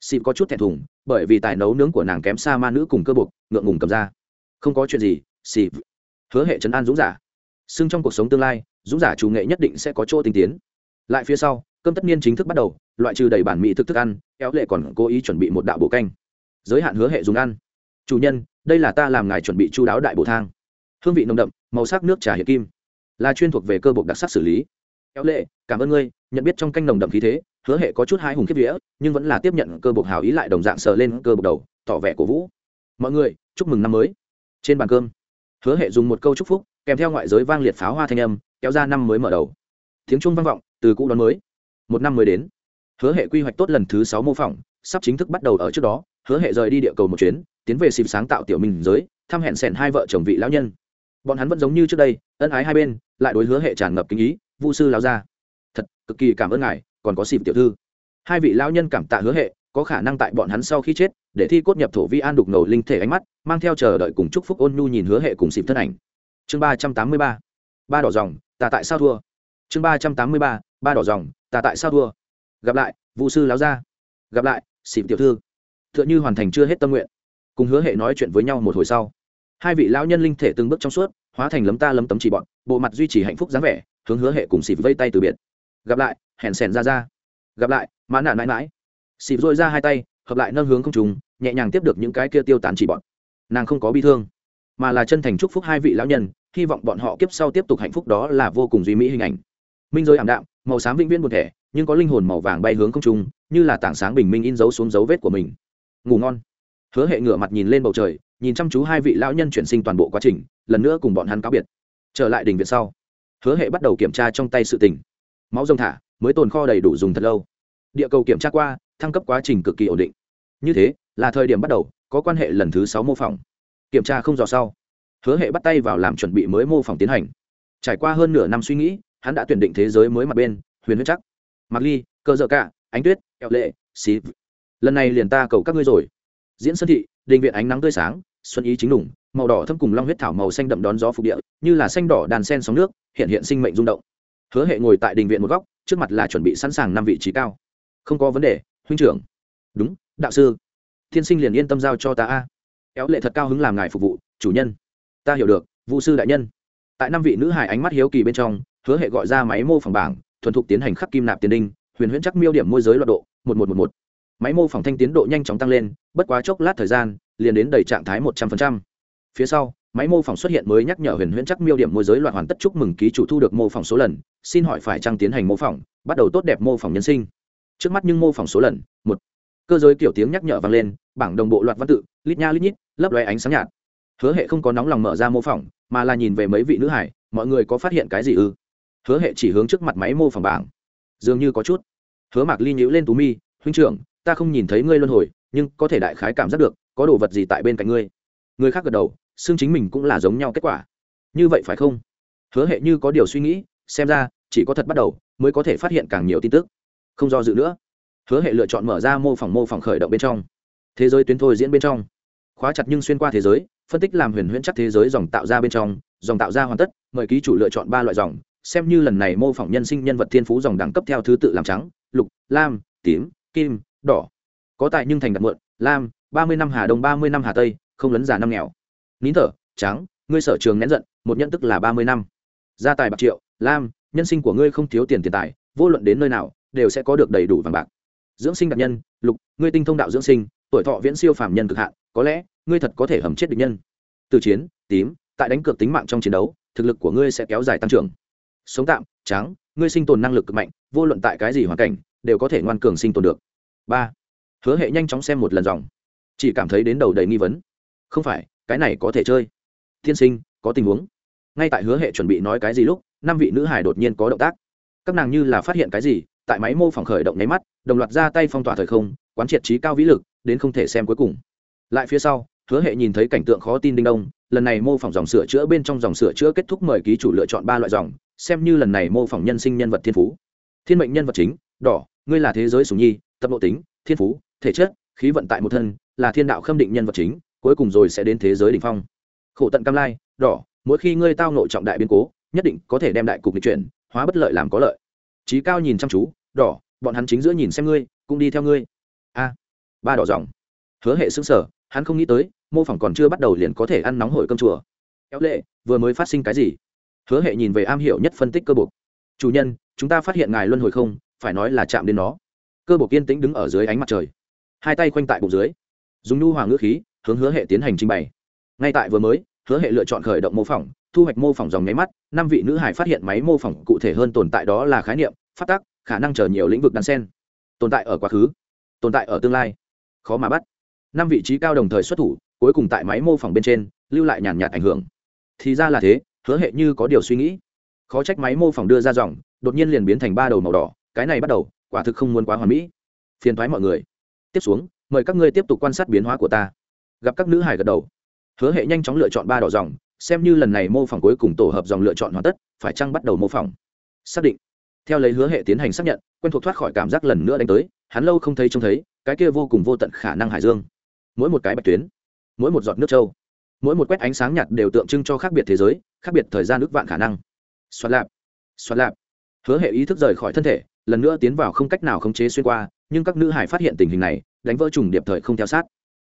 Xịp có chút thẹn thùng, bởi vì tài nấu nướng của nàng kém xa ma nữ cùng cơ bục, ngượng ngùng cầm ra. Không có chuyện gì, xịp. Hứa hệ trấn an dũng giả. Xưng trong cuộc sống tương lai, dũng giả chủ nghệ nhất định sẽ có chỗ tinh tiến. Lại phía sau, cơm tất niên chính thức bắt đầu, loại trừ đầy bản mỹ thực thức ăn, kéo lệ còn cố ý chuẩn bị một đạo bộ canh giới hạn hứa hệ dùng ăn. Chủ nhân, đây là ta làm ngài chuẩn bị chu đáo đại bộ thang. Hương vị nồng đậm, màu sắc nước trà hiện kim. Là chuyên thuộc về cơ bộ đặc sắc xử lý. Kéo lệ, cảm ơn ngươi, nhận biết trong canh nồng đậm khí thế, hứa hệ có chút hai hùng kiếp vía, nhưng vẫn là tiếp nhận cơ bộ hào ý lại đồng dạng sờ lên cơ bộ đầu, tỏ vẻ cổ vũ. Mọi người, chúc mừng năm mới. Trên bàn cơm, hứa hệ dùng một câu chúc phúc, kèm theo ngoại giới vang liệt pháo hoa thanh âm, kéo ra năm mới mở đầu. Tiếng trung vang vọng, từ cũ đón mới. Một năm mới đến. Hứa hệ quy hoạch tốt lần thứ sáu mô phỏng, sắp chính thức bắt đầu ở trước đó hứa hệ rời đi địa cầu một chuyến, tiến về xịp sáng tạo tiểu minh giới, thăm hẹn sẻn hai vợ chồng vị lão nhân. Bọn hắn vẫn giống như trước đây, ân ái hai bên, lại đối hứa hệ tràn ngập kinh ý, vu sư lão gia, thật cực kỳ cảm ơn ngài, còn có xịp tiểu thư. Hai vị lão nhân cảm tạ hứa hệ, có khả năng tại bọn hắn sau khi chết, để thi cốt nhập thổ vi an đục ngầu linh thể ánh mắt, mang theo chờ đợi cùng chúc phúc ôn nhu nhìn hứa hệ cùng xịp thân ảnh. Chương ba trăm tám mươi ba ba đỏ dòng, ta tại sao thua? Chương ba trăm tám mươi ba ba đỏ dòng, ta tại sao thua? Gặp lại, vu sư láo gia. Gặp lại, xịp tiểu thư tựa như hoàn thành chưa hết tâm nguyện. Cùng hứa hệ nói chuyện với nhau một hồi sau, hai vị lão nhân linh thể từng bước trong suốt, hóa thành lấm ta lấm tấm chỉ bọn, bộ mặt duy trì hạnh phúc dáng vẻ, hướng hứa hệ cùng xịp vây tay từ biệt. Gặp lại, hẹn sẻn ra ra. Gặp lại, mãn nạn mãi mãi. Xịp dội ra hai tay, hợp lại nâng hướng không trùng nhẹ nhàng tiếp được những cái kia tiêu tán chỉ bọn. Nàng không có bi thương, mà là chân thành chúc phúc hai vị lão nhân, hy vọng bọn họ kiếp sau tiếp tục hạnh phúc đó là vô cùng duy mỹ hình ảnh. Minh giới ảm đạm, màu xám vĩnh viễn một thể nhưng có linh hồn màu vàng bay hướng không trung, như là tảng sáng bình minh in dấu xuống dấu vết của mình ngủ ngon. Hứa hệ ngửa mặt nhìn lên bầu trời, nhìn chăm chú hai vị lão nhân chuyển sinh toàn bộ quá trình, lần nữa cùng bọn hắn cáo biệt. Trở lại đình viện sau, hứa hệ bắt đầu kiểm tra trong tay sự tình. Máu rông thả, mới tồn kho đầy đủ dùng thật lâu. Địa cầu kiểm tra qua, thăng cấp quá trình cực kỳ ổn định. Như thế, là thời điểm bắt đầu, có quan hệ lần thứ sáu mô phỏng. Kiểm tra không dò sau, hứa hệ bắt tay vào làm chuẩn bị mới mô phỏng tiến hành. Trải qua hơn nửa năm suy nghĩ, hắn đã tuyển định thế giới mới mặt bên, huyền huyết chắc. Mặc ly, cơ dợ cả, ánh tuyết, kẹo lệ, xí lần này liền ta cầu các ngươi rồi. Diễn sơn thị, đình viện ánh nắng tươi sáng, xuân ý chính đủng, màu đỏ thâm cùng long huyết thảo màu xanh đậm đón gió phục địa, như là xanh đỏ đàn sen sóng nước, hiện hiện sinh mệnh rung động. Hứa hệ ngồi tại đình viện một góc, trước mặt là chuẩn bị sẵn sàng năm vị trí cao. Không có vấn đề, huynh trưởng. Đúng, đạo sư. Thiên sinh liền yên tâm giao cho ta a. Éo lệ thật cao hứng làm ngài phục vụ, chủ nhân. Ta hiểu được vụ sư đại nhân. Tại năm vị nữ hải ánh mắt hiếu kỳ bên trong, hứa hệ gọi ra máy mô phỏng bảng, thuần thục tiến hành khắc kim nạp tiền đinh, huyền huyễn chắc miêu điểm môi giới loạt độ, một một một một máy mô phỏng thanh tiến độ nhanh chóng tăng lên, bất quá chốc lát thời gian, liền đến đầy trạng thái một trăm linh phía sau, máy mô phỏng xuất hiện mới nhắc nhở huyền huyễn chắc miêu điểm môi giới loạn hoàn tất chúc mừng ký chủ thu được mô phỏng số lần, xin hỏi phải trăng tiến hành mô phỏng, bắt đầu tốt đẹp mô phỏng nhân sinh. Trước mắt nhưng mô phỏng số lần, một. Cơ giới kiểu tiếng nhắc nhở vang lên, bảng đồng bộ loạt văn tự, lít nha lít nhít, lấp loe ánh sáng nhạt. Hứa hệ không có nóng lòng mở ra mô phỏng, mà là nhìn về mấy vị nữ hải, mọi người có phát hiện cái gì ư? Hứa hệ chỉ hướng trước mặt máy mô phỏng bảng. Dường như có chút. Hứa mạc ly nhíu lên tú mi, huynh trưởng ta không nhìn thấy ngươi luân hồi, nhưng có thể đại khái cảm giác được, có đồ vật gì tại bên cạnh ngươi. Người khác gật đầu xương chính mình cũng là giống nhau kết quả. Như vậy phải không? Hứa hệ như có điều suy nghĩ, xem ra, chỉ có thật bắt đầu, mới có thể phát hiện càng nhiều tin tức. Không do dự nữa. Hứa hệ lựa chọn mở ra mô phỏng mô phỏng khởi động bên trong. Thế giới tuyến thôi diễn bên trong. Khóa chặt nhưng xuyên qua thế giới, phân tích làm huyền huyễn chắc thế giới dòng tạo ra bên trong, dòng tạo ra hoàn tất, mời ký chủ lựa chọn ba loại dòng, xem như lần này mô phỏng nhân sinh nhân vật thiên phú dòng đẳng cấp theo thứ tự làm trắng, lục, lam, tím, kim đỏ. Có tại nhưng thành đặt mượn lam, ba mươi năm hà đông, ba mươi năm hà tây, không lấn giả năm nghèo. Nín thở, trắng, ngươi sở trường nén giận, một nhận tức là ba mươi năm. Gia tài bạc triệu, lam, nhân sinh của ngươi không thiếu tiền tiền tài, vô luận đến nơi nào, đều sẽ có được đầy đủ vàng bạc. Dưỡng sinh đặc nhân, lục, ngươi tinh thông đạo dưỡng sinh, tuổi thọ viễn siêu phàm nhân cực hạn, có lẽ, ngươi thật có thể hầm chết địch nhân. Từ chiến, tím, tại đánh cược tính mạng trong chiến đấu, thực lực của ngươi sẽ kéo dài tăng trưởng. Sống tạm, trắng, ngươi sinh tồn năng lực cực mạnh, vô luận tại cái gì hoàn cảnh, đều có thể ngoan cường sinh tồn được ba hứa hệ nhanh chóng xem một lần dòng chỉ cảm thấy đến đầu đầy nghi vấn không phải cái này có thể chơi tiên sinh có tình huống ngay tại hứa hệ chuẩn bị nói cái gì lúc năm vị nữ hải đột nhiên có động tác các nàng như là phát hiện cái gì tại máy mô phỏng khởi động nháy mắt đồng loạt ra tay phong tỏa thời không quán triệt trí cao vĩ lực đến không thể xem cuối cùng lại phía sau hứa hệ nhìn thấy cảnh tượng khó tin đinh đông lần này mô phỏng dòng sửa chữa bên trong dòng sửa chữa kết thúc mời ký chủ lựa chọn ba loại dòng xem như lần này mô phỏng nhân sinh nhân vật thiên phú thiên mệnh nhân vật chính đỏ ngươi là thế giới sùng nhi tập độ tính, thiên phú, thể chất, khí vận tại một thân, là thiên đạo khâm định nhân vật chính, cuối cùng rồi sẽ đến thế giới đ ỉ n h phong. Khổ tận cam lai, đỏ, mỗi khi ngươi tao nội trọng đại biến cố, nhất định có thể đem đại cục lịch chuyển, hóa bất lợi làm có lợi. Trí cao nhìn chăm chú, đỏ, bọn hắn chính giữa nhìn xem ngươi, cũng đi theo ngươi. A, ba đỏ dòng hứa hệ xứng sở hắn không nghĩ tới, mô phỏng còn chưa bắt đầu liền có thể ăn nóng hổi cơm chùa. Kéo lệ, vừa mới phát sinh cái gì? Hứa hệ nhìn về am hiểu nhất phân tích cơ bục. Chủ nhân, chúng ta phát hiện ngài luân hồi không, phải nói là chạm đến nó cơ bộ kiên tĩnh đứng ở dưới ánh mặt trời. Hai tay khoanh tại bụng dưới, dùng nhu hoàng ngữ khí, hướng hứa hệ tiến hành trình bày. Ngay tại vừa mới, hứa hệ lựa chọn khởi động mô phỏng, thu hoạch mô phỏng dòng nháy mắt, năm vị nữ hải phát hiện máy mô phỏng cụ thể hơn tồn tại đó là khái niệm, phát tác khả năng chờ nhiều lĩnh vực đan sen. Tồn tại ở quá khứ, tồn tại ở tương lai. Khó mà bắt. Năm vị trí cao đồng thời xuất thủ, cuối cùng tại máy mô phỏng bên trên, lưu lại nhàn nhạt ảnh hưởng. Thì ra là thế, hứa hệ như có điều suy nghĩ. Khó trách máy mô phỏng đưa ra dòng, đột nhiên liền biến thành ba đầu màu đỏ, cái này bắt đầu quả thực không muốn quá hoàn mỹ. Phiền thoái mọi người. Tiếp xuống, mời các ngươi tiếp tục quan sát biến hóa của ta. Gặp các nữ hải gật đầu. Hứa hệ nhanh chóng lựa chọn ba đỏ dòng, xem như lần này mô phỏng cuối cùng tổ hợp dòng lựa chọn hoàn tất, phải chăng bắt đầu mô phỏng? Xác định. Theo lấy hứa hệ tiến hành xác nhận, quen thuộc thoát khỏi cảm giác lần nữa đánh tới, hắn lâu không thấy trông thấy, cái kia vô cùng vô tận khả năng hải dương. Mỗi một cái bạch tuyến, mỗi một giọt nước trâu mỗi một quét ánh sáng nhạt đều tượng trưng cho khác biệt thế giới, khác biệt thời gian ước vạn khả năng. Xoạt lạp xoạt lạp. Hứa hệ ý thức rời khỏi thân thể lần nữa tiến vào không cách nào khống chế xuyên qua, nhưng các nữ hải phát hiện tình hình này, đánh vỡ trùng điệp thời không theo sát.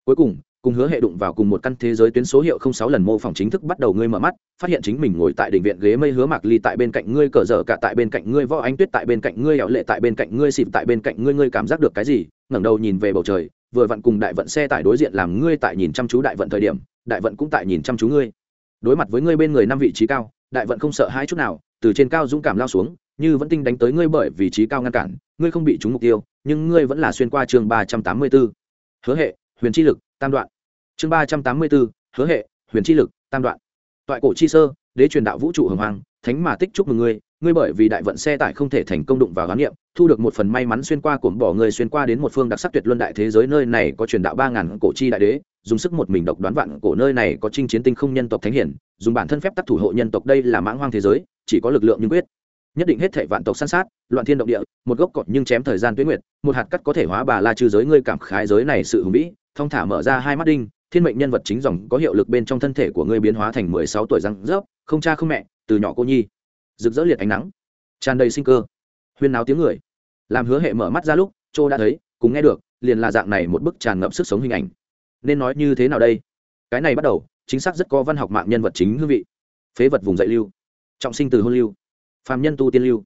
Cuối cùng cùng hứa hệ đụng vào cùng một căn thế giới tuyến số hiệu không sáu lần mô phỏng chính thức bắt đầu ngươi mở mắt, phát hiện chính mình ngồi tại đỉnh viện ghế mây hứa mạc ly tại bên cạnh ngươi cờ dở cả tại bên cạnh ngươi võ ánh tuyết tại bên cạnh ngươi hẹo lệ tại bên cạnh ngươi xịp tại bên cạnh ngươi ngươi cảm giác được cái gì? ngẩng đầu nhìn về bầu trời, vừa vặn cùng đại vận xe tải đối diện làm ngươi tại nhìn chăm chú đại vận thời điểm, đại vận cũng tại nhìn chăm chú ngươi. Đối mặt với ngươi bên người năm vị trí cao, đại vận không sợ hãi chút nào, từ trên cao dũng cảm lao xuống như vẫn tinh đánh tới ngươi bởi vị trí cao ngăn cản, ngươi không bị trúng mục tiêu, nhưng ngươi vẫn là xuyên qua chương ba trăm tám mươi b ố hứa hệ, huyền chi lực, tam đoạn. Chương ba trăm tám mươi b ố hứa hệ, huyền chi lực, tam đoạn. Toại cổ chi sơ, đế truyền đạo vũ trụ hồng hoàng thánh mà tích chúc mừng ngươi ngươi bởi vì đại vận xe tải không thể thành công đụng vào gán nghiệm, thu được một phần may mắn xuyên qua cổm bỏ người, xuyên qua đến một phương đặc sắc tuyệt luân đại thế giới, nơi này có truyền đạo ba ngàn cổ chi đại đế, dùng sức một mình độc đoán vạn cổ, nơi này có chinh chiến tinh không nhân tộc thánh hiển, dùng bản thân phép tắc thủ hộ nhân tộc, đây là mãng hoang thế giới, chỉ có lực lượng nhưng quyết nhất định hết thảy vạn tộc săn sát, loạn thiên động địa, một gốc cọt nhưng chém thời gian tuyến nguyệt, một hạt cắt có thể hóa bà la trừ giới ngươi cảm khái giới này sự hùng vĩ, thong thả mở ra hai mắt đinh, thiên mệnh nhân vật chính dòng có hiệu lực bên trong thân thể của ngươi biến hóa thành mười sáu tuổi răng rớp, không cha không mẹ, từ nhỏ cô nhi. Rực rỡ liệt ánh nắng, tràn đầy sinh cơ. Huyên náo tiếng người. Làm hứa hệ mở mắt ra lúc châu đã thấy, cùng nghe được, liền là dạng này một bức tràn ngập sức sống hình ảnh. Nên nói như thế nào đây? Cái này bắt đầu, chính xác rất có văn học mạng nhân vật chính hương vị. Phế vật vùng dậy lưu. Trọng sinh từ hôn lưu phàm nhân tu tiên lưu.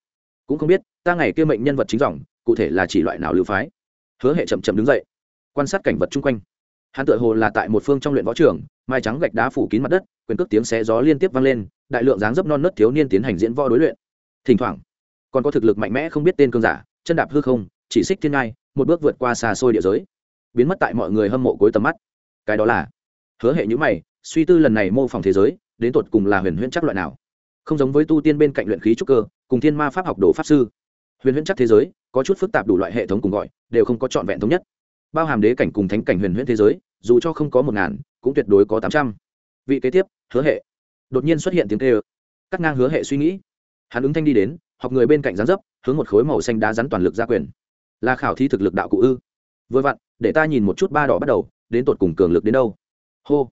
Cũng không biết, ta ngày kia mệnh nhân vật chính dòng, cụ thể là chỉ loại nào lưu phái. Hứa hệ chậm chậm đứng dậy, quan sát cảnh vật chung quanh. Hắn tự hồ là tại một phương trong luyện võ trường, mai trắng gạch đá phủ kín mặt đất, quyền cước tiếng xé gió liên tiếp vang lên, đại lượng dáng dấp non nớt thiếu niên tiến hành diễn võ đối luyện. Thỉnh thoảng, còn có thực lực mạnh mẽ không biết tên cơn giả, chân đạp hư không, chỉ xích thiên ngai, một bước vượt qua xa xôi địa giới. Biến mất tại mọi người hâm mộ cuối tầm mắt. Cái đó là, hứa hệ nhữ mày, suy tư lần này mô phỏng thế giới, đến tột cùng là huyền huyễn chắc loại nào? Không giống với tu tiên bên cạnh luyện khí trúc cơ, cùng thiên ma pháp học đồ pháp sư. Huyền huyễn chắc thế giới, có chút phức tạp đủ loại hệ thống cùng gọi, đều không có trọn vẹn thống nhất. Bao hàm đế cảnh cùng thánh cảnh huyền huyễn thế giới, dù cho không có một ngàn, cũng tuyệt đối có tám trăm. Vị kế tiếp, hứa hệ. Đột nhiên xuất hiện tiếng kêu. Cắt ngang hứa hệ suy nghĩ. Hắn ứng thanh đi đến, học người bên cạnh rán dấp, hướng một khối màu xanh đá rắn toàn lực ra quyền. Là khảo thi thực lực đạo cụ ư? Vừa vặn, để ta nhìn một chút ba đỏ bắt đầu, đến tột cùng cường lực đến đâu. Hô.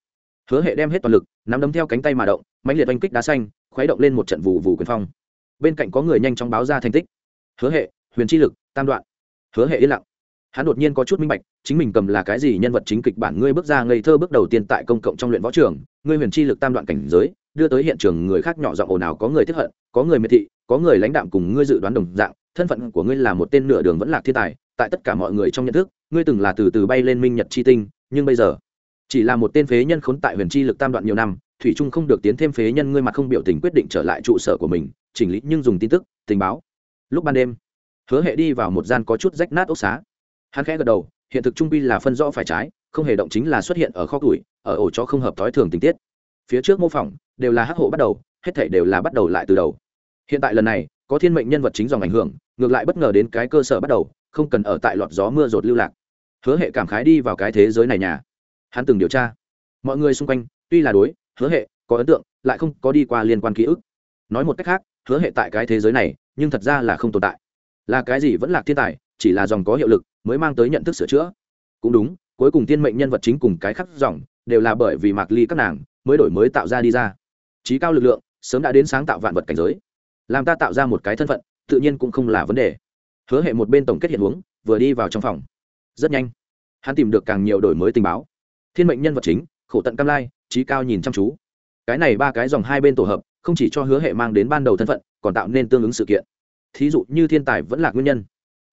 Hứa hệ đem hết toàn lực, nắm đấm theo cánh tay mà động, mãnh liệt oanh kích đá xanh khuấy động lên một trận vụ vụ quyền phong. Bên cạnh có người nhanh chóng báo ra thành tích. Hứa hệ, huyền chi lực, tam đoạn. Hứa hệ yên lặng. Hắn đột nhiên có chút minh bạch, chính mình cầm là cái gì nhân vật chính kịch bản, ngươi bước ra ngây thơ bước đầu tiên tại công cộng trong luyện võ trường, ngươi huyền chi lực tam đoạn cảnh giới, đưa tới hiện trường người khác nhỏ giọng ồn ào, có người tiếp hận, có người miệt thị, có người lãnh đạm cùng ngươi dự đoán đồng dạng, thân phận của ngươi là một tên nửa đường vẫn lạc thiên tài, tại tất cả mọi người trong nhận thức, ngươi từng là từ từ bay lên minh nhật chi tinh, nhưng bây giờ, chỉ là một tên phế nhân khốn tại huyền chi lực tam đoạn nhiều năm thủy trung không được tiến thêm phế nhân ngươi mặt không biểu tình quyết định trở lại trụ sở của mình, chỉnh lý nhưng dùng tin tức, tình báo. Lúc ban đêm, hứa hệ đi vào một gian có chút rách nát ốc xá. Hắn khẽ gật đầu, hiện thực trung pi là phân rõ phải trái, không hề động chính là xuất hiện ở kho củi, ở ổ cho không hợp thói thường tình tiết. Phía trước mô phỏng, đều là hắc hộ bắt đầu, hết thể đều là bắt đầu lại từ đầu. Hiện tại lần này, có thiên mệnh nhân vật chính dòng ảnh hưởng, ngược lại bất ngờ đến cái cơ sở bắt đầu, không cần ở tại lọt gió mưa rột lưu lạc. Hứa hệ cảm khái đi vào cái thế giới này nhà. Hắn từng điều tra. Mọi người xung quanh, tuy là đối hứa hệ có ấn tượng, lại không có đi qua liên quan ký ức. Nói một cách khác, hứa hệ tại cái thế giới này, nhưng thật ra là không tồn tại. Là cái gì vẫn là thiên tài, chỉ là dòng có hiệu lực, mới mang tới nhận thức sửa chữa. Cũng đúng, cuối cùng tiên mệnh nhân vật chính cùng cái khắc dòng, đều là bởi vì mạc ly các nàng, mới đổi mới tạo ra đi ra. Trí cao lực lượng, sớm đã đến sáng tạo vạn vật cảnh giới. Làm ta tạo ra một cái thân phận, tự nhiên cũng không là vấn đề. Hứa hệ một bên tổng kết hiện huống, vừa đi vào trong phòng. Rất nhanh, hắn tìm được càng nhiều đổi mới tình báo. Thiên mệnh nhân vật chính, khổ tận cam lai trí cao nhìn chăm chú. Cái này ba cái dòng hai bên tổ hợp, không chỉ cho hứa hệ mang đến ban đầu thân phận, còn tạo nên tương ứng sự kiện. Thí dụ như thiên tài vẫn là nguyên nhân.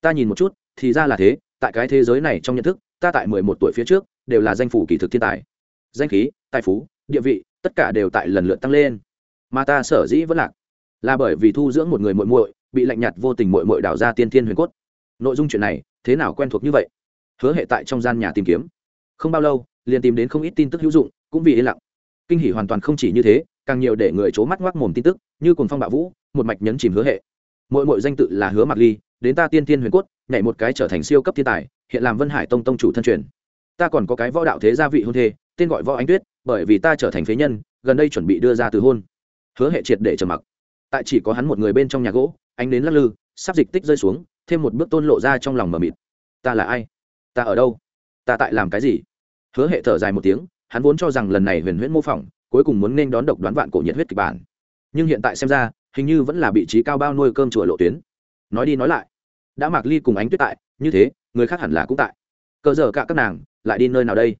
Ta nhìn một chút, thì ra là thế, tại cái thế giới này trong nhận thức, ta tại mười một tuổi phía trước, đều là danh phủ kỳ thực thiên tài. Danh khí, tài phú, địa vị, tất cả đều tại lần lượt tăng lên. Mà ta sở dĩ vẫn lạc, là bởi vì thu dưỡng một người muội muội, bị lạnh nhạt vô tình muội muội đào ra tiên thiên huyền cốt. Nội dung chuyện này, thế nào quen thuộc như vậy? Hứa hệ tại trong gian nhà tìm kiếm. Không bao lâu, liền tìm đến không ít tin tức hữu dụng cũng vì yên lặng. Kinh hỉ hoàn toàn không chỉ như thế, càng nhiều để người c mắt ngoác mồm tin tức, như cùng phong bạo vũ, một mạch nhấn chìm hứa hệ. Mỗi mỗi danh tự là hứa mặc ly, đến ta tiên tiên huyền cốt, nhảy một cái trở thành siêu cấp thiên tài, hiện làm vân hải tông tông chủ thân truyền. Ta còn có cái võ đạo thế gia vị hôn thê, tên gọi võ ánh tuyết, bởi vì ta trở thành phế nhân, gần đây chuẩn bị đưa ra từ hôn. Hứa hệ triệt để trầm mặc. Tại chỉ có hắn một người bên trong nhà gỗ anh đến lắc lư, sắp dịch tích rơi xuống, thêm một bước tôn lộ ra trong lòng mờ mịt. Ta là ai? Ta ở đâu? Ta tại làm cái gì? Hứa hệ thở dài một tiếng hắn vốn cho rằng lần này huyền huyễn mô phỏng, cuối cùng muốn nên đón độc đoán vạn cổ nhiệt huyết kịch bản. Nhưng hiện tại xem ra, hình như vẫn là vị trí cao bao nuôi cơm chùa lộ tuyến. Nói đi nói lại, đã mạc ly cùng ánh tuyết tại, như thế, người khác hẳn là cũng tại. Cờ giờ cả các nàng, lại đi nơi nào đây?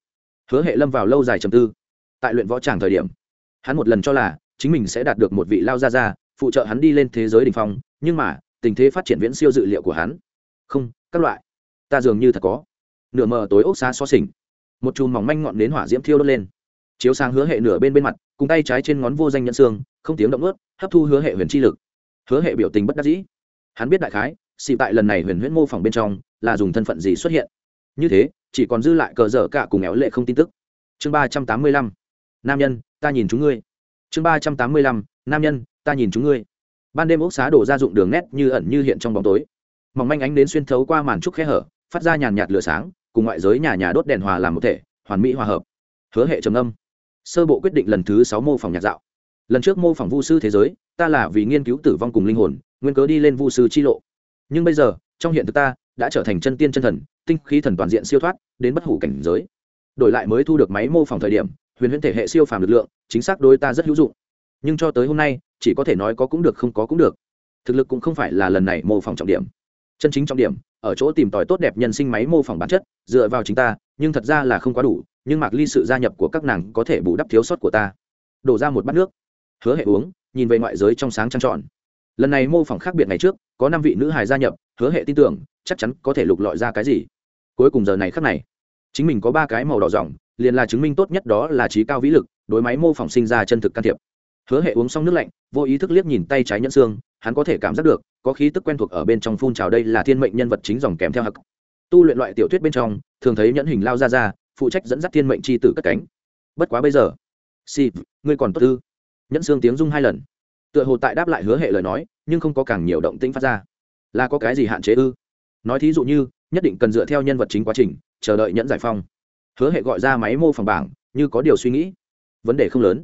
Hứa hệ lâm vào lâu dài trầm tư. Tại luyện võ tràng thời điểm, hắn một lần cho là chính mình sẽ đạt được một vị lao gia gia, phụ trợ hắn đi lên thế giới đ ỉ n h phong, nhưng mà, tình thế phát triển viễn siêu dự liệu của hắn. Không, các loại, ta dường như thật có. Nửa mờ tối ốc xa xó xỉnh một chùm mỏng manh ngọn nến hỏa diễm thiêu đốt lên. Chiếu sang hứa hệ nửa bên bên mặt, cùng tay trái trên ngón vô danh nhận xương, không tiếng động ướt hấp thu hứa hệ huyền chi lực. Hứa hệ biểu tình bất đắc dĩ. Hắn biết đại khái xị tại lần này huyền huyễn mô phỏng bên trong, là dùng thân phận gì xuất hiện. Như thế, chỉ còn dư lại cờ dở cả cùng éo lệ không tin tức. Chương ba trăm tám mươi lăm. Nam nhân, ta nhìn chúng ngươi. Chương ba trăm tám mươi lăm. Nam nhân, ta nhìn chúng ngươi. Ban đêm ốc xá đổ ra dụng đường nét như ẩn như hiện trong bóng tối. Mỏng manh ánh đến xuyên thấu qua màn trúc khe hở, phát ra nhàn nhạt lửa sáng cùng ngoại giới nhà nhà đốt đèn hòa làm một thể, hoàn mỹ hòa hợp. Hứa hệ trầm âm sơ bộ quyết định lần thứ sáu mô phỏng nhạc dạo. Lần trước mô phỏng vu sư thế giới, ta là vì nghiên cứu tử vong cùng linh hồn, nguyên cớ đi lên vu sư chi lộ. Nhưng bây giờ, trong hiện thực ta đã trở thành chân tiên chân thần, tinh khí thần toàn diện siêu thoát, đến bất hủ cảnh giới. Đổi lại mới thu được máy mô phỏng thời điểm, huyền huyễn thể hệ siêu phàm lực lượng, chính xác đối ta rất hữu dụng. Nhưng cho tới hôm nay, chỉ có thể nói có cũng được, không có cũng được. Thực lực cũng không phải là lần này mô phỏng trọng điểm chân chính trọng điểm, ở chỗ tìm tòi tốt đẹp nhân sinh máy mô phỏng bản chất, dựa vào chính ta, nhưng thật ra là không quá đủ, nhưng mạc ly sự gia nhập của các nàng có thể bù đắp thiếu sót của ta. Đổ ra một bát nước. Hứa hệ uống, nhìn về ngoại giới trong sáng trăng trọn lần này mô phỏng khác biệt ngày trước, có năm vị nữ hài gia nhập, hứa hệ tin tưởng, chắc chắn có thể lục lọi ra cái gì. Cuối cùng giờ này khác này, chính mình có ba cái màu đỏ dòng liền là chứng minh tốt nhất đó là trí cao vĩ lực, đối máy mô phỏng sinh ra chân thực can thiệp. Hứa hệ uống xong nước lạnh, vô ý thức liếc nhìn tay trái nhẫn xương hắn có thể cảm giác được, có khí tức quen thuộc ở bên trong phun trào đây là thiên mệnh nhân vật chính dòng kèm theo hặc tu luyện loại tiểu thuyết bên trong, thường thấy nhẫn hình lao ra ra, phụ trách dẫn dắt thiên mệnh c h i tử cất cánh. Bất quá bây giờ si ngươi còn tốt ư? Nhẫn xương tiếng rung hai lần. Tựa hồ tại đáp lại hứa hệ lời nói, nhưng không có càng nhiều động tĩnh phát ra. Là có cái gì hạn chế ư? Nói thí dụ như, nhất định cần dựa theo nhân vật chính quá trình, chờ đợi nhẫn giải phong. Hứa hệ gọi ra máy mô phỏng bảng, như có điều suy nghĩ. Vấn đề không lớn.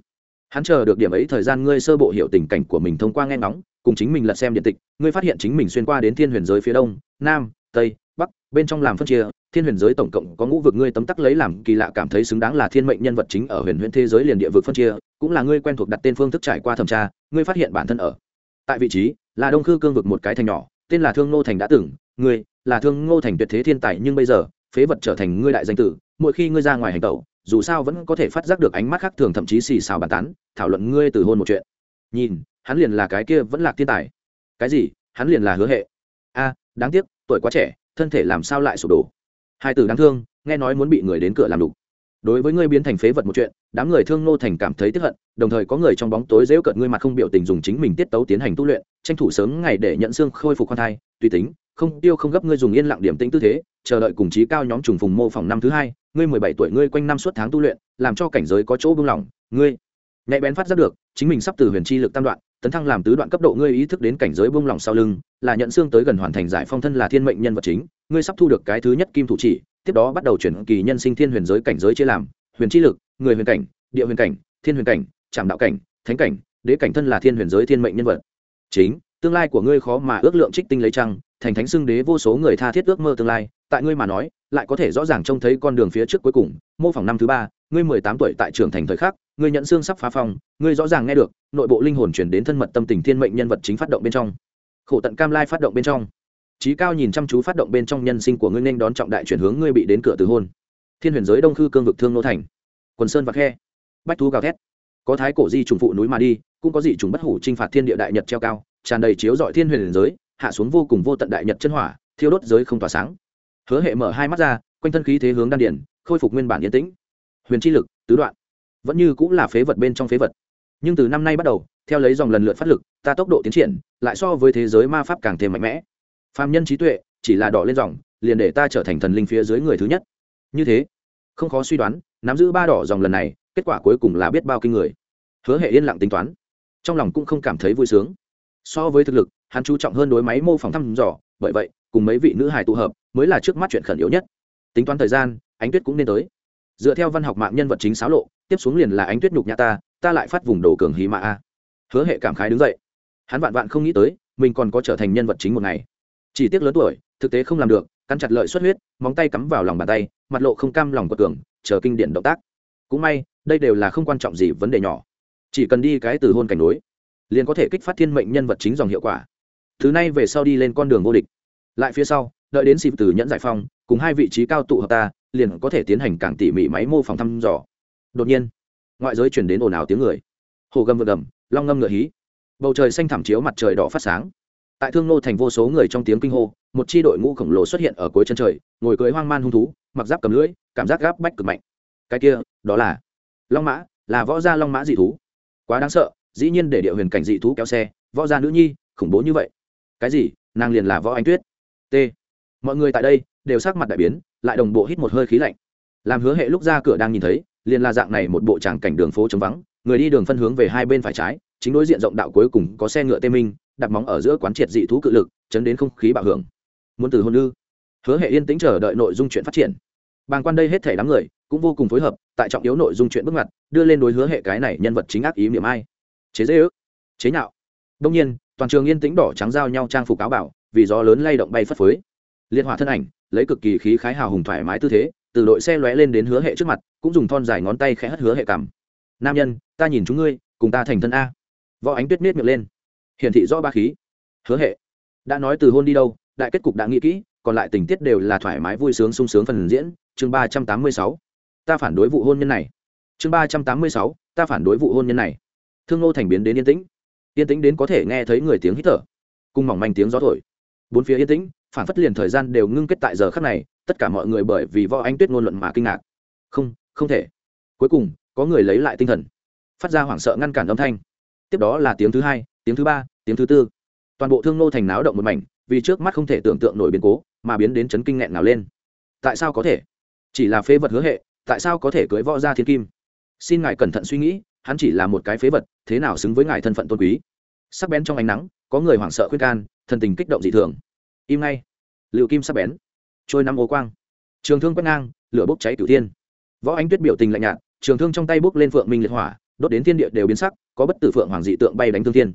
Hắn chờ được điểm ấy thời gian ngươi sơ bộ hiểu tình cảnh của mình thông qua nghe ngóng cùng chính mình lật xem điện tịch, ngươi phát hiện chính mình xuyên qua đến thiên huyền giới phía đông, nam, tây, bắc, bên trong làm phân chia, thiên huyền giới tổng cộng có ngũ vực ngươi tấm tắc lấy làm kỳ lạ cảm thấy xứng đáng là thiên mệnh nhân vật chính ở huyền huyền thế giới liền địa vực phân chia, cũng là ngươi quen thuộc đặt tên phương thức trải qua thẩm tra, ngươi phát hiện bản thân ở tại vị trí là đông khư cương vực một cái thành nhỏ, tên là thương ngô thành đã từng, ngươi là thương ngô thành tuyệt thế thiên tài nhưng bây giờ phế vật trở thành ngươi đại danh tử, mỗi khi ngươi ra ngoài hành tẩu, dù sao vẫn có thể phát giác được ánh mắt khác thường thậm chí xì xào bàn tán, thảo luận ngươi từ hôn một chuyện. Nhìn hắn liền là cái kia vẫn là thiên tài. Cái gì? Hắn liền là hứa hệ. A, đáng tiếc, tuổi quá trẻ, thân thể làm sao lại sụp đổ? Hai từ đáng thương, nghe nói muốn bị người đến cửa làm đục. Đối với ngươi biến thành phế vật một chuyện, đám người thương nô thành cảm thấy tiếp hận, đồng thời có người trong bóng tối dễu cận ngươi mặt không biểu tình dùng chính mình tiết tấu tiến hành tu luyện, tranh thủ sớm ngày để nhận xương khôi phục khoan thai, tùy tính, không tiêu không gấp ngươi dùng yên lặng điểm tĩnh tư thế, chờ đợi cùng chí cao nhóm trùng phùng mô phỏng năm thứ hai, ngươi mười bảy tuổi ngươi quanh năm suốt tháng tu luyện, làm cho cảnh giới có chỗ buông lỏng, ngươi nhạy bén phát giác được, chính mình sắp từ huyền chi lực tam đoạn tấn thăng làm tứ đoạn cấp độ ngươi ý thức đến cảnh giới buông lỏng sau lưng, là nhận xương tới gần hoàn thành giải phong thân là thiên mệnh nhân vật chính, ngươi sắp thu được cái thứ nhất kim thủ chỉ, tiếp đó bắt đầu chuyển kỳ nhân sinh thiên huyền giới cảnh giới chia làm, huyền chi lực, người huyền cảnh, địa huyền cảnh, thiên huyền cảnh trạm đạo cảnh, thánh cảnh, đế cảnh thân là thiên huyền giới thiên mệnh nhân vật. Chính, tương lai của ngươi khó mà ước lượng trích tinh lấy trăng, thành thánh xưng đế vô số người tha thiết ước mơ tương lai, tại ngươi mà nói, lại có thể rõ ràng trông thấy con đường phía trước cuối cùng, mô phỏng năm thứ ba, ngươi mười tám tuổi tại trường thành thời khắc ngươi nhận xương sắp phá phòng, ngươi rõ ràng nghe được, nội bộ linh hồn chuyển đến thân mật tâm tình thiên mệnh nhân vật chính phát động bên trong. Khổ tận cam lai phát động bên trong. Trí cao nhìn chăm chú phát động bên trong nhân sinh của ngươi nên đón trọng đại chuyển hướng ngươi bị đến cửa từ hôn. Thiên huyền giới đông khư cương vực thương nô thành. Quần sơn và khe. Bách thú gào thét. Có thái cổ di trùng phụ núi mà đi, cũng có dị trùng bất hủ t r i n h phạt thiên địa đại nhật treo cao, tràn đầy chiếu dọi thiên huyền giới, hạ xuống vô cùng vô tận đại nhật chân hỏa, thiêu đốt giới không tỏa sáng. Hứa hệ mở hai mắt ra, quanh thân khí thế hướng đan điển khôi phục nguyên bản yên tĩnh. Huyền chi lực, tứ đoạn vẫn như cũng là phế vật bên trong phế vật. Nhưng từ năm nay bắt đầu, theo lấy dòng lần lượt phát lực, ta tốc độ tiến triển, lại so với thế giới ma pháp càng thêm mạnh mẽ. Phạm nhân trí tuệ, chỉ là đỏ lên dòng, liền để ta trở thành thần linh phía dưới người thứ nhất. Như thế, không khó suy đoán, nắm giữ ba đỏ dòng lần này, kết quả cuối cùng là biết bao kinh người. Hứa hệ yên lặng tính toán, trong lòng cũng không cảm thấy vui sướng. So với thực lực, hắn chú trọng hơn đối máy mô phỏng thăm dò, bởi vậy, cùng mấy vị nữ hài tụ hợp mới là trước mắt chuyện khẩn yếu nhất. Tính toán thời gian, ánh tuyết cũng nên tới dựa theo văn học mạng nhân vật chính xáo lộ, tiếp xuống liền là ánh tuyết nhục nhã ta ta lại phát vùng đồ cường hí mạ a. Hứa hệ cảm khái đứng dậy. Hắn vạn vạn không nghĩ tới, mình còn có trở thành nhân vật chính một ngày. Chỉ tiếc lớn tuổi, thực tế không làm được, cắn chặt lợi xuất huyết, móng tay cắm vào lòng bàn tay, mặt lộ không cam lòng của cường, chờ kinh điển động tác. Cũng may, đây đều là không quan trọng gì vấn đề nhỏ. Chỉ cần đi cái từ hôn cảnh đối liền có thể kích phát thiên mệnh nhân vật chính dòng hiệu quả. Thứ này về sau đi lên con đường vô địch. Lại phía sau, đợi đến xịp từ nhẫn giải phong, cùng hai vị trí cao tụ hợp ta liền có thể tiến hành càng tỉ mỉ máy mô phỏng thăm dò. Đột nhiên, ngoại giới chuyển đến ồn ào tiếng người. Hồ gầm vượt gầm, long ngâm ngựa hí. Bầu trời xanh thảm chiếu mặt trời đỏ phát sáng. Tại thương nô thành vô số người trong tiếng kinh hô, một chi đội ngũ khổng lồ xuất hiện ở cuối chân trời, ngồi cưới hoang man hung thú, mặc giáp cầm lưỡi, cảm giác gáp bách cực mạnh. Cái kia, đó là long mã, là võ gia long mã dị thú. Quá đáng sợ, dĩ nhiên để địa huyền cảnh dị thú kéo xe, võ gia nữ nhi, khủng bố như vậy. Cái gì? Nàng liền là võ anh tuyết. T. Mọi người tại đây đều sắc mặt đại biến, lại đồng bộ hít một hơi khí lạnh. Làm hứa hệ lúc ra cửa đang nhìn thấy, liền là dạng này một bộ tràng cảnh đường phố trống vắng, người đi đường phân hướng về hai bên phải trái, chính đối diện rộng đạo cuối cùng có xe ngựa tê minh, đặt móng ở giữa quán triệt dị thú cự lực, chấn đến không khí bạo hưởng. Muốn từ hôn ư? Hứa hệ yên tĩnh chờ đợi nội dung chuyện phát triển. Bàng quan đây hết thể đám người, cũng vô cùng phối hợp, tại trọng yếu nội dung chuyện bước ngoặt, đưa lên đối hứa hệ cái này nhân vật chính ác ý niệm ai. Chế dễ ước, chế nhạo. Đông nhiên, toàn trường yên tĩnh đỏ trắng giao nhau trang phục áo bảo, vì gió lớn lay động bay phất phới liệt hỏa thân ảnh, lấy cực kỳ khí khái hào hùng thoải mái tư thế, từ đội xe lóe lên đến hứa hệ trước mặt, cũng dùng thon dài ngón tay khẽ hất hứa hệ cảm nam nhân, ta nhìn chúng ngươi, cùng ta thành thân a. Võ ánh tuyết miết miệng lên. Hiển thị rõ ba khí. Hứa hệ, đã nói từ hôn đi đâu, đại kết cục đã nghĩ kỹ, còn lại tình tiết đều là thoải mái vui sướng sung sướng phần diễn. Chương ba trăm tám mươi sáu. Ta phản đối vụ hôn nhân này. Chương ba trăm tám mươi sáu. Ta phản đối vụ hôn nhân này. Thương nô thành biến đến yên tĩnh. Yên tĩnh đến có thể nghe thấy người tiếng hít thở. Cùng mỏng manh tiếng gió thổi. Bốn phía yên tĩnh phản phất liền thời gian đều ngưng kết tại giờ khắc này, tất cả mọi người bởi vì võ anh tuyết ngôn luận mà kinh ngạc. Không không thể. Cuối cùng, có người lấy lại tinh thần. Phát ra hoảng sợ ngăn cản âm thanh. Tiếp đó là tiếng thứ hai, tiếng thứ ba, tiếng thứ tư. Toàn bộ thương nô thành náo động một mảnh, vì trước mắt không thể tưởng tượng nổi biến cố, mà biến đến chấn kinh nghẹn nào lên. Tại sao có thể? Chỉ là phế vật hứa hệ, tại sao có thể cưới võ ra thiên kim? Xin ngài cẩn thận suy nghĩ, hắn chỉ là một cái phế vật, thế nào xứng với ngài thân phận tôn quý? Sắc bén trong ánh nắng, có người hoảng sợ khuyên can, thần tình kích động dị thường im ngay. Liệu kim sắc bén. Trôi năm ô quang. Trường thương quét ngang, lửa bốc cháy cửu thiên. Võ ánh tuyết biểu tình lạnh nhạt, trường thương trong tay bốc lên phượng minh liệt hỏa, đốt đến thiên địa đều biến sắc, có bất tử phượng hoàng dị tượng bay đánh thương thiên.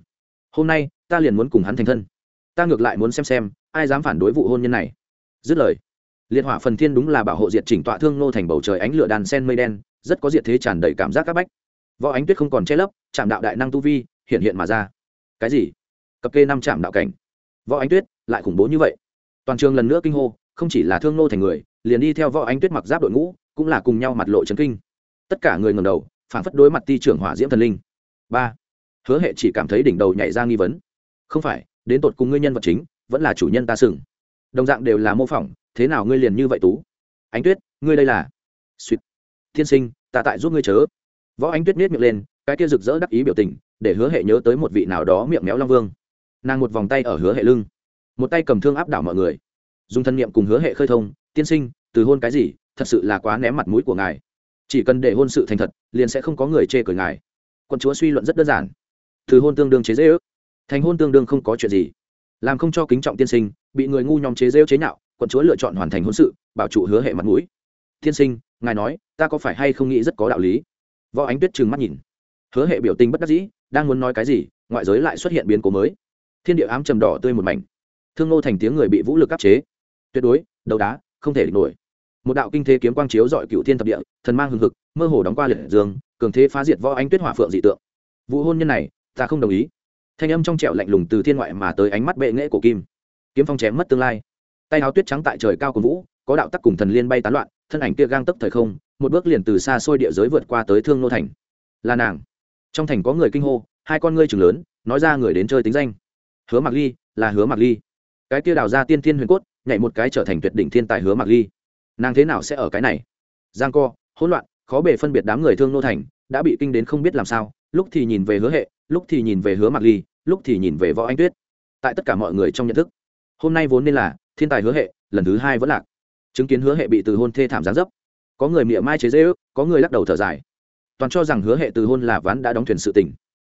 Hôm nay, ta liền muốn cùng hắn thành thân. Ta ngược lại muốn xem xem, ai dám phản đối vụ hôn nhân này. Dứt lời, liệt hỏa phần thiên đúng là bảo hộ diệt chỉnh tọa thương nô thành bầu trời ánh lửa đàn sen mây đen, rất có diệt thế tràn đầy cảm giác các bách. Võ ánh tuyết không còn che lấp, chạm đạo đại năng tu vi, hiện hiện mà ra. Cái gì? Cập kê năm chạm đạo cảnh. Võ ánh tuyết lại khủng bố như vậy. Toàn trường lần nữa kinh hô, không chỉ là thương nô thành người, liền đi theo võ ánh tuyết mặc giáp đội ngũ, cũng là cùng nhau mặt lộ trấn kinh. Tất cả người ngầm đầu phản phất đối mặt ti trưởng hỏa diễm thần linh. Ba, hứa hệ chỉ cảm thấy đỉnh đầu nhảy ra nghi vấn. Không phải, đến tột cùng ngươi nhân vật chính, vẫn là chủ nhân ta sừng. Đồng dạng đều là mô phỏng, thế nào ngươi liền như vậy tú? Ánh tuyết, ngươi đây là? Suýt tiên sinh, ta tại giúp ngươi chớ. Võ ánh tuyết miết miệng lên, cái kia rực rỡ đắc ý biểu tình, để hứa hệ nhớ tới một vị nào đó miệng méo long vương. Nàng một vòng tay ở hứa hệ lưng một tay cầm thương áp đảo mọi người. Dùng thân nhiệm cùng hứa hệ khơi thông, tiên sinh, từ hôn cái gì? Thật sự là quá ném mặt mũi của ngài. Chỉ cần để hôn sự thành thật, liền sẽ không có người chê cười ngài. Quân chúa suy luận rất đơn giản. Từ hôn tương đương chế dễ ước, thành hôn tương đương không có chuyện gì. Làm không cho kính trọng tiên sinh, bị người ngu nhóm chế rêu chế nhạo quận chúa lựa chọn hoàn thành hôn sự, bảo trụ hứa hệ mặt mũi. Tiên sinh, ngài nói, ta có phải hay không nghĩ rất có đạo lý? Võ ánh tuyết trừng mắt nhìn. Hứa hệ biểu tình bất đắc dĩ, đang muốn nói cái gì, ngoại giới lại xuất hiện biến cố mới. Thiên địa ám trầm đỏ tươi một mảnh thương ngô thành tiếng người bị vũ lực áp chế. Tuyệt đối đầu đá, không thể địch nổi. Một đạo kinh thế kiếm quang chiếu dọi cựu thiên thập địa, thần mang hừng hực, mơ hồ đóng qua liệt dương, cường thế phá diệt võ ánh tuyết hỏa phượng dị tượng. Vụ hôn nhân này, ta không đồng ý. Thanh âm trong trẻo lạnh lùng từ thiên ngoại mà tới ánh mắt bệ nghễ của kim. Kiếm phong chém mất tương lai. Tay áo tuyết trắng tại trời cao của vũ, có đạo tắc cùng thần liên bay tán loạn, thân ảnh kia gang tấp thời không, một bước liền từ xa xôi địa giới vượt qua tới thương nô thành. Là nàng. Trong thành có người kinh hô, hai con ngươi trường lớn, nói ra người đến chơi tính danh. Hứa mạc ly, là hứa mạc ly cái kia đào ra tiên thiên huyền cốt, nhảy một cái trở thành tuyệt đỉnh thiên tài hứa mạc ly. Nàng thế nào sẽ ở cái này? Giang co, hỗn loạn, khó bề phân biệt đám người thương nô thành, đã bị kinh đến không biết làm sao, lúc thì nhìn về hứa hệ, lúc thì nhìn về hứa mạc ly, lúc thì nhìn về võ anh tuyết. Tại tất cả mọi người trong nhận thức, hôm nay vốn nên là thiên tài hứa hệ, lần thứ hai vẫn lạc. Chứng kiến hứa hệ bị từ hôn thê thảm gián dấp. Có người mỉa mai chế dễ ước có người lắc đầu thở dài. Toàn cho rằng hứa hệ từ hôn là ván đã đóng thuyền sự tình.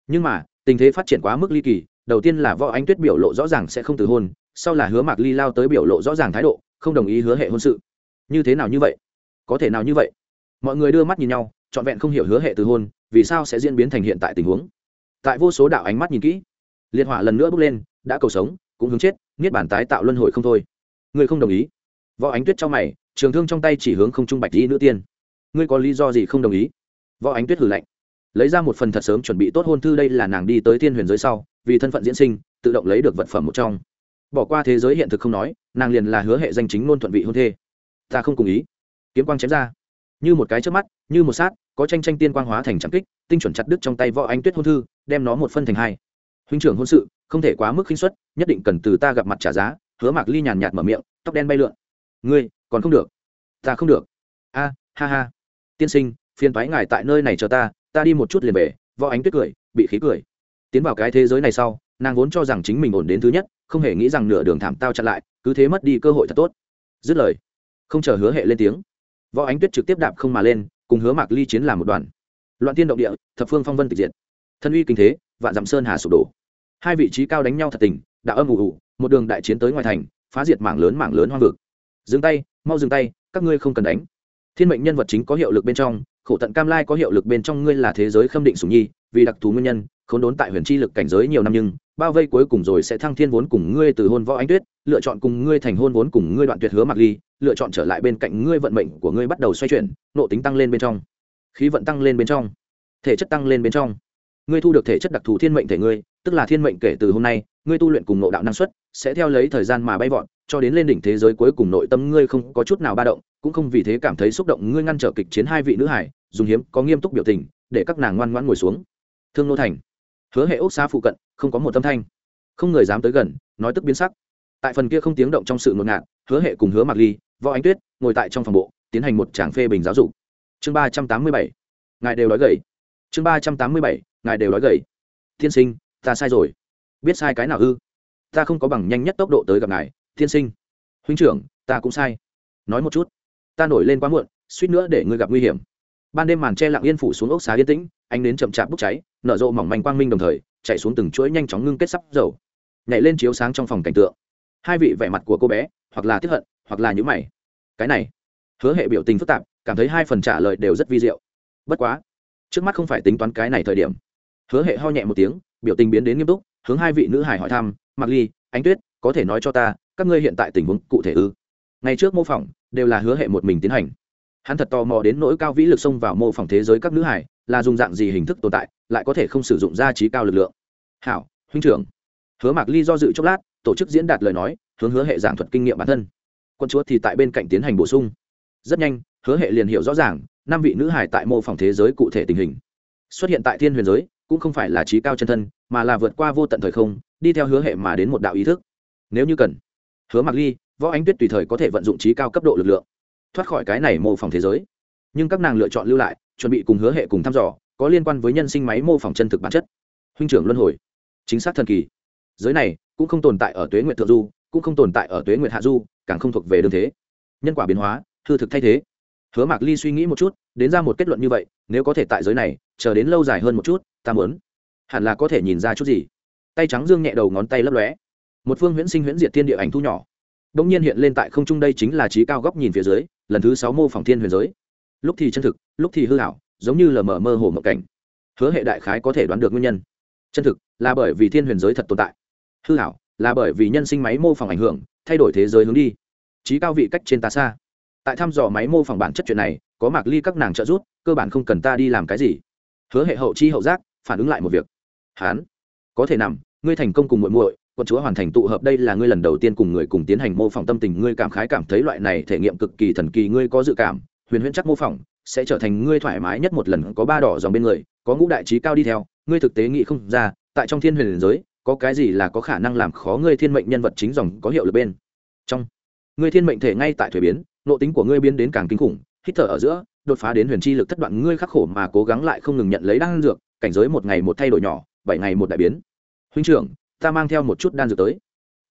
Nhưng mà, tình thế phát triển quá mức ly kỳ, đầu tiên là võ anh tuyết biểu lộ rõ ràng sẽ không từ hôn sau là hứa mạc ly lao tới biểu lộ rõ ràng thái độ, không đồng ý hứa hệ hôn sự. Như thế nào như vậy? Có thể nào như vậy? Mọi người đưa mắt nhìn nhau, trọn vẹn không hiểu hứa hệ từ hôn, vì sao sẽ diễn biến thành hiện tại tình huống. Tại vô số đạo ánh mắt nhìn kỹ, liệt hỏa lần nữa bước lên, đã cầu sống, cũng hướng chết, niết bản tái tạo luân hồi không thôi. Ngươi không đồng ý. Võ ánh tuyết trong mày, trường thương trong tay chỉ hướng không trung bạch dĩ nữ tiên. Ngươi có lý do gì không đồng ý? Võ ánh tuyết hử lạnh. Lấy ra một phần thật sớm chuẩn bị tốt hôn thư đây là nàng đi tới thiên huyền giới sau, vì thân phận diễn sinh, tự động lấy được vật phẩm một trong bỏ qua thế giới hiện thực không nói, nàng liền là hứa hệ danh chính ngôn thuận vị hôn thê. Ta không cùng ý. Kiếm quang chém ra. Như một cái trước mắt, như một sát, có tranh tranh tiên quang hóa thành trắng kích, tinh chuẩn chặt đứt trong tay võ ánh tuyết hôn thư, đem nó một phân thành hai. Huynh trưởng hôn sự, không thể quá mức khinh suất, nhất định cần từ ta gặp mặt trả giá, hứa mạc ly nhàn nhạt mở miệng, tóc đen bay lượn. Ngươi, còn không được. Ta không được. A, ha ha. Tiên sinh, phiền thoái ngài tại nơi này chờ ta ta đi một chút liền về, võ ánh tuyết cười, bị khí cười. Tiến vào cái thế giới này sau, nàng vốn cho rằng chính mình ổn đến thứ nhất không hề nghĩ rằng nửa đường thảm tao chặn lại, cứ thế mất đi cơ hội thật tốt. Dứt lời, không chờ hứa hệ lên tiếng, võ ánh tuyết trực tiếp đạp không mà lên, cùng hứa mạc ly chiến làm một đoàn. Loạn tiên động địa, thập phương phong vân tịch diệt. Thân uy kinh thế, vạn dặm sơn hà sụp đổ. Hai vị trí cao đánh nhau thật tình, đã âm ủ ủ một đường đại chiến tới ngoài thành, phá diệt mảng lớn mảng lớn hoang vực. Dừng tay, mau dừng tay, các ngươi không cần đánh. Thiên mệnh nhân vật chính có hiệu lực bên trong, khổ tận cam lai có hiệu lực bên trong ngươi là thế giới khâm định sủng nhi, vì đặc thù nguyên nhân khốn đốn tại huyền chi lực cảnh giới nhiều năm nhưng, bao vây cuối cùng rồi sẽ thăng thiên vốn cùng ngươi từ hôn võ ánh tuyết, lựa chọn cùng ngươi thành hôn vốn cùng ngươi đoạn tuyệt hứa mặc ly, lựa chọn trở lại bên cạnh ngươi vận mệnh của ngươi bắt đầu xoay chuyển, nộ tính tăng lên bên trong. Khí vận tăng lên bên trong. Thể chất tăng lên bên trong. Ngươi thu được thể chất đặc thù thiên mệnh thể ngươi, tức là thiên mệnh kể từ hôm nay, ngươi tu luyện cùng nộ đạo năng suất, sẽ theo lấy thời gian mà bay vọt, cho đến lên đỉnh thế giới cuối cùng nội tâm ngươi không có chút nào ba động, cũng không vì thế cảm thấy xúc động ngươi ngăn trở kịch chiến hai vị nữ hải, dùng hiếm có nghiêm túc biểu tình, để các nàng ngoan ngoãn ngồi xuống. Thương nô thành hứa hệ ốc xa phụ cận, không có một âm thanh. Không người dám tới gần, nói tức biến sắc. Tại phần kia không tiếng động trong sự ngột ngạt, hứa hệ cùng hứa mặc ly, võ ánh tuyết, ngồi tại trong phòng bộ, tiến hành một tràng phê bình giáo dục. Chương ba trăm tám mươi bảy. Ngài đều nói gầy. Chương ba trăm tám mươi bảy. Ngài đều nói gầy. Tiên sinh, ta sai rồi. Biết sai cái nào ư? Ta không có bằng nhanh nhất tốc độ tới gặp ngài, tiên sinh. Huynh trưởng, ta cũng sai. Nói một chút. Ta nổi lên quá muộn, suýt nữa để ngươi gặp nguy hiểm ban đêm màn che lặng yên phủ xuống ốc xá yên tĩnh anh đến chậm chạp bốc cháy, nở rộ mỏng manh quang minh đồng thời, chạy xuống từng chuỗi nhanh chóng ngưng kết sắp dầu. Nhảy lên chiếu sáng trong phòng cảnh tượng. Hai vị vẻ mặt của cô bé, hoặc là tiếp hận, hoặc là nhữ mày. Cái này, hứa hệ biểu tình phức tạp, cảm thấy hai phần trả lời đều rất vi diệu. Bất quá, trước mắt không phải tính toán cái này thời điểm. Hứa hệ ho nhẹ một tiếng, biểu tình biến đến nghiêm túc, hướng hai vị nữ hải hỏi thăm mặc ly, ánh tuyết, có thể nói cho ta, các ngươi hiện tại tình huống cụ thể ư? Ngày trước mô phỏng, đều là hứa hệ một mình tiến hành hắn thật tò mò đến nỗi cao vĩ lực xông vào mô phỏng thế giới các nữ hải, là dùng dạng gì hình thức tồn tại, lại có thể không sử dụng gia trí cao lực lượng. Hảo, huynh trưởng. Hứa mạc ly do dự chốc lát, tổ chức diễn đạt lời nói, hướng hứa hệ giảng thuật kinh nghiệm bản thân. Quân chúa thì tại bên cạnh tiến hành bổ sung. Rất nhanh, hứa hệ liền hiểu rõ ràng, năm vị nữ hải tại mô phỏng thế giới cụ thể tình hình. Xuất hiện tại thiên huyền giới, cũng không phải là trí cao chân thân, mà là vượt qua vô tận thời không, đi theo hứa hệ mà đến một đạo ý thức. Nếu như cần, hứa mặc ly, võ ánh tuyết tùy thời có thể vận dụng trí cao cấp độ lực lượng thoát khỏi cái này mô phỏng thế giới. Nhưng các nàng lựa chọn lưu lại, chuẩn bị cùng hứa hệ cùng thăm dò, có liên quan với nhân sinh máy mô phỏng chân thực bản chất. Huynh trưởng luân hồi, chính xác thần kỳ. Giới này cũng không tồn tại ở tuế nguyệt thượng du, cũng không tồn tại ở tuế nguyệt hạ du, càng không thuộc về đương thế. Nhân quả biến hóa, hư thực thay thế. Hứa mạc ly suy nghĩ một chút, đến ra một kết luận như vậy, nếu có thể tại giới này, chờ đến lâu dài hơn một chút, ta muốn. Hẳn là có thể nhìn ra chút gì. Tay trắng dương nhẹ đầu ngón tay lấp lóe. Một phương huyễn sinh huyễn diệt thiên địa ảnh thu nhỏ. Đ ỗ n g nhiên hiện lên tại không trung đây chính là trí cao góc nhìn phía dưới lần thứ sáu mô phỏng thiên huyền giới. Lúc thì chân thực, lúc thì hư hảo giống như lờ mờ mơ hồ mộng cảnh. Hứa hệ đại khái có thể đoán được nguyên nhân. Chân thực là bởi vì thiên huyền giới thật tồn tại. Hư hảo là bởi vì nhân sinh máy mô phỏng ảnh hưởng, thay đổi thế giới hướng đi. Trí cao vị cách trên ta xa. Tại thăm dò máy mô phỏng bản chất chuyện này, có mạc ly các nàng trợ giúp, cơ bản không cần ta đi làm cái gì. Hứa hệ hậu chi hậu giác, phản ứng lại một việc. Hán, có thể nằm, ngươi thành công cùng muội muội quận chúa hoàn thành tụ hợp đây là ngươi lần đầu tiên cùng người cùng tiến hành mô phỏng tâm tình, ngươi cảm khái cảm thấy loại này thể nghiệm cực kỳ thần kỳ, ngươi có dự cảm, huyền huyễn chắc mô phỏng sẽ trở thành ngươi thoải mái nhất một lần, có ba đỏ dòng bên người, có ngũ đại trí cao đi theo, ngươi thực tế nghĩ không ra, tại trong thiên huyền giới, có cái gì là có khả năng làm khó ngươi thiên mệnh nhân vật chính dòng có hiệu lực bên trong. Ngươi thiên mệnh thể ngay tại thuế biến nộ tính của ngươi biến đến càng kinh khủng, hít thở ở giữa, đột phá đến huyền chi lực thất đoạn, ngươi khắc khổ mà cố gắng lại không ngừng nhận lấy đan dược, cảnh giới một ngày một thay đổi nhỏ, bảy ngày một đại biến. Huynh trưởng ta mang theo một chút đan dược tới.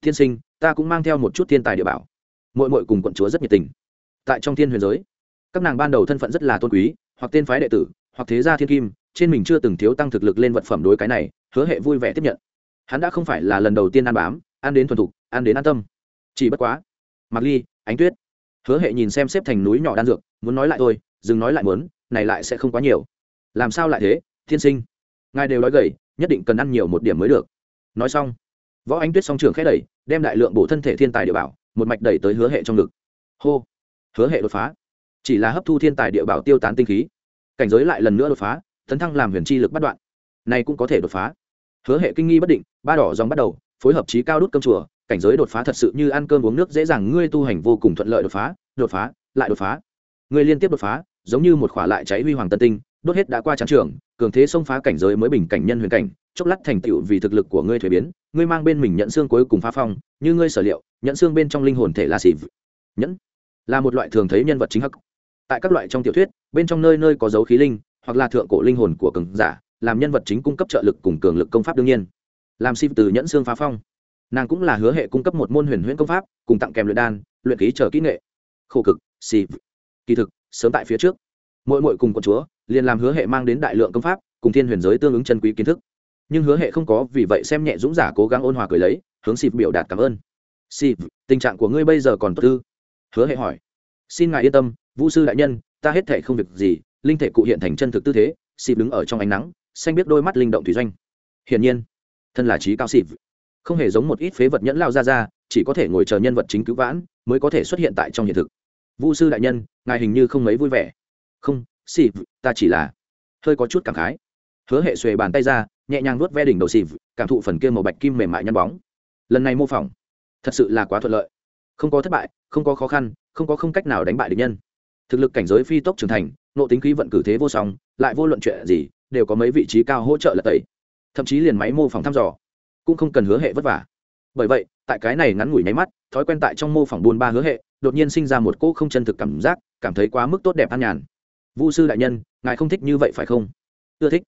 Thiên sinh, ta cũng mang theo một chút thiên tài địa bảo. Mội mội cùng quận chúa rất nhiệt tình. Tại trong thiên huyền giới, các nàng ban đầu thân phận rất là tôn quý, hoặc tên phái đệ tử, hoặc thế gia thiên kim, trên mình chưa từng thiếu tăng thực lực lên vật phẩm đối cái này, hứa hệ vui vẻ tiếp nhận. Hắn đã không phải là lần đầu tiên ăn bám, ăn đến thuần thục, ăn đến an tâm. Chỉ bất quá mặc ly, ánh tuyết, hứa hệ nhìn xem xếp thành núi nhỏ đan dược, muốn nói lại thôi, dừng nói lại muốn, này lại sẽ không quá nhiều. Làm sao lại thế, thiên sinh? Ngài đều nói gầy, nhất định cần ăn nhiều một điểm mới được nói xong, võ ánh tuyết song trường khẽ đẩy, đem đại lượng bổ thân thể thiên tài địa bảo, một mạch đẩy tới hứa hệ trong ngực. Hô, hứa hệ đột phá. Chỉ là hấp thu thiên tài địa bảo tiêu tán tinh khí, cảnh giới lại lần nữa đột phá, tấn thăng làm huyền chi lực bắt đoạn. Này cũng có thể đột phá. Hứa hệ kinh nghi bất định, ba đỏ dòng bắt đầu, phối hợp trí cao đút cơm chùa, cảnh giới đột phá thật sự như ăn cơm uống nước dễ dàng, ngươi tu hành vô cùng thuận lợi đột phá đột phá, lại đột phá. Ngươi liên tiếp đột phá, giống như một khỏa lại cháy huy hoàng tân tinh đốt hết đã qua trắng trường, cường thế xông phá cảnh giới mới bình cảnh nhân huyền cảnh, chốc lát thành tựu vì thực lực của ngươi thuế biến, ngươi mang bên mình nhận xương cuối cùng phá phong, như ngươi sở liệu nhận xương bên trong linh hồn thể là gì? nhẫn, là một loại thường thấy nhân vật chính hắc. Tại các loại trong tiểu thuyết, bên trong nơi nơi có dấu khí linh, hoặc là thượng cổ linh hồn của cường giả, làm nhân vật chính cung cấp trợ lực cùng cường lực công pháp đương nhiên. Làm xịp từ nhẫn xương phá phong. Nàng cũng là hứa hệ cung cấp một môn huyền huyễn công pháp, cùng tặng kèm luyện đan, luyện khí chờ kỹ nghệ. Khổ cực, xì kỳ thực, sớm tại phía trước. Mỗi mỗi cùng con chúa liền làm hứa hệ mang đến đại lượng công pháp, cùng thiên huyền giới tương ứng chân quý kiến thức. Nhưng hứa hệ không có, vì vậy xem nhẹ dũng giả cố gắng ôn hòa cười lấy, hướng xịp biểu đạt cảm ơn. Xịp tình trạng của ngươi bây giờ còn tốt ư? Hứa hệ hỏi. Xin ngài yên tâm, vũ sư đại nhân, ta hết thể không việc gì, linh thể cụ hiện thành chân thực tư thế xịp đứng ở trong ánh nắng, xanh biết đôi mắt linh động thủy doanh. Hiển nhiên, thân là trí cao xịp không hề giống một ít phế vật nhẫn lao ra ra, chỉ có thể ngồi chờ nhân vật chính cứu vãn, mới có thể xuất hiện tại trong hiện thực. Vũ sư đại nhân, ngài hình như không mấy vui vẻ. Không xịp, ta chỉ là hơi có chút cảm khái. Hứa hệ xuề bàn tay ra, nhẹ nhàng nuốt ve đỉnh đầu xịp, cảm thụ phần kia màu bạch kim mềm mại nhăn bóng. Lần này mô phỏng, thật sự là quá thuận lợi. Không có thất bại, không có khó khăn, không có không cách nào đánh bại địch nhân. Thực lực cảnh giới phi tốc trưởng thành, nộ tính khí vận cử thế vô song, lại vô luận chuyện gì, đều có mấy vị trí cao hỗ trợ lật tẩy. Thậm chí liền máy mô phỏng thăm dò, cũng không cần hứa hệ vất vả. Bởi vậy, tại cái này ngắn ngủi nháy mắt, thói quen tại trong mô phỏng buôn ba hứa hệ, đột nhiên sinh ra một cỗ không chân thực cảm giác, cảm thấy quá mức tốt đẹp an nhàn vu sư đại nhân, ngài không thích như vậy phải không? Ưa thích.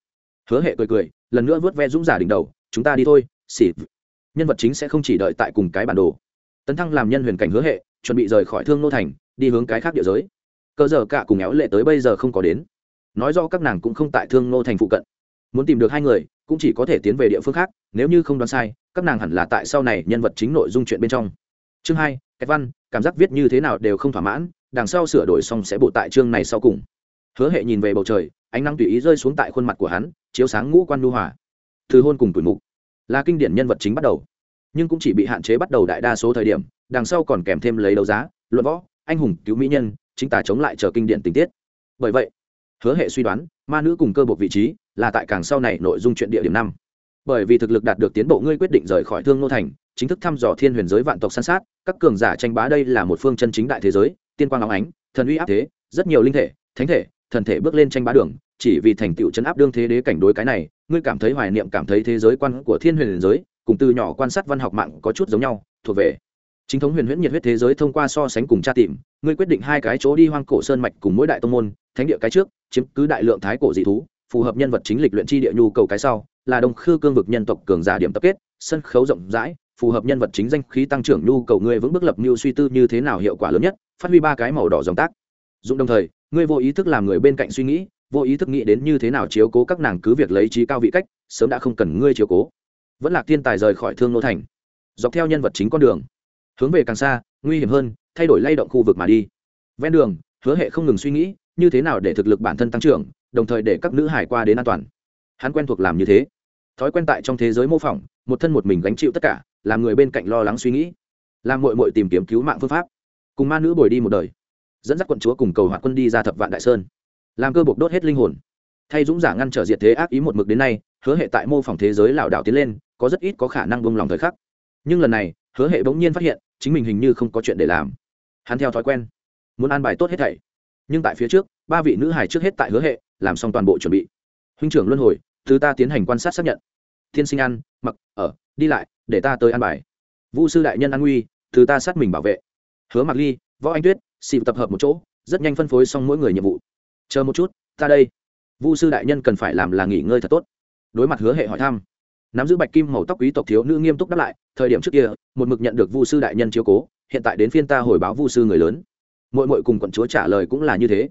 Hứa hệ cười cười, lần nữa vớt ve dũng giả đỉnh đầu, chúng ta đi thôi, xỉ nhân vật chính sẽ không chỉ đợi tại cùng cái bản đồ. Tấn thăng làm nhân huyền cảnh hứa hệ, chuẩn bị rời khỏi thương nô thành, đi hướng cái khác địa giới. Cơ giờ cả cùng éo lệ tới bây giờ không có đến. Nói rõ các nàng cũng không tại thương nô thành phụ cận. Muốn tìm được hai người, cũng chỉ có thể tiến về địa phương khác, nếu như không đoán sai, các nàng hẳn là tại sau này nhân vật chính nội dung chuyện bên trong. Chương hai cách văn, cảm giác viết như thế nào đều không thỏa mãn, đằng sau sửa đổi xong sẽ bộ tại chương này sau cùng hứa hệ nhìn về bầu trời, ánh nắng tùy ý rơi xuống tại khuôn mặt của hắn, chiếu sáng ngũ quan nu hòa. Từ hôn cùng tuổi mục, là kinh điển nhân vật chính bắt đầu. Nhưng cũng chỉ bị hạn chế bắt đầu đại đa số thời điểm, đằng sau còn kèm thêm lấy đấu giá, luận võ, anh hùng, cứu mỹ nhân, chính tả chống lại chờ kinh điển tình tiết. Bởi vậy, hứa hệ suy đoán, ma nữ cùng cơ buộc vị trí là tại càng sau này nội dung chuyện địa điểm năm. Bởi vì thực lực đạt được tiến bộ, ngươi quyết định rời khỏi thương nô thành, chính thức thăm dò thiên huyền giới vạn tộc san sát, các cường giả tranh bá đây là một phương chân chính đại thế giới, tiên quang óng ánh, thần uy áp thế, rất nhiều linh thể, thánh thể thần thể bước lên tranh bá đường, chỉ vì thành tựu chấn áp đương thế đế cảnh đối cái này, ngươi cảm thấy hoài niệm cảm thấy thế giới quan của thiên huyền giới, cùng từ nhỏ quan sát văn học mạng có chút giống nhau, thuộc về chính thống huyền huyễn nhiệt huyết thế giới thông qua so sánh cùng tra tìm, ngươi quyết định hai cái chỗ đi hoang cổ sơn mạch cùng mỗi đại tông môn, thánh địa cái trước, chiếm cứ đại lượng thái cổ dị thú, phù hợp nhân vật chính lịch luyện chi địa nhu cầu cái sau, là đồng khư cương vực nhân tộc cường giả điểm tập kết, sân khấu rộng rãi, phù hợp nhân vật chính danh khí tăng trưởng nhu cầu ngươi vững bước lập mưu suy tư như thế nào hiệu quả lớn nhất, phát huy ba cái màu đỏ dòng tác. Dụng đồng thời ngươi vô ý thức làm người bên cạnh suy nghĩ, vô ý thức nghĩ đến như thế nào chiếu cố các nàng cứ việc lấy trí cao vị cách, sớm đã không cần ngươi chiếu cố. Vẫn là thiên tài rời khỏi thương nô thành, dọc theo nhân vật chính con đường, hướng về càng xa, nguy hiểm hơn, thay đổi lay động khu vực mà đi. Ven đường, hứa hệ không ngừng suy nghĩ, như thế nào để thực lực bản thân tăng trưởng, đồng thời để các nữ hải qua đến an toàn. Hắn quen thuộc làm như thế. Thói quen tại trong thế giới mô phỏng, một thân một mình gánh chịu tất cả, làm người bên cạnh lo lắng suy nghĩ, làm mội mội tìm kiếm cứu mạng phương pháp. Cùng ma nữ bồi đi một đời dẫn dắt quận chúa cùng cầu hoạt quân đi ra thập vạn đại sơn. Làm cơ buộc đốt hết linh hồn. Thay dũng giả ngăn trở diệt thế ác ý một mực đến nay, hứa hệ tại mô phỏng thế giới lảo đảo tiến lên, có rất ít có khả năng bông lòng thời khắc. Nhưng lần này, hứa hệ bỗng nhiên phát hiện, chính mình hình như không có chuyện để làm. Hắn theo thói quen, muốn an bài tốt hết thảy. Nhưng tại phía trước, ba vị nữ hải trước hết tại hứa hệ, làm xong toàn bộ chuẩn bị. Huynh trưởng luân hồi, thứ ta tiến hành quan sát xác nhận. Thiên sinh ăn, mặc, ở, đi lại, để ta tới an bài. Vũ sư đại nhân an nguy, thứ ta sát mình bảo vệ. Hứa mặc ly, võ anh tuyết xịp tập hợp một chỗ, rất nhanh phân phối xong mỗi người nhiệm vụ. Chờ một chút, ta đây. Vu sư đại nhân cần phải làm là nghỉ ngơi thật tốt. Đối mặt hứa hệ hỏi thăm, nắm giữ bạch kim màu tóc quý tộc thiếu nữ nghiêm túc đáp lại, thời điểm trước kia, một mực nhận được vu sư đại nhân chiếu cố, hiện tại đến phiên ta hồi báo vu sư người lớn. Mỗi mỗi cùng quận chúa trả lời cũng là như thế.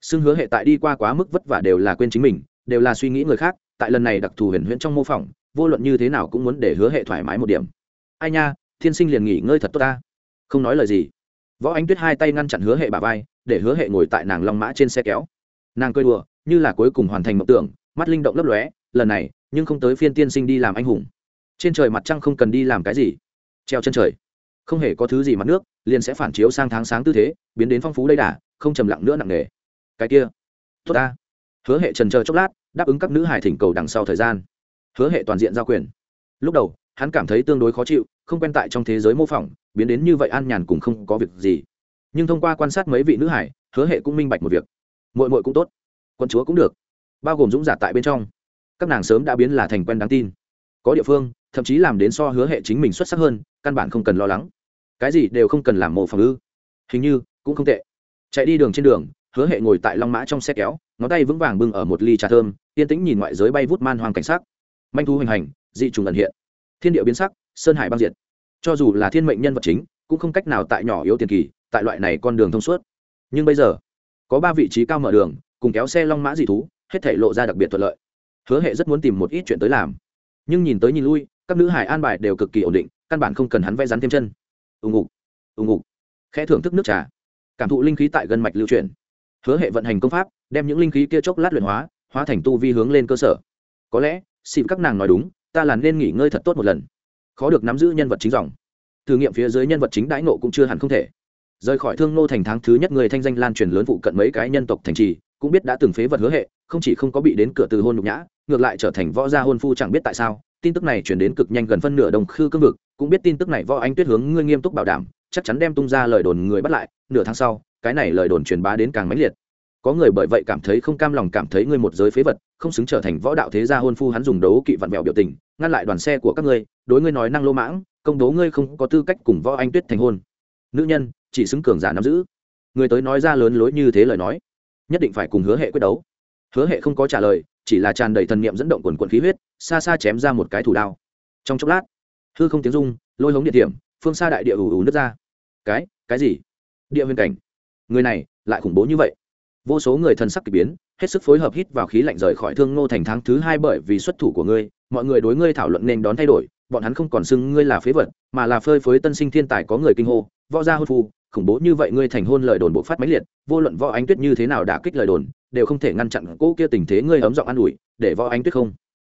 Xưng hứa hệ tại đi qua quá mức vất vả đều là quên chính mình, đều là suy nghĩ người khác, tại lần này đặc thù huyền huyễn trong mô phỏng, vô luận như thế nào cũng muốn để hứa hệ thoải mái một điểm. Ai nha, thiên sinh liền nghỉ ngơi thật tốt ta. Không nói lời gì võ ánh tuyết hai tay ngăn chặn hứa hệ bà vai, để hứa hệ ngồi tại nàng long mã trên xe kéo. Nàng cười đùa, như là cuối cùng hoàn thành mộng tưởng, mắt linh động lấp lóe, lần này, nhưng không tới phiên tiên sinh đi làm anh hùng. Trên trời mặt trăng không cần đi làm cái gì. Treo chân trời. Không hề có thứ gì mặt nước, liền sẽ phản chiếu sang tháng sáng tư thế, biến đến phong phú đây đà, không trầm lặng nữa nặng nề. Cái kia. Tốt ta. Hứa hệ trần chờ chốc lát, đáp ứng các nữ hải thỉnh cầu đằng sau thời gian. Hứa hệ toàn diện giao quyền. Lúc đầu hắn cảm thấy tương đối khó chịu, không quen tại trong thế giới mô phỏng, biến đến như vậy an nhàn cùng không có việc gì. Nhưng thông qua quan sát mấy vị nữ hải, hứa hệ cũng minh bạch một việc. Mội mội cũng tốt. Quân chúa cũng được. Bao gồm dũng giả tại bên trong. Các nàng sớm đã biến là thành quen đáng tin. Có địa phương, thậm chí làm đến so hứa hệ chính mình xuất sắc hơn, căn bản không cần lo lắng. Cái gì đều không cần làm mộ phòng ư? Hình như, cũng không tệ. Chạy đi đường trên đường, hứa hệ ngồi tại long mã trong xe kéo, ngón tay vững vàng bưng ở một ly trà thơm, yên tĩnh nhìn ngoại giới bay vút man hoang cảnh sát manh thu hình hành, dị trùng ẩn hiện thiên địa biến sắc, sơn hải băng diệt. Cho dù là thiên mệnh nhân vật chính, cũng không cách nào tại nhỏ yếu tiền kỳ, tại loại này con đường thông suốt. Nhưng bây giờ, có ba vị trí cao mở đường, cùng kéo xe long mã dị thú, hết thể lộ ra đặc biệt thuận lợi. Hứa hệ rất muốn tìm một ít chuyện tới làm. Nhưng nhìn tới nhìn lui, các nữ hải an bài đều cực kỳ ổn định, căn bản không cần hắn vẽ rắn thêm chân. Ừ ùng ục ùng ừ ục khẽ thưởng thức nước trà. Cảm thụ linh khí tại gân mạch lưu truyền hứa hệ vận hành công pháp, đem những linh khí kia chốc lát luyện hóa hóa thành tu vi hướng lên cơ sở. Có lẽ, xịn các nàng nói đúng ta là nên nghỉ ngơi thật tốt một lần. Khó được nắm giữ nhân vật chính dòng. Thử nghiệm phía dưới nhân vật chính đãi nộ cũng chưa hẳn không thể. Rời khỏi thương nô thành tháng thứ nhất người thanh danh lan truyền lớn vụ cận mấy cái nhân tộc thành trì, cũng biết đã từng phế vật hứa hệ, không chỉ không có bị đến cửa từ hôn nhục nhã, ngược lại trở thành võ gia hôn phu chẳng biết tại sao, tin tức này chuyển đến cực nhanh gần phân nửa đồng khư cương vực, cũng biết tin tức này võ anh tuyết hướng ngươi nghiêm túc bảo đảm, chắc chắn đem tung ra lời đồn người bắt lại, nửa tháng sau, cái này lời đồn truyền bá đến càng mãnh liệt có người bởi vậy cảm thấy không cam lòng cảm thấy ngươi một giới phế vật, không xứng trở thành võ đạo thế gia hôn phu hắn dùng đấu kỵ vặn vẹo biểu tình, ngăn lại đoàn xe của các ngươi, đối ngươi nói năng lô mãng, công đố ngươi không có tư cách cùng võ anh tuyết thành hôn. Nữ nhân, chỉ xứng cường giả nắm giữ. Người tới nói ra lớn lối như thế lời nói, nhất định phải cùng hứa hệ quyết đấu. Hứa hệ không có trả lời, chỉ là tràn đầy thần niệm dẫn động quần quần khí huyết, xa xa chém ra một cái thủ đao. Trong chốc lát, hư không tiếng rung, lôi hống địa điểm, phương xa đại địa ủ ủ nứt ra. Cái cái gì? Địa huyền cảnh. Người này lại khủng bố như vậy vô số người thân sắc kỳ biến, hết sức phối hợp hít vào khí lạnh rời khỏi thương ngô thành tháng thứ hai bởi vì xuất thủ của ngươi, mọi người đối ngươi thảo luận nên đón thay đổi, bọn hắn không còn xưng ngươi là phế vật, mà là phơi phới tân sinh thiên tài có người kinh hô, võ gia hôn phu, khủng bố như vậy ngươi thành hôn lời đồn bộ phát máy liệt, vô luận võ ánh tuyết như thế nào đã kích lời đồn, đều không thể ngăn chặn cỗ kia tình thế ngươi ấm giọng an ủi, để võ ánh tuyết không.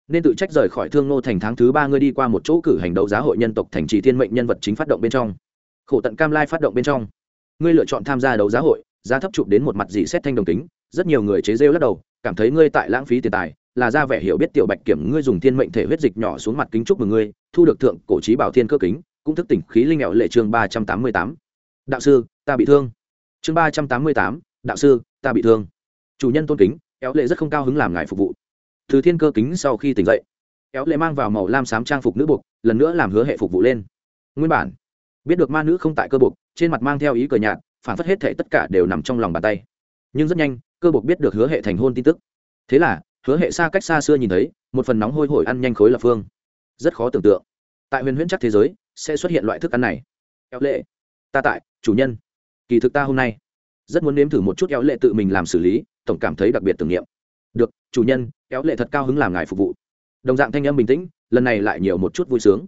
Nên tự trách rời khỏi thương nô thành tháng thứ ba ngươi đi qua một chỗ cử hành đấu giá hội nhân tộc thành trì thiên mệnh nhân vật chính phát động bên trong. Khổ tận cam lai phát động bên trong. Ngươi lựa chọn tham gia đấu giá hội giá thấp chụp đến một mặt dị xét thanh đồng tính, rất nhiều người chế rêu lắc đầu cảm thấy ngươi tại lãng phí tiền tài là ra vẻ hiểu biết tiểu bạch kiểm ngươi dùng thiên mệnh thể huyết dịch nhỏ xuống mặt kính chúc mừng ngươi thu được thượng cổ trí bảo thiên cơ kính cũng thức tỉnh khí linh nghèo lệ chương ba trăm tám mươi tám. Đạo sư ta bị thương. Chương ba trăm tám mươi tám đạo sư ta bị thương. Chủ nhân tôn kính éo lệ rất không cao hứng làm ngài phục vụ. Từ thiên cơ kính sau khi tỉnh dậy éo lệ mang vào màu lam xám trang phục nữ buộc lần nữa làm hứa hệ phục vụ lên. Nguyên bản biết được ma nữ không tại cơ buộc trên mặt mang theo ý cờ nhạt phản phất hết thể tất cả đều nằm trong lòng bàn tay. Nhưng rất nhanh, cơ bộc biết được hứa hệ thành hôn tin tức. Thế là, hứa hệ xa cách xa xưa nhìn thấy, một phần nóng hôi hổi ăn nhanh khối lập phương. Rất khó tưởng tượng. Tại huyền huyễn chắc thế giới, sẽ xuất hiện loại thức ăn này. Eo lệ. Ta tại, chủ nhân. Kỳ thực ta hôm nay, rất muốn nếm thử một chút eo lệ tự mình làm xử lý, tổng cảm thấy đặc biệt tưởng niệm. Được, chủ nhân, eo lệ thật cao hứng làm ngài phục vụ. Đồng dạng thanh âm bình tĩnh, lần này lại nhiều một chút vui sướng.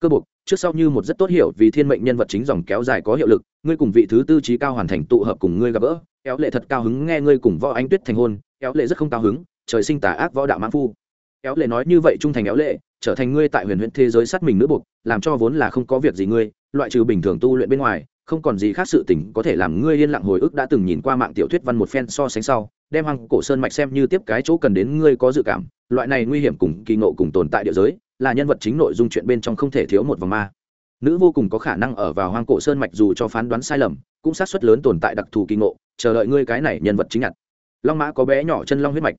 Cơ buộc trước sau như một rất tốt hiểu vì thiên mệnh nhân vật chính dòng kéo dài có hiệu lực, ngươi cùng vị thứ tư trí cao hoàn thành tụ hợp cùng ngươi gặp gỡ, éo lệ thật cao hứng nghe ngươi cùng võ ánh tuyết thành hôn, éo lệ rất không cao hứng, trời sinh tà ác võ đạo mãn phu. Éo lệ nói như vậy trung thành éo lệ, trở thành ngươi tại huyền huyền thế giới sát mình nữ buộc, làm cho vốn là không có việc gì ngươi, loại trừ bình thường tu luyện bên ngoài, không còn gì khác sự tình có thể làm ngươi yên lặng hồi ức đã từng nhìn qua mạng tiểu thuyết văn một phen so sánh sau, đem hăng cổ sơn mạch xem như tiếp cái chỗ cần đến ngươi có dự cảm, loại này nguy hiểm cùng kỳ ngộ cùng tồn tại địa giới là nhân vật chính nội dung chuyện bên trong không thể thiếu một vòng ma. Nữ vô cùng có khả năng ở vào hoang cổ sơn mạch dù cho phán đoán sai lầm, cũng sát suất lớn tồn tại đặc thù kỳ ngộ, chờ đợi ngươi cái này nhân vật chính nhặt. Long mã có bé nhỏ chân long huyết mạch.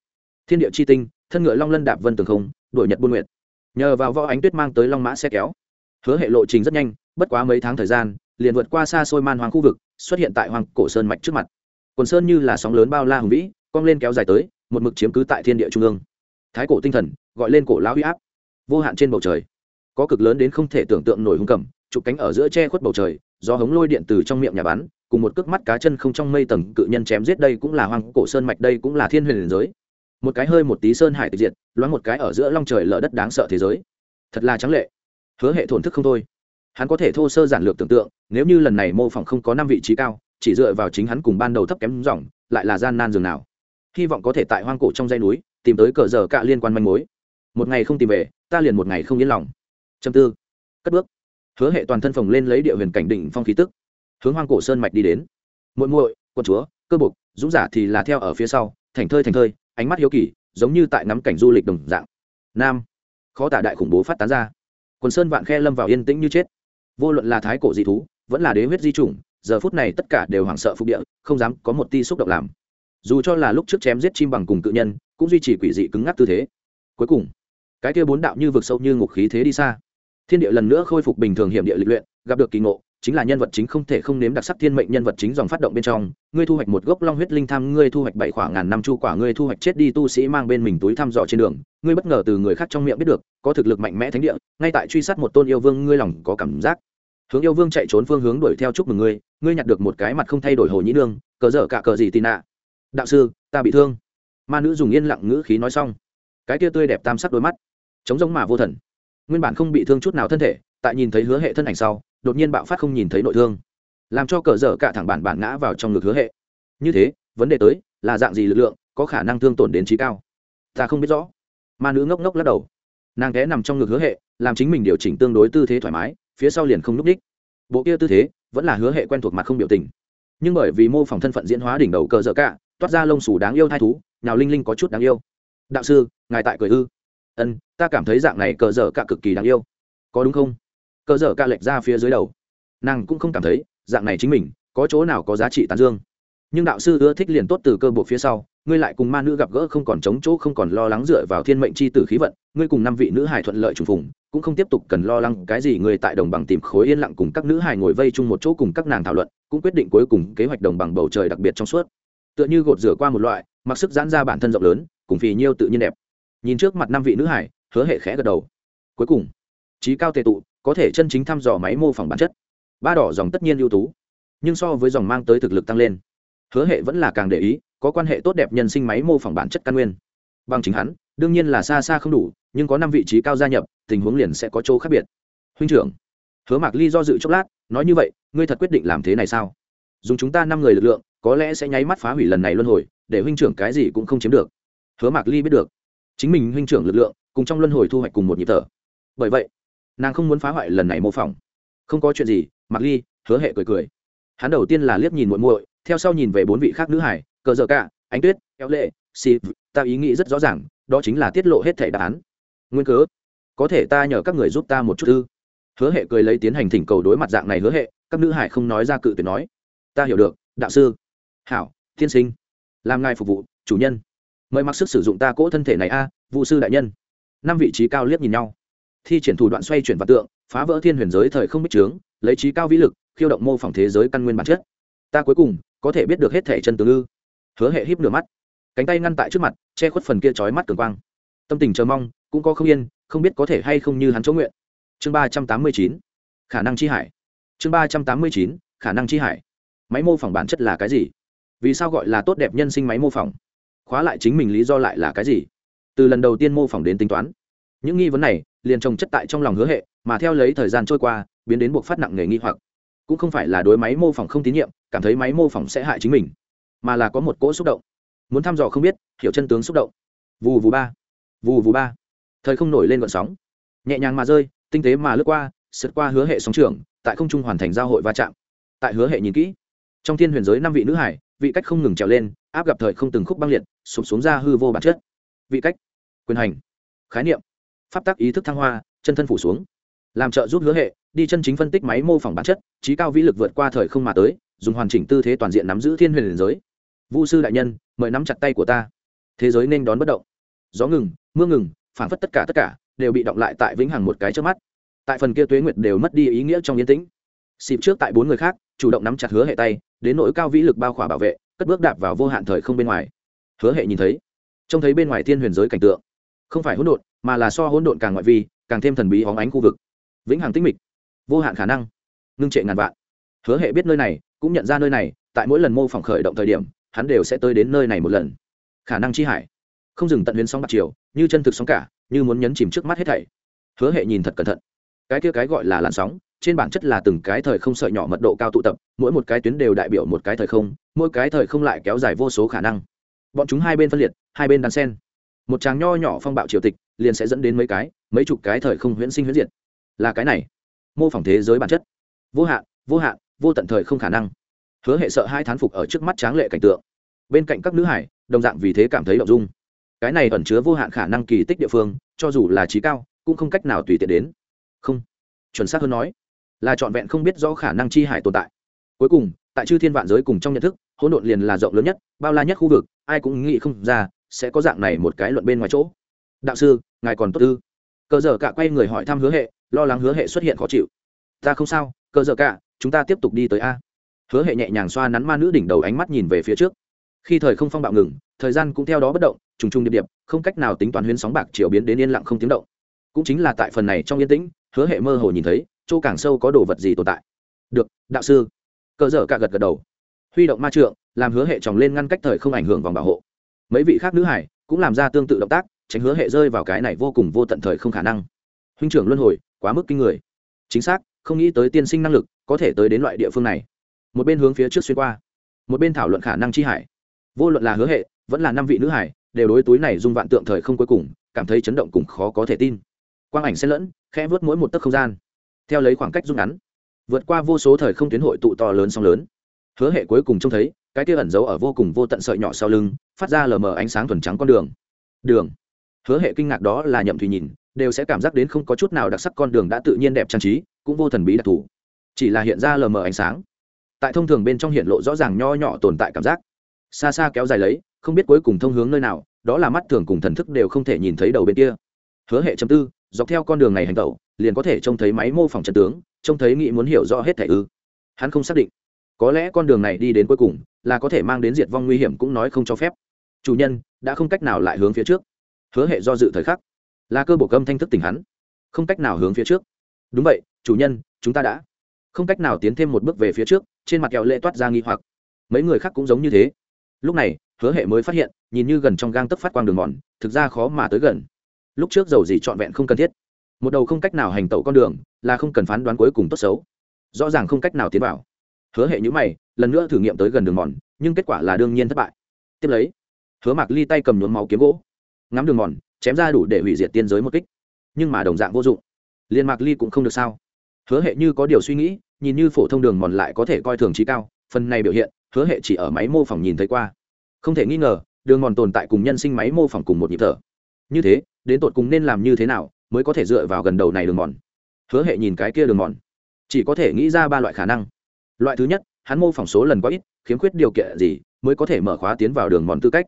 Thiên địa chi tinh, thân ngựa long lân đạp vân tường không đội nhật buôn nguyện nhờ vào võ ánh tuyết mang tới long mã xe kéo. Hứa hệ lộ trình rất nhanh, bất quá mấy tháng thời gian, liền vượt qua xa xôi man hoang khu vực, xuất hiện tại hoang cổ sơn mạch trước mặt. Quần sơn như là sóng lớn bao la hùng vĩ, cong lên kéo dài tới, một mực chiếm cứ tại thiên địa trung ương. Thái cổ tinh thần, gọi lên cổ lão huy áp vô hạn trên bầu trời. Có cực lớn đến không thể tưởng tượng nổi hung cầm, chụp cánh ở giữa che khuất bầu trời, do hống lôi điện từ trong miệng nhà bắn, cùng một cước mắt cá chân không trong mây tầng cự nhân chém giết đây cũng là hoang cổ sơn mạch, đây cũng là thiên huyền giới. Một cái hơi một tí sơn hải tịch diệt, loáng một cái ở giữa long trời lở đất đáng sợ thế giới. Thật là trắng lệ. Hứa hệ thổn thức không thôi. Hắn có thể thô sơ giản lược tưởng tượng, nếu như lần này mô phỏng không có năm vị trí cao, chỉ dựa vào chính hắn cùng ban đầu thấp kém dòng, lại là gian nan dường nào. Hy vọng có thể tại hoang cổ trong dây núi, tìm tới cờ giờ cạ liên quan manh mối. Một ngày không tìm về ta liền một ngày không yên lòng. Châm tư. Cất bước. Hứa hệ toàn thân phồng lên lấy địa huyền cảnh đỉnh phong khí tức. Hướng hoang cổ sơn mạch đi đến. Muội muội quân chúa, cơ bục dũng giả thì là theo ở phía sau, thành thơi thành thơi, ánh mắt hiếu kỳ, giống như tại ngắm cảnh du lịch đồng dạng. Nam. Khó tả đại khủng bố phát tán ra. Quần sơn vạn khe lâm vào yên tĩnh như chết. Vô luận là thái cổ dị thú, vẫn là đế huyết di chủng, giờ phút này tất cả đều hoảng sợ phục địa, không dám có một ti xúc động làm. Dù cho là lúc trước chém giết chim bằng cùng cự nhân, cũng duy trì quỷ dị cứng ngắc tư thế. Cuối cùng cái kia bốn đạo như vực sâu như ngục khí thế đi xa. Thiên địa lần nữa khôi phục bình thường hiểm địa lịch luyện, gặp được kỳ ngộ, chính là nhân vật chính không thể không nếm đặc sắc thiên mệnh nhân vật chính dòng phát động bên trong. Ngươi thu hoạch một gốc long huyết linh tham, ngươi thu hoạch bảy khoảng ngàn năm chu quả, ngươi thu hoạch chết đi tu sĩ mang bên mình túi thăm dò trên đường. Ngươi bất ngờ từ người khác trong miệng biết được, có thực lực mạnh mẽ thánh địa, ngay tại truy sát một tôn yêu vương, ngươi lòng có cảm giác. Hướng yêu vương chạy trốn phương hướng đuổi theo chúc mừng ngươi ngươi nhặt được một cái mặt không thay đổi hồ nhĩ nương, cờ dở cả cờ gì tì nạ. Đạo sư, ta bị thương. Ma nữ dùng yên lặng ngữ khí nói xong cái kia tươi đẹp tam sắc đôi mắt. Chống giống mà vô thần. Nguyên bản không bị thương chút nào thân thể, tại nhìn thấy hứa hệ thân ảnh sau, đột nhiên bạo phát không nhìn thấy nội thương. Làm cho cờ dở cả thẳng bản bản ngã vào trong ngực hứa hệ. Như thế, vấn đề tới là dạng gì lực lượng có khả năng thương tổn đến trí cao? Ta không biết rõ. Ma nữ ngốc ngốc lắc đầu. Nàng té nằm trong ngực hứa hệ, làm chính mình điều chỉnh tương đối tư thế thoải mái, phía sau liền không n ú c đích. Bộ kia tư thế, vẫn là hứa hệ quen thuộc mặt không biểu tình. Nhưng bởi vì mô phỏng thân phận diễn hóa đỉnh đầu cờ dở cả, toát ra lông xù đáng yêu thai thú nào linh linh có chút đáng yêu đạo sư, ngài tại cười ư? Ân, ta cảm thấy dạng này cờ dở cả cực kỳ đáng yêu. Có đúng không? Cờ dở cả lệch ra phía dưới đầu. Nàng cũng không cảm thấy, dạng này chính mình, có chỗ nào có giá trị tán dương. Nhưng đạo sư ưa thích liền tốt từ cơ bộ phía sau, ngươi lại cùng ma nữ gặp gỡ không còn chống chỗ, không còn lo lắng dựa vào thiên mệnh c h i tử khí vận, ngươi cùng năm vị nữ hải thuận lợi trùng phùng, cũng không tiếp tục cần lo lắng cái gì người tại đồng bằng tìm khối yên lặng cùng các nữ hải ngồi vây chung một chỗ cùng các nàng thảo luận, cũng quyết định cuối cùng kế hoạch đồng bằng bầu trời đặc biệt trong suốt. Tựa như gột rửa qua một loại, mặc sức giãn ra bản thân rộng lớn cùng phì nhiêu tự nhiên đẹp. Nhìn trước mặt năm vị nữ hải, hứa hệ khẽ gật đầu. Cuối cùng, trí cao tệ tụ, có thể chân chính thăm dò máy mô phỏng bản chất. Ba đỏ dòng tất nhiên ưu tú, nhưng so với dòng mang tới thực lực tăng lên. Hứa hệ vẫn là càng để ý, có quan hệ tốt đẹp nhân sinh máy mô phỏng bản chất căn nguyên. Bằng chính hắn, đương nhiên là xa xa không đủ, nhưng có năm vị trí cao gia nhập, tình huống liền sẽ có chỗ khác biệt. Huynh trưởng, hứa mạc ly do dự chốc lát, nói như vậy, ngươi thật quyết định làm thế này sao? Dùng chúng ta năm người lực lượng, có lẽ sẽ nháy mắt phá hủy lần này luân hồi, để huynh trưởng cái gì cũng không chiếm được hứa mạc ly biết được. Chính mình huynh trưởng lực lượng, cùng trong luân hồi thu hoạch cùng một nhịp thở. Bởi vậy, nàng không muốn phá hoại lần này mô phỏng. Không có chuyện gì, mạc ly, hứa hệ cười cười. Hắn đầu tiên là liếc nhìn muội muội, theo sau nhìn về bốn vị khác nữ hải, cờ dở cả, ánh tuyết, kéo lệ, xì ta ý nghĩ rất rõ ràng, đó chính là tiết lộ hết thẻ đáp án. Nguyên cớ, có thể ta nhờ các người giúp ta một chút ư? Hứa hệ cười lấy tiến hành thỉnh cầu đối mặt dạng này hứa hệ, các nữ hải không nói ra cự tuyệt nói. Ta hiểu được, đạo sư. Hảo, tiên sinh. Làm ngài phục vụ, chủ nhân mời mặc sức sử dụng ta cỗ thân thể này a vụ sư đại nhân. Năm vị trí cao liếc nhìn nhau. Thi triển thủ đoạn xoay chuyển vật tượng, phá vỡ thiên huyền giới thời không bích trướng, lấy trí cao vĩ lực, khiêu động mô phỏng thế giới căn nguyên bản chất. Ta cuối cùng, có thể biết được hết thể chân tướng ư? Hứa hệ híp nửa mắt. Cánh tay ngăn tại trước mặt, che khuất phần kia trói mắt cường quang. Tâm tình chờ mong, cũng có không yên, không biết có thể hay không như hắn chỗ nguyện. Chương ba trăm tám mươi chín. Khả năng chi hải. Chương ba trăm tám mươi chín. Khả năng chi hải. Máy mô phỏng bản chất là cái gì? Vì sao gọi là tốt đẹp nhân sinh máy mô phỏng? Khóa lại chính mình lý do lại là cái gì? Từ lần đầu tiên mô phỏng đến tính toán. Những nghi vấn này liền trồng chất tại trong lòng hứa hệ, mà theo lấy thời gian trôi qua, biến đến buộc phát nặng nghề nghi hoặc. Cũng không phải là đối máy mô phỏng không tín nhiệm, cảm thấy máy mô phỏng sẽ hại chính mình, mà là có một cỗ xúc động. Muốn thăm dò không biết, hiểu chân tướng xúc động. Vù vù ba. Vù vù ba. Thời không nổi lên gọn sóng. Nhẹ nhàng mà rơi, tinh tế mà lướt qua, sượt qua hứa hệ sóng trường, tại không trung hoàn thành giao hội va chạm. Tại hứa hệ nhìn kỹ, trong thiên huyền giới năm vị nữ hải vị cách không ngừng trèo lên, áp gặp thời không từng khúc băng liệt, sụp xuống ra hư vô bản chất. Vị cách, quyền hành, khái niệm, pháp tắc ý thức thăng hoa, chân thân phủ xuống. Làm trợ giúp hứa hệ, đi chân chính phân tích máy mô phỏng bản chất, trí cao vĩ lực vượt qua thời không mà tới, dùng hoàn chỉnh tư thế toàn diện nắm giữ thiên huyền liền giới. Vũ sư đại nhân, mời nắm chặt tay của ta. Thế giới nên đón bất động. Gió ngừng, mưa ngừng phản phất tất cả tất cả đều bị động lại tại vĩnh hằng một cái trước mắt. Tại phần kia tuế nguyệt đều mất đi ý nghĩa trong yên tĩnh. Xịp trước tại bốn người khác, chủ động nắm chặt hứa hệ tay đến nỗi cao vĩ lực bao khỏa bảo vệ, cất bước đạp vào vô hạn thời không bên ngoài. Hứa hệ nhìn thấy, trông thấy bên ngoài thiên huyền giới cảnh tượng. Không phải hỗn độn, mà là so hỗn độn càng ngoại vi, càng thêm thần bí hóng ánh khu vực. Vĩnh hằng tinh mịch, vô hạn khả năng, ngưng trệ ngàn vạn. Hứa hệ biết nơi này, cũng nhận ra nơi này, tại mỗi lần mô phỏng khởi động thời điểm, hắn đều sẽ tới đến nơi này một lần. Khả năng chi hải, không dừng tận huyền sóng bạc chiều như chân thực sóng cả, như muốn nhấn chìm trước mắt hết thảy. Hứa hệ nhìn thật cẩn thận. Cái kia cái gọi là làn sóng trên bản chất là từng cái thời không sợi nhỏ mật độ cao tụ tập, mỗi một cái tuyến đều đại biểu một cái thời không, mỗi cái thời không lại kéo dài vô số khả năng. Bọn chúng hai bên phân liệt, hai bên đan sen một tràng nho nhỏ phong bạo triều tịch liền sẽ dẫn đến mấy cái, mấy chục cái thời không huyễn sinh huyễn diệt. Là cái này. Mô phỏng thế giới bản chất. Vô hạn vô hạn, vô tận thời không khả năng. Hứa hệ sợ hai thán phục ở trước mắt tráng lệ cảnh tượng. Bên cạnh các nữ hải, đồng dạng vì thế cảm thấy động dung. Cái này ẩn chứa vô hạn khả năng kỳ tích địa phương, cho dù là trí cao, cũng không cách nào tùy tiện đến. Không. Chuẩn xác hơn nói là trọn vẹn không biết rõ khả năng chi hải tồn tại. Cuối cùng, tại chư thiên vạn giới cùng trong nhận thức, hỗn độn liền là rộng lớn nhất, bao la nhất khu vực, ai cũng nghĩ không ra sẽ có dạng này một cái luận bên ngoài chỗ. Đạo sư, ngài còn tốt tư cờ dở cả quay người hỏi thăm hứa hệ, lo lắng hứa hệ xuất hiện khó chịu. Ta không sao, cờ dở cả, chúng ta tiếp tục đi tới a. Hứa hệ nhẹ nhàng xoa nắn ma nữ đỉnh đầu ánh mắt nhìn về phía trước. Khi thời không phong bạo ngừng, thời gian cũng theo đó bất động, trùng trùng điệp điệp, không cách nào tính toán huyến sóng bạc chiều biến đến yên lặng không tiếng động. Cũng chính là tại phần này trong yên tĩnh, hứa hệ mơ hồ nhìn thấy chỗ càng sâu có đồ vật gì tồn tại. Được, đạo sư. Cờ dở cả gật gật đầu. Huy động ma trượng, làm hứa hệ tròng lên ngăn cách thời không ảnh hưởng vòng bảo hộ. Mấy vị khác nữ hải cũng làm ra tương tự động tác, tránh hứa hệ rơi vào cái này vô cùng vô tận thời không khả năng. Huynh trưởng luân hồi, quá mức kinh người. Chính xác, không nghĩ tới tiên sinh năng lực có thể tới đến loại địa phương này. Một bên hướng phía trước xuyên qua, một bên thảo luận khả năng chi hải. Vô luận là hứa hệ, vẫn là năm vị nữ hải, đều đối túi này dung vạn tượng thời không cuối cùng, cảm thấy chấn động cùng khó có thể tin. Quang ảnh xen lẫn, khẽ vớt mỗi một tấc không gian theo lấy khoảng cách rút ngắn, vượt qua vô số thời không tuyến hội tụ to lớn song lớn. Hứa hệ cuối cùng trông thấy, cái kia ẩn giấu ở vô cùng vô tận sợi nhỏ sau lưng, phát ra lờ mờ ánh sáng thuần trắng con đường. Đường. Hứa hệ kinh ngạc đó là nhậm thùy nhìn, đều sẽ cảm giác đến không có chút nào đặc sắc con đường đã tự nhiên đẹp trang trí, cũng vô thần bí đặc thù. Chỉ là hiện ra lờ mờ ánh sáng. Tại thông thường bên trong hiện lộ rõ ràng nho nhỏ tồn tại cảm giác. Xa xa kéo dài lấy, không biết cuối cùng thông hướng nơi nào, đó là mắt thường cùng thần thức đều không thể nhìn thấy đầu bên kia. Hứa hệ chấm tư dọc theo con đường này hành tẩu, liền có thể trông thấy máy mô phỏng trận tướng, trông thấy nghĩ muốn hiểu rõ hết thẻ ư. Hắn không xác định. Có lẽ con đường này đi đến cuối cùng là có thể mang đến diệt vong nguy hiểm cũng nói không cho phép. Chủ nhân, đã không cách nào lại hướng phía trước. Hứa hệ do dự thời khắc, là cơ bộ câm thanh thức tỉnh hắn. Không cách nào hướng phía trước. Đúng vậy, chủ nhân, chúng ta đã. Không cách nào tiến thêm một bước về phía trước, trên mặt kẹo lệ toát ra nghi hoặc. Mấy người khác cũng giống như thế. Lúc này, hứa hệ mới phát hiện, nhìn như gần trong gang tấp phát quang đường mòn, thực ra khó mà tới gần lúc trước dầu gì trọn vẹn không cần thiết. Một đầu không cách nào hành tẩu con đường, là không cần phán đoán cuối cùng tốt xấu. Rõ ràng không cách nào tiến vào. Hứa hệ nhữ mày, lần nữa thử nghiệm tới gần đường mòn, nhưng kết quả là đương nhiên thất bại. Tiếp lấy, hứa mạc ly tay cầm nhuốm máu kiếm gỗ. Ngắm đường mòn, chém ra đủ để hủy diệt tiên giới một kích. Nhưng mà đồng dạng vô dụng. Liên mạc ly cũng không được sao. Hứa hệ như có điều suy nghĩ, nhìn như phổ thông đường mòn lại có thể coi thường trí cao, phần này biểu hiện, hứa hệ chỉ ở máy mô phỏng nhìn thấy qua. Không thể nghi ngờ, đường mòn tồn tại cùng nhân sinh máy mô phỏng cùng một nhịp thở. Như thế đến tột cùng nên làm như thế nào mới có thể dựa vào gần đầu này đường mòn? Hứa hệ nhìn cái kia đường mòn, chỉ có thể nghĩ ra ba loại khả năng. Loại thứ nhất, hắn mô phỏng số lần quá ít, khiếm khuyết điều kiện gì mới có thể mở khóa tiến vào đường mòn tư cách?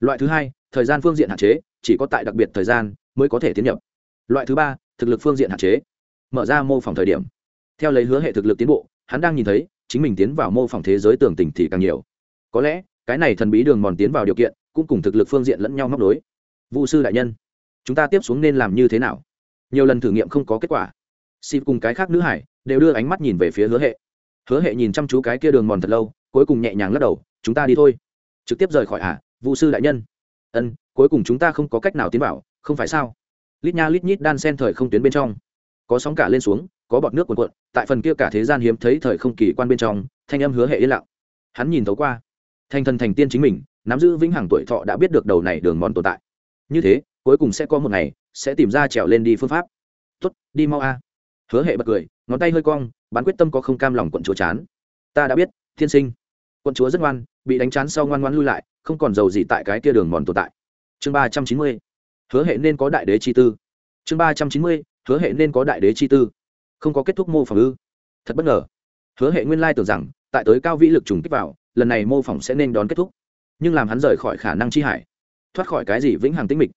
Loại thứ hai, thời gian phương diện hạn chế, chỉ có tại đặc biệt thời gian mới có thể tiến nhập. Loại thứ ba, thực lực phương diện hạn chế, mở ra mô phỏng thời điểm. Theo lấy hứa hệ thực lực tiến bộ, hắn đang nhìn thấy chính mình tiến vào mô phỏng thế giới tưởng tình thì càng nhiều. Có lẽ, cái này thần bí đường mòn tiến vào điều kiện cũng cùng thực lực phương diện lẫn nhau móc nối. Vụ sư đại nhân chúng ta tiếp xuống nên làm như thế nào? Nhiều lần thử nghiệm không có kết quả. Xịp cùng cái khác nữ hải đều đưa ánh mắt nhìn về phía hứa hệ. Hứa hệ nhìn chăm chú cái kia đường mòn thật lâu cuối cùng nhẹ nhàng lắc đầu chúng ta đi thôi. Trực tiếp rời khỏi ả à, vụ sư đại nhân. Ân cuối cùng chúng ta không có cách nào tiến vào không phải sao? Lít nha lít nhít đan sen thời không tuyến bên trong. Có sóng cả lên xuống có bọt nước cuồn cuộn tại phần kia cả thế gian hiếm thấy thời không kỳ quan bên trong thanh âm hứa hệ yên lặng. Hắn nhìn thấu qua. Thanh thần thành tiên chính mình nắm giữ vĩnh hằng tuổi thọ đã biết được đầu này đường mòn tồn tại. Như thế cuối cùng sẽ có một ngày, sẽ tìm ra trèo lên đi phương pháp. Tuất đi mau a. Hứa hệ bật cười, ngón tay hơi cong, bán quyết tâm có không cam lòng quận chúa chán. Ta đã biết, thiên sinh. Quận chúa rất ngoan, bị đánh chán sau ngoan ngoan lui lại, không còn giàu gì tại cái kia đường mòn tồn tại. Chương ba trăm chín mươi. Hứa hệ nên có đại đế chi tư. Chương ba trăm chín mươi, hứa hệ nên có đại đế chi tư. Không có kết thúc mô phỏng ư? Thật bất ngờ. Hứa hệ nguyên lai tưởng rằng, tại tới cao vĩ lực trùng kích vào, lần này mô phỏng sẽ nên đón kết thúc. Nhưng làm hắn rời khỏi khả năng chi hải, thoát khỏi cái gì vĩnh hằng tĩnh mịch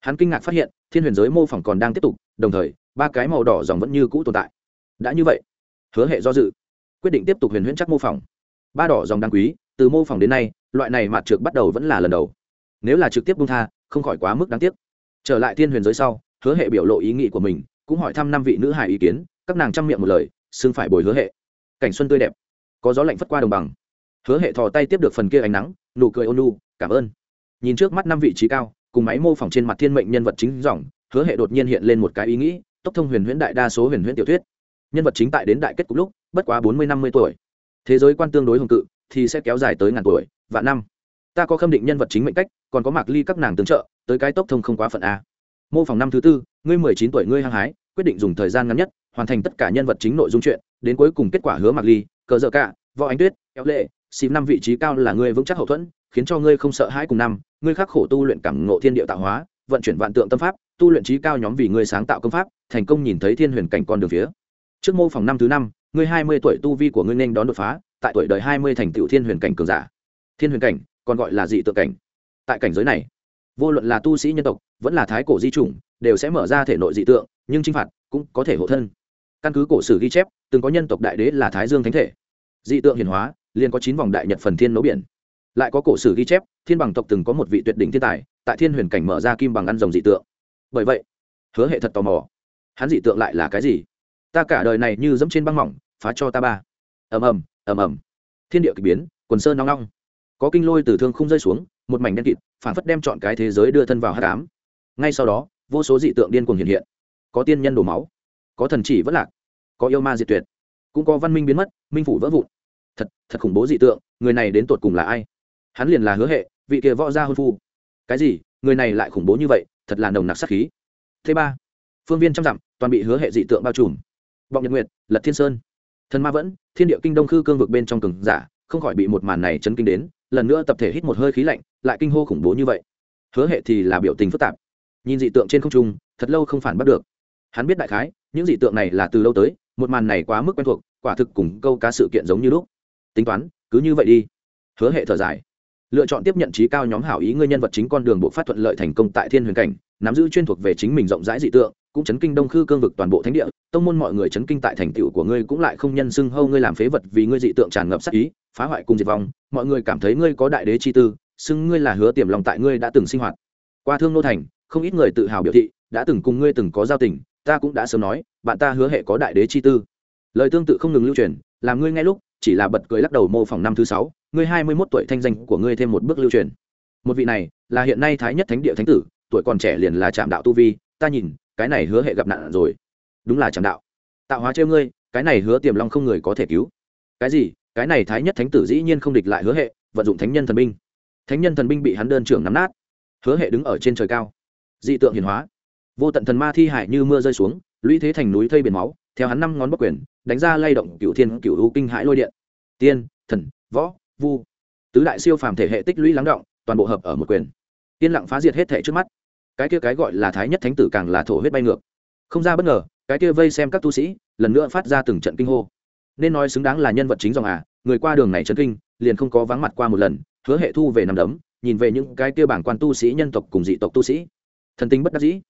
hắn kinh ngạc phát hiện, thiên huyền giới mô phỏng còn đang tiếp tục, đồng thời, ba cái màu đỏ dòng vẫn như cũ tồn tại. Đã như vậy, hứa hệ do dự, quyết định tiếp tục huyền huyễn chắc mô phỏng. Ba đỏ dòng đáng quý, từ mô phỏng đến nay, loại này mặt trượt bắt đầu vẫn là lần đầu. Nếu là trực tiếp bung tha, không khỏi quá mức đáng tiếc. Trở lại thiên huyền giới sau, hứa hệ biểu lộ ý nghĩ của mình, cũng hỏi thăm năm vị nữ hải ý kiến, các nàng chăm miệng một lời, xưng phải bồi hứa hệ. Cảnh xuân tươi đẹp, có gió lạnh phất qua đồng bằng. Hứa hệ thò tay tiếp được phần kia ánh nắng, nụ cười ôn nu cảm ơn. Nhìn trước mắt năm vị trí cao cùng máy mô phỏng trên mặt thiên mệnh nhân vật chính dòng, hứa hệ đột nhiên hiện lên một cái ý nghĩ, tốc thông huyền huyễn đại đa số huyền huyễn tiểu thuyết. Nhân vật chính tại đến đại kết cục lúc, bất quá bốn mươi năm mươi tuổi. Thế giới quan tương đối hồng cự, thì sẽ kéo dài tới ngàn tuổi, vạn năm. Ta có khâm định nhân vật chính mệnh cách, còn có mạc ly các nàng tương trợ, tới cái tốc thông không quá phận a. Mô phỏng năm thứ tư, ngươi mười chín tuổi ngươi hăng hái, quyết định dùng thời gian ngắn nhất, hoàn thành tất cả nhân vật chính nội dung chuyện, đến cuối cùng kết quả hứa mạc ly, cờ dợ cả, võ ánh tuyết, kéo lệ, xịp năm vị trí cao là ngươi vững chắc hậu thuẫn khiến cho ngươi không sợ hãi cùng năm, ngươi khắc khổ tu luyện cảm ngộ thiên địa tạo hóa, vận chuyển vạn tượng tâm pháp, tu luyện trí cao nhóm vì ngươi sáng tạo công pháp, thành công nhìn thấy thiên huyền cảnh con đường phía. Trước mô phỏng năm thứ năm, ngươi hai mươi tuổi tu vi của ngươi nên đón đột phá, tại tuổi đời hai mươi thành tựu thiên huyền cảnh cường giả. Thiên huyền cảnh, còn gọi là dị tượng cảnh. Tại cảnh giới này, vô luận là tu sĩ nhân tộc, vẫn là thái cổ di chủng, đều sẽ mở ra thể nội dị tượng, nhưng chinh phạt cũng có thể hộ thân. Căn cứ cổ sử ghi chép, từng có nhân tộc đại đế là thái dương thánh thể. Dị tượng hiển hóa, liền có chín vòng đại nhật phần thiên nấu biển lại có cổ sử ghi chép, thiên bằng tộc từng có một vị tuyệt đỉnh thiên tài, tại thiên huyền cảnh mở ra kim bằng ăn rồng dị tượng. Bởi vậy, hứa hệ thật tò mò. Hắn dị tượng lại là cái gì? Ta cả đời này như dẫm trên băng mỏng, phá cho ta ba. Ầm ầm ầm ầm. Thiên địa k ỳ biến, quần sơn nóng nong có kinh lôi từ thương không rơi xuống, một mảnh đen kịt, phản phất đem chọn cái thế giới đưa thân vào hát cám ngay sau đó, vô số dị tượng điên cuồng hiện hiện. Có tiên nhân đổ máu, có thần chỉ vất lạc, có yêu ma diệt tuyệt, cũng có văn minh biến mất, minh phủ vỡ vụn. Thật thật khủng bố dị tượng, người này đến tột cùng là ai? Hắn liền là hứa hệ, vị kia võ gia hôn phu. Cái gì? Người này lại khủng bố như vậy, thật là nồng nặc sát khí. Thứ ba, phương viên trăm dặm, toàn bị hứa hệ dị tượng bao trùm. Vọng nhật nguyệt, lật thiên sơn. Thần ma vẫn, thiên địa kinh đông khư cương vực bên trong cường giả, không khỏi bị một màn này chấn kinh đến, lần nữa tập thể hít một hơi khí lạnh, lại kinh hô khủng bố như vậy. Hứa hệ thì là biểu tình phức tạp. Nhìn dị tượng trên không trung, thật lâu không phản bắt được. Hắn biết đại khái, những dị tượng này là từ lâu tới, một màn này quá mức quen thuộc, quả thực cùng câu cá sự kiện giống như lúc. Tính toán, cứ như vậy đi. Hứa hệ thở dài lựa chọn tiếp nhận trí cao nhóm hảo ý ngươi nhân vật chính con đường bộ phát thuận lợi thành công tại thiên huyền cảnh, nắm giữ chuyên thuộc về chính mình rộng rãi dị tượng, cũng chấn kinh đông khư cương vực toàn bộ thánh địa, tông môn mọi người chấn kinh tại thành tựu của ngươi cũng lại không nhân xưng hâu ngươi làm phế vật vì ngươi dị tượng tràn ngập sắc ý, phá hoại cùng diệt vong, mọi người cảm thấy ngươi có đại đế chi tư, xưng ngươi là hứa tiềm lòng tại ngươi đã từng sinh hoạt. Qua thương nô thành, không ít người tự hào biểu thị, đã từng cùng ngươi từng có giao tình, ta cũng đã sớm nói, bạn ta hứa hệ có đại đế chi tư. Lời tương tự không ngừng lưu truyền, làm ngươi ngay lúc chỉ là bật cười lắc đầu mô phỏng năm thứ sáu, ngươi hai mươi mốt tuổi thanh danh của ngươi thêm một bước lưu truyền. Một vị này, là hiện nay thái nhất thánh địa thánh tử, tuổi còn trẻ liền là trạm đạo tu vi, ta nhìn, cái này hứa hệ gặp nạn rồi. Đúng là trạm đạo. Tạo hóa trêu ngươi, cái này hứa tiềm long không người có thể cứu. Cái gì? Cái này thái nhất thánh tử dĩ nhiên không địch lại hứa hệ, vận dụng thánh nhân thần binh. Thánh nhân thần binh bị hắn đơn trưởng nắm nát. Hứa hệ đứng ở trên trời cao. Dị tượng hiền hóa. Vô tận thần ma thi hải như mưa rơi xuống, lũy thế thành núi thây biển máu theo hắn năm ngón bắc quyền, đánh ra lay động cựu thiên cựu u kinh hãi lôi điện. Tiên, thần, võ, vu. Tứ đại siêu phàm thể hệ tích lũy lắng động, toàn bộ hợp ở một quyền. Yên lặng phá diệt hết thể trước mắt. Cái kia cái gọi là thái nhất thánh tử càng là thổ huyết bay ngược. Không ra bất ngờ, cái kia vây xem các tu sĩ, lần nữa phát ra từng trận kinh hô. Nên nói xứng đáng là nhân vật chính dòng à người qua đường này chân kinh, liền không có vắng mặt qua một lần, hứa hệ thu về nằm đấm, nhìn về những cái kia bảng quan tu sĩ nhân tộc cùng dị tộc tu sĩ. Thần tinh bất đắc dĩ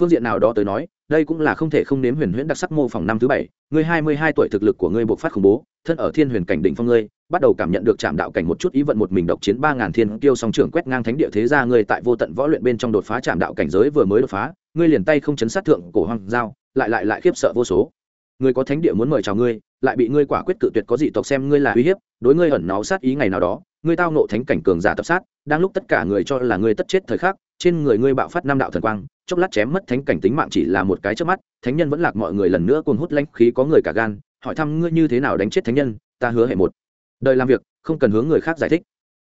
phương diện nào đó tới nói, đây cũng là không thể không nếm huyền huyễn đặc sắc mô phỏng năm thứ bảy, ngươi hai mươi hai tuổi thực lực của ngươi buộc phát khủng bố, thân ở thiên huyền cảnh đỉnh phong ngươi, bắt đầu cảm nhận được chạm đạo cảnh một chút ý vận một mình độc chiến ba ngàn thiên tiêu song trưởng quét ngang thánh địa thế gia ngươi tại vô tận võ luyện bên trong đột phá chạm đạo cảnh giới vừa mới đột phá, ngươi liền tay không chấn sát thượng cổ hoang giao, lại lại lại khiếp sợ vô số. Người có thánh địa muốn mời chào ngươi, lại bị ngươi quả quyết cự tuyệt có dị tộc xem ngươi là uy hiếp, đối ngươi ẩn náu sát ý ngày nào đó, ngươi tao nộ thánh cảnh cường giả tập sát, đang lúc tất cả người cho là ngươi tất chết thời khắc, trên người ngươi bạo phát năm đạo thần quang chốc lát chém mất thánh cảnh tính mạng chỉ là một cái trước mắt, thánh nhân vẫn lạc mọi người lần nữa cuồng hút lãnh khí có người cả gan, hỏi thăm ngươi như thế nào đánh chết thánh nhân, ta hứa hệ một. Đời làm việc, không cần hướng người khác giải thích.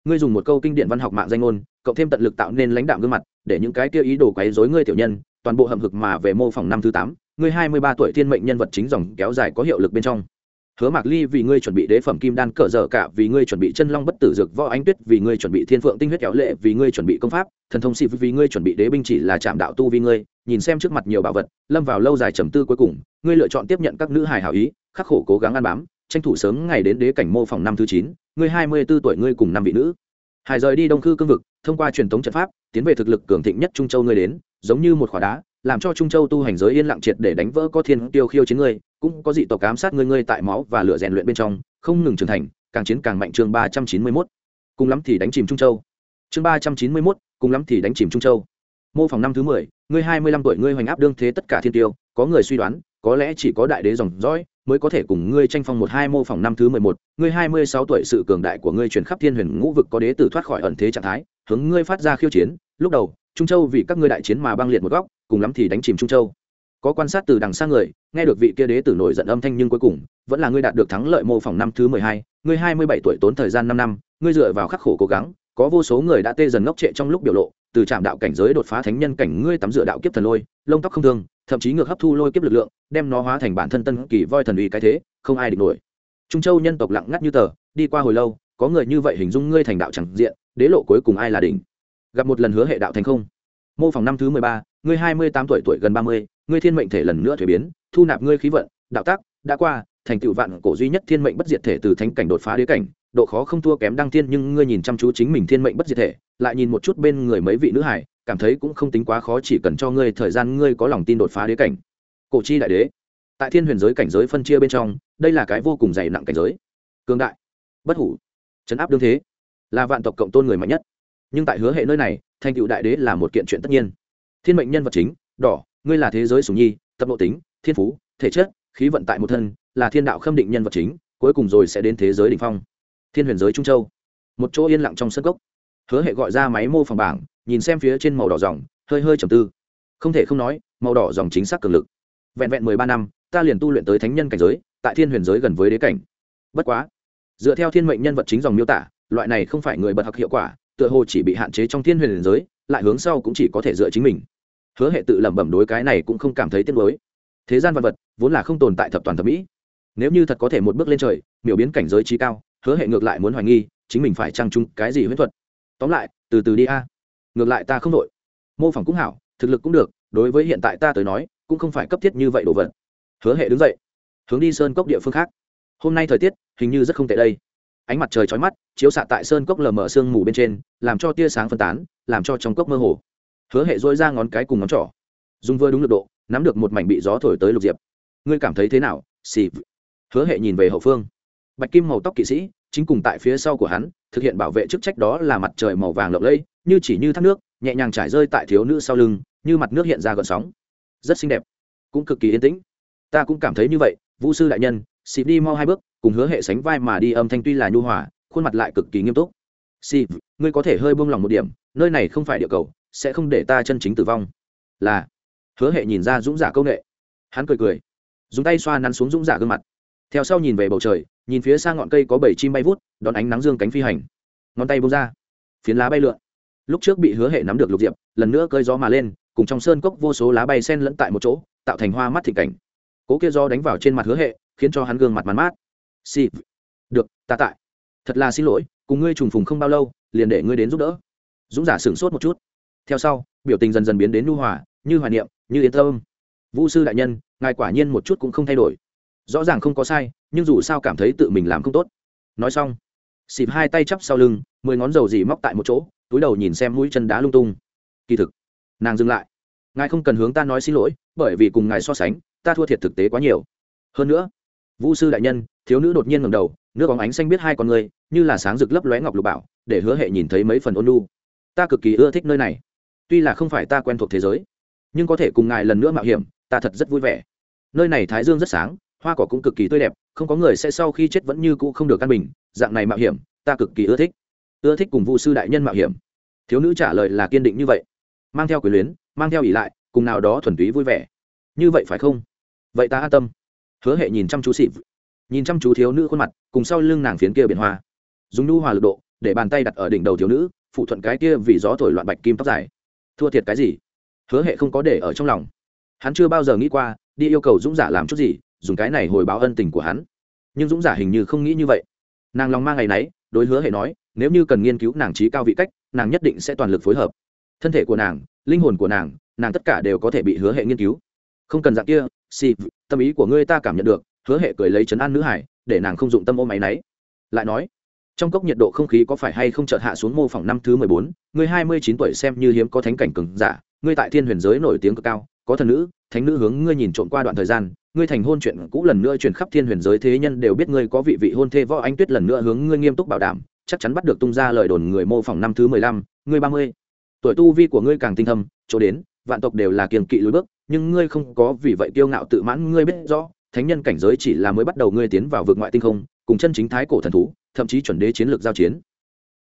Ngươi dùng một câu kinh điển văn học mạng danh ngôn, cộng thêm tận lực tạo nên lãnh đạo gương mặt, để những cái kia ý đồ quấy rối ngươi tiểu nhân, toàn bộ hầm hực mà về mô phỏng năm thứ tám, ngươi hai mươi ba tuổi thiên mệnh nhân vật chính dòng kéo dài có hiệu lực bên trong hứa mạc ly vì ngươi chuẩn bị đế phẩm kim đan cỡ dở cả, vì ngươi chuẩn bị chân long bất tử dược võ ánh tuyết, vì ngươi chuẩn bị thiên phượng tinh huyết kéo lệ, vì ngươi chuẩn bị công pháp, thần thông xịp vì ngươi chuẩn bị đế binh chỉ là chạm đạo tu vì ngươi, nhìn xem trước mặt nhiều bảo vật, lâm vào lâu dài trầm tư cuối cùng, ngươi lựa chọn tiếp nhận các nữ hài hảo ý, khắc khổ cố gắng ăn bám, tranh thủ sớm ngày đến đế cảnh mô phòng năm thứ chín, ngươi hai mươi b ố tuổi ngươi cùng năm vị nữ. Hải rời đi đông khư cương vực, thông qua truyền thống trận pháp, tiến về thực lực cường thịnh nhất trung châu ngươi đến, giống như một khỏa đá, làm cho trung châu tu hành giới yên lặng triệt để đánh vỡ có thiên tiêu khiêu chiến ngươi cũng có dị tộc ám sát ngươi ngươi tại máu và lửa rèn luyện bên trong, không ngừng trưởng thành, càng chiến càng mạnh. Chương ba trăm chín mươi mốt, cùng lắm thì đánh chìm trung châu. Chương ba trăm chín mươi mốt, cùng lắm thì đánh chìm trung châu. Mô phỏng năm thứ mười, ngươi hai mươi lăm tuổi, ngươi hoành áp đương thế tất cả thiên tiêu, có người suy đoán, có lẽ chỉ có đại đế dòng dõi mới có thể cùng ngươi tranh phong một hai mô phỏng năm thứ mười một. Ngươi hai mươi sáu tuổi, sự cường đại của ngươi truyền khắp thiên huyền ngũ vực có đế tử thoát khỏi ẩn thế trạng thái, hướng ngươi phát ra khiêu chiến. Lúc đầu, trung châu vì các ngươi đại chiến mà băng liệt một góc, cùng lắm thì đánh chìm trung châu có quan sát từ đằng xa người, nghe được vị kia đế tử nổi giận âm thanh nhưng cuối cùng, vẫn là ngươi đạt được thắng lợi mô phỏng năm thứ mười hai, ngươi hai mươi bảy tuổi tốn thời gian năm năm, ngươi dựa vào khắc khổ cố gắng, có vô số người đã tê dần ngốc trệ trong lúc biểu lộ, từ trạm đạo cảnh giới đột phá thánh nhân cảnh ngươi tắm dựa đạo kiếp thần lôi, lông tóc không thương, thậm chí ngược hấp thu lôi kiếp lực lượng, đem nó hóa thành bản thân tân kỳ voi thần uy cái thế, không ai địch nổi. Trung châu nhân tộc lặng ngắt như tờ, đi qua hồi lâu, có người như vậy hình dung ngươi thành đạo chẳng diện, đế lộ cuối cùng ai là đỉnh? Gặp một lần hứa hệ đạo thành không? Mô phỏng năm thứ mười ba, ngươi hai mươi tám tuổi tuổi gần ba mươi, ngươi thiên mệnh thể lần nữa thuế biến, thu nạp ngươi khí vận, đạo tác, đã qua, thành tựu vạn cổ duy nhất thiên mệnh bất diệt thể từ thánh cảnh đột phá đế cảnh. Độ khó không thua kém đăng thiên, nhưng ngươi nhìn chăm chú chính mình thiên mệnh bất diệt thể, lại nhìn một chút bên người mấy vị nữ hải, cảm thấy cũng không tính quá khó, chỉ cần cho ngươi thời gian, ngươi có lòng tin đột phá đế cảnh. Cổ chi đại đế, tại thiên huyền giới cảnh giới phân chia bên trong, đây là cái vô cùng dày nặng cảnh giới. Cương đại, bất hủ, chấn áp đương thế, là vạn tộc cộng tôn người mạnh nhất. Nhưng tại hứa hệ nơi này thành tựu đại đế là một kiện chuyện tất nhiên. Thiên mệnh nhân vật chính, đỏ, ngươi là thế giới sùng nhi, tập độ tính, thiên phú, thể chất, khí vận tại một thân, là thiên đạo khâm định nhân vật chính, cuối cùng rồi sẽ đến thế giới đ ỉ n h phong. Thiên huyền giới trung châu. Một chỗ yên lặng trong sân gốc hứa hệ gọi ra máy mô phỏng bảng, nhìn xem phía trên màu đỏ dòng, hơi hơi trầm tư. Không thể không nói, màu đỏ dòng chính xác cường lực. Vẹn vẹn mười ba năm, ta liền tu luyện tới thánh nhân cảnh giới, tại thiên huyền giới gần với đế cảnh. Bất quá, dựa theo thiên mệnh nhân vật chính dòng miêu tả, loại này không phải người bật học hiệu quả tựa hồ chỉ bị hạn chế trong thiên huyền giới, lại hướng sau cũng chỉ có thể dựa chính mình. Hứa hệ tự lẩm bẩm đối cái này cũng không cảm thấy tiếc nuối. Thế gian vật vật, vốn là không tồn tại thập toàn thẩm mỹ. Nếu như thật có thể một bước lên trời, miểu biến cảnh giới trí cao, hứa hệ ngược lại muốn hoài nghi, chính mình phải trang trung cái gì huyết thuật. Tóm lại, từ từ đi a. Ngược lại ta không đội mô phỏng cũng hảo, thực lực cũng được, đối với hiện tại ta tới nói, cũng không phải cấp thiết như vậy đồ vật. Hứa hệ đứng dậy, hướng đi sơn cốc địa phương khác. Hôm nay thời tiết, hình như rất không tệ đây ánh mặt trời chói mắt, chiếu xạ tại sơn cốc lờ mờ sương mù bên trên, làm cho tia sáng phân tán, làm cho trong cốc mơ hồ. Hứa hệ dỗi ra ngón cái cùng ngón trỏ. Dùng vừa đúng lực độ, nắm được một mảnh bị gió thổi tới lục diệp. Ngươi cảm thấy thế nào xì hứa hệ nhìn về hậu phương. Bạch kim màu tóc kỵ sĩ, chính cùng tại phía sau của hắn, thực hiện bảo vệ chức trách đó là mặt trời màu vàng lộng lẫy, như chỉ như thác nước, nhẹ nhàng trải rơi tại thiếu nữ sau lưng, như mặt nước hiện ra gợn sóng. Rất xinh đẹp. Cũng cực kỳ yên tĩnh. Ta cũng cảm thấy như vậy vũ sư đại nhân xịp đi mau hai bước cùng hứa hệ sánh vai mà đi âm thanh tuy là nhu hòa khuôn mặt lại cực kỳ nghiêm túc. Si, ngươi có thể hơi buông lòng một điểm nơi này không phải địa cầu sẽ không để ta chân chính tử vong. Là. Hứa hệ nhìn ra dũng giả công nghệ hắn cười cười. Dùng tay xoa nắn xuống dũng giả gương mặt. Theo sau nhìn về bầu trời nhìn phía xa ngọn cây có bảy chim bay vút đón ánh nắng dương cánh phi hành. Ngón tay bông ra. Phiến lá bay lượn. Lúc trước bị hứa hệ nắm được lục diệp lần nữa cơi gió mà lên cùng trong sơn cốc vô số lá bay sen lẫn tại một chỗ tạo thành hoa mắt thị cảnh. Cố kia do đánh vào trên mặt hứa hệ khiến cho hắn gương mặt màn mát xì được, ta tại. Thật là xin lỗi, cùng ngươi trùng phùng không bao lâu, liền để ngươi đến giúp đỡ. Dũng giả sửng sốt một chút. Theo sau, biểu tình dần dần biến đến nhu hòa, như hoài niệm, như yên tâm. Vũ sư đại nhân, ngài quả nhiên một chút cũng không thay đổi. Rõ ràng không có sai, nhưng dù sao cảm thấy tự mình làm không tốt. Nói xong xịp hai tay chắp sau lưng, mười ngón dầu dì móc tại một chỗ, túi đầu nhìn xem mũi chân đá lung tung. Kỳ thực, nàng dừng lại. Ngài không cần hướng ta nói xin lỗi, bởi vì cùng ngài so sánh, ta thua thiệt thực tế quá nhiều. Hơn nữa vũ sư đại nhân thiếu nữ đột nhiên ngầm đầu, nước bóng ánh xanh biết hai con người, như là sáng rực lấp lóe ngọc lục bảo, để hứa hệ nhìn thấy mấy phần ôn lu ta cực kỳ ưa thích nơi này. Tuy là không phải ta quen thuộc thế giới, nhưng có thể cùng ngài lần nữa mạo hiểm, ta thật rất vui vẻ. Nơi này thái dương rất sáng, hoa cỏ cũng cực kỳ tươi đẹp, không có người sẽ sau khi chết vẫn như cũ không được căn bình, dạng này mạo hiểm, ta cực kỳ ưa thích. Ưa thích cùng vu sư đại nhân mạo hiểm. Thiếu nữ trả lời là kiên định như vậy. Mang theo quyền luyến, mang theo ỷ lại, cùng nào đó thuần túy vui vẻ. Như vậy phải không? Vậy ta an tâm. Hứa hệ nhìn chăm chú xịp nhìn chăm chú thiếu nữ khuôn mặt, cùng sau lưng nàng phiến kia biển hoa. Dùng nu hòa lực độ, để bàn tay đặt ở đỉnh đầu thiếu nữ, phụ thuận cái kia vì gió thổi loạn bạch kim tóc dài. Thua thiệt cái gì? Hứa hệ không có để ở trong lòng. Hắn chưa bao giờ nghĩ qua, đi yêu cầu dũng giả làm chút gì, dùng cái này hồi báo ân tình của hắn. Nhưng dũng giả hình như không nghĩ như vậy. Nàng lòng mang ngày nấy, đối hứa hệ nói, nếu như cần nghiên cứu nàng trí cao vị cách, nàng nhất định sẽ toàn lực phối hợp. Thân thể của nàng, linh hồn của nàng nàng tất cả đều có thể bị hứa hệ nghiên cứu. Không cần dạng kia xì tâm ý của ngươi ta cảm nhận được hứa hệ cười lấy chấn an nữ hải, để nàng không dụng tâm ôm máy náy. Lại nói, trong cốc nhiệt độ không khí có phải hay không chợt hạ xuống mô phỏng năm thứ mười bốn, người hai mươi chín tuổi xem như hiếm có thánh cảnh cừng giả, ngươi tại thiên huyền giới nổi tiếng cực cao, có thần nữ, thánh nữ hướng ngươi nhìn trộm qua đoạn thời gian, ngươi thành hôn chuyện cũ lần nữa truyền khắp thiên huyền giới thế nhân đều biết ngươi có vị vị hôn thê võ anh tuyết lần nữa hướng ngươi nghiêm túc bảo đảm, chắc chắn bắt được tung ra lời đồn người mô phỏng năm thứ mười lăm, ngươi ba mươi. Tuổi tu vi của ngươi càng tinh thâm, chỗ đến, vạn tộc đều là kiềng kỵ lối bước, nhưng ngươi không có vì vậy kiêu ngạo tự mãn, ngươi biết rõ thánh nhân cảnh giới chỉ là mới bắt đầu ngươi tiến vào vực ngoại tinh không, cùng chân chính thái cổ thần thú, thậm chí chuẩn đế chiến lược giao chiến.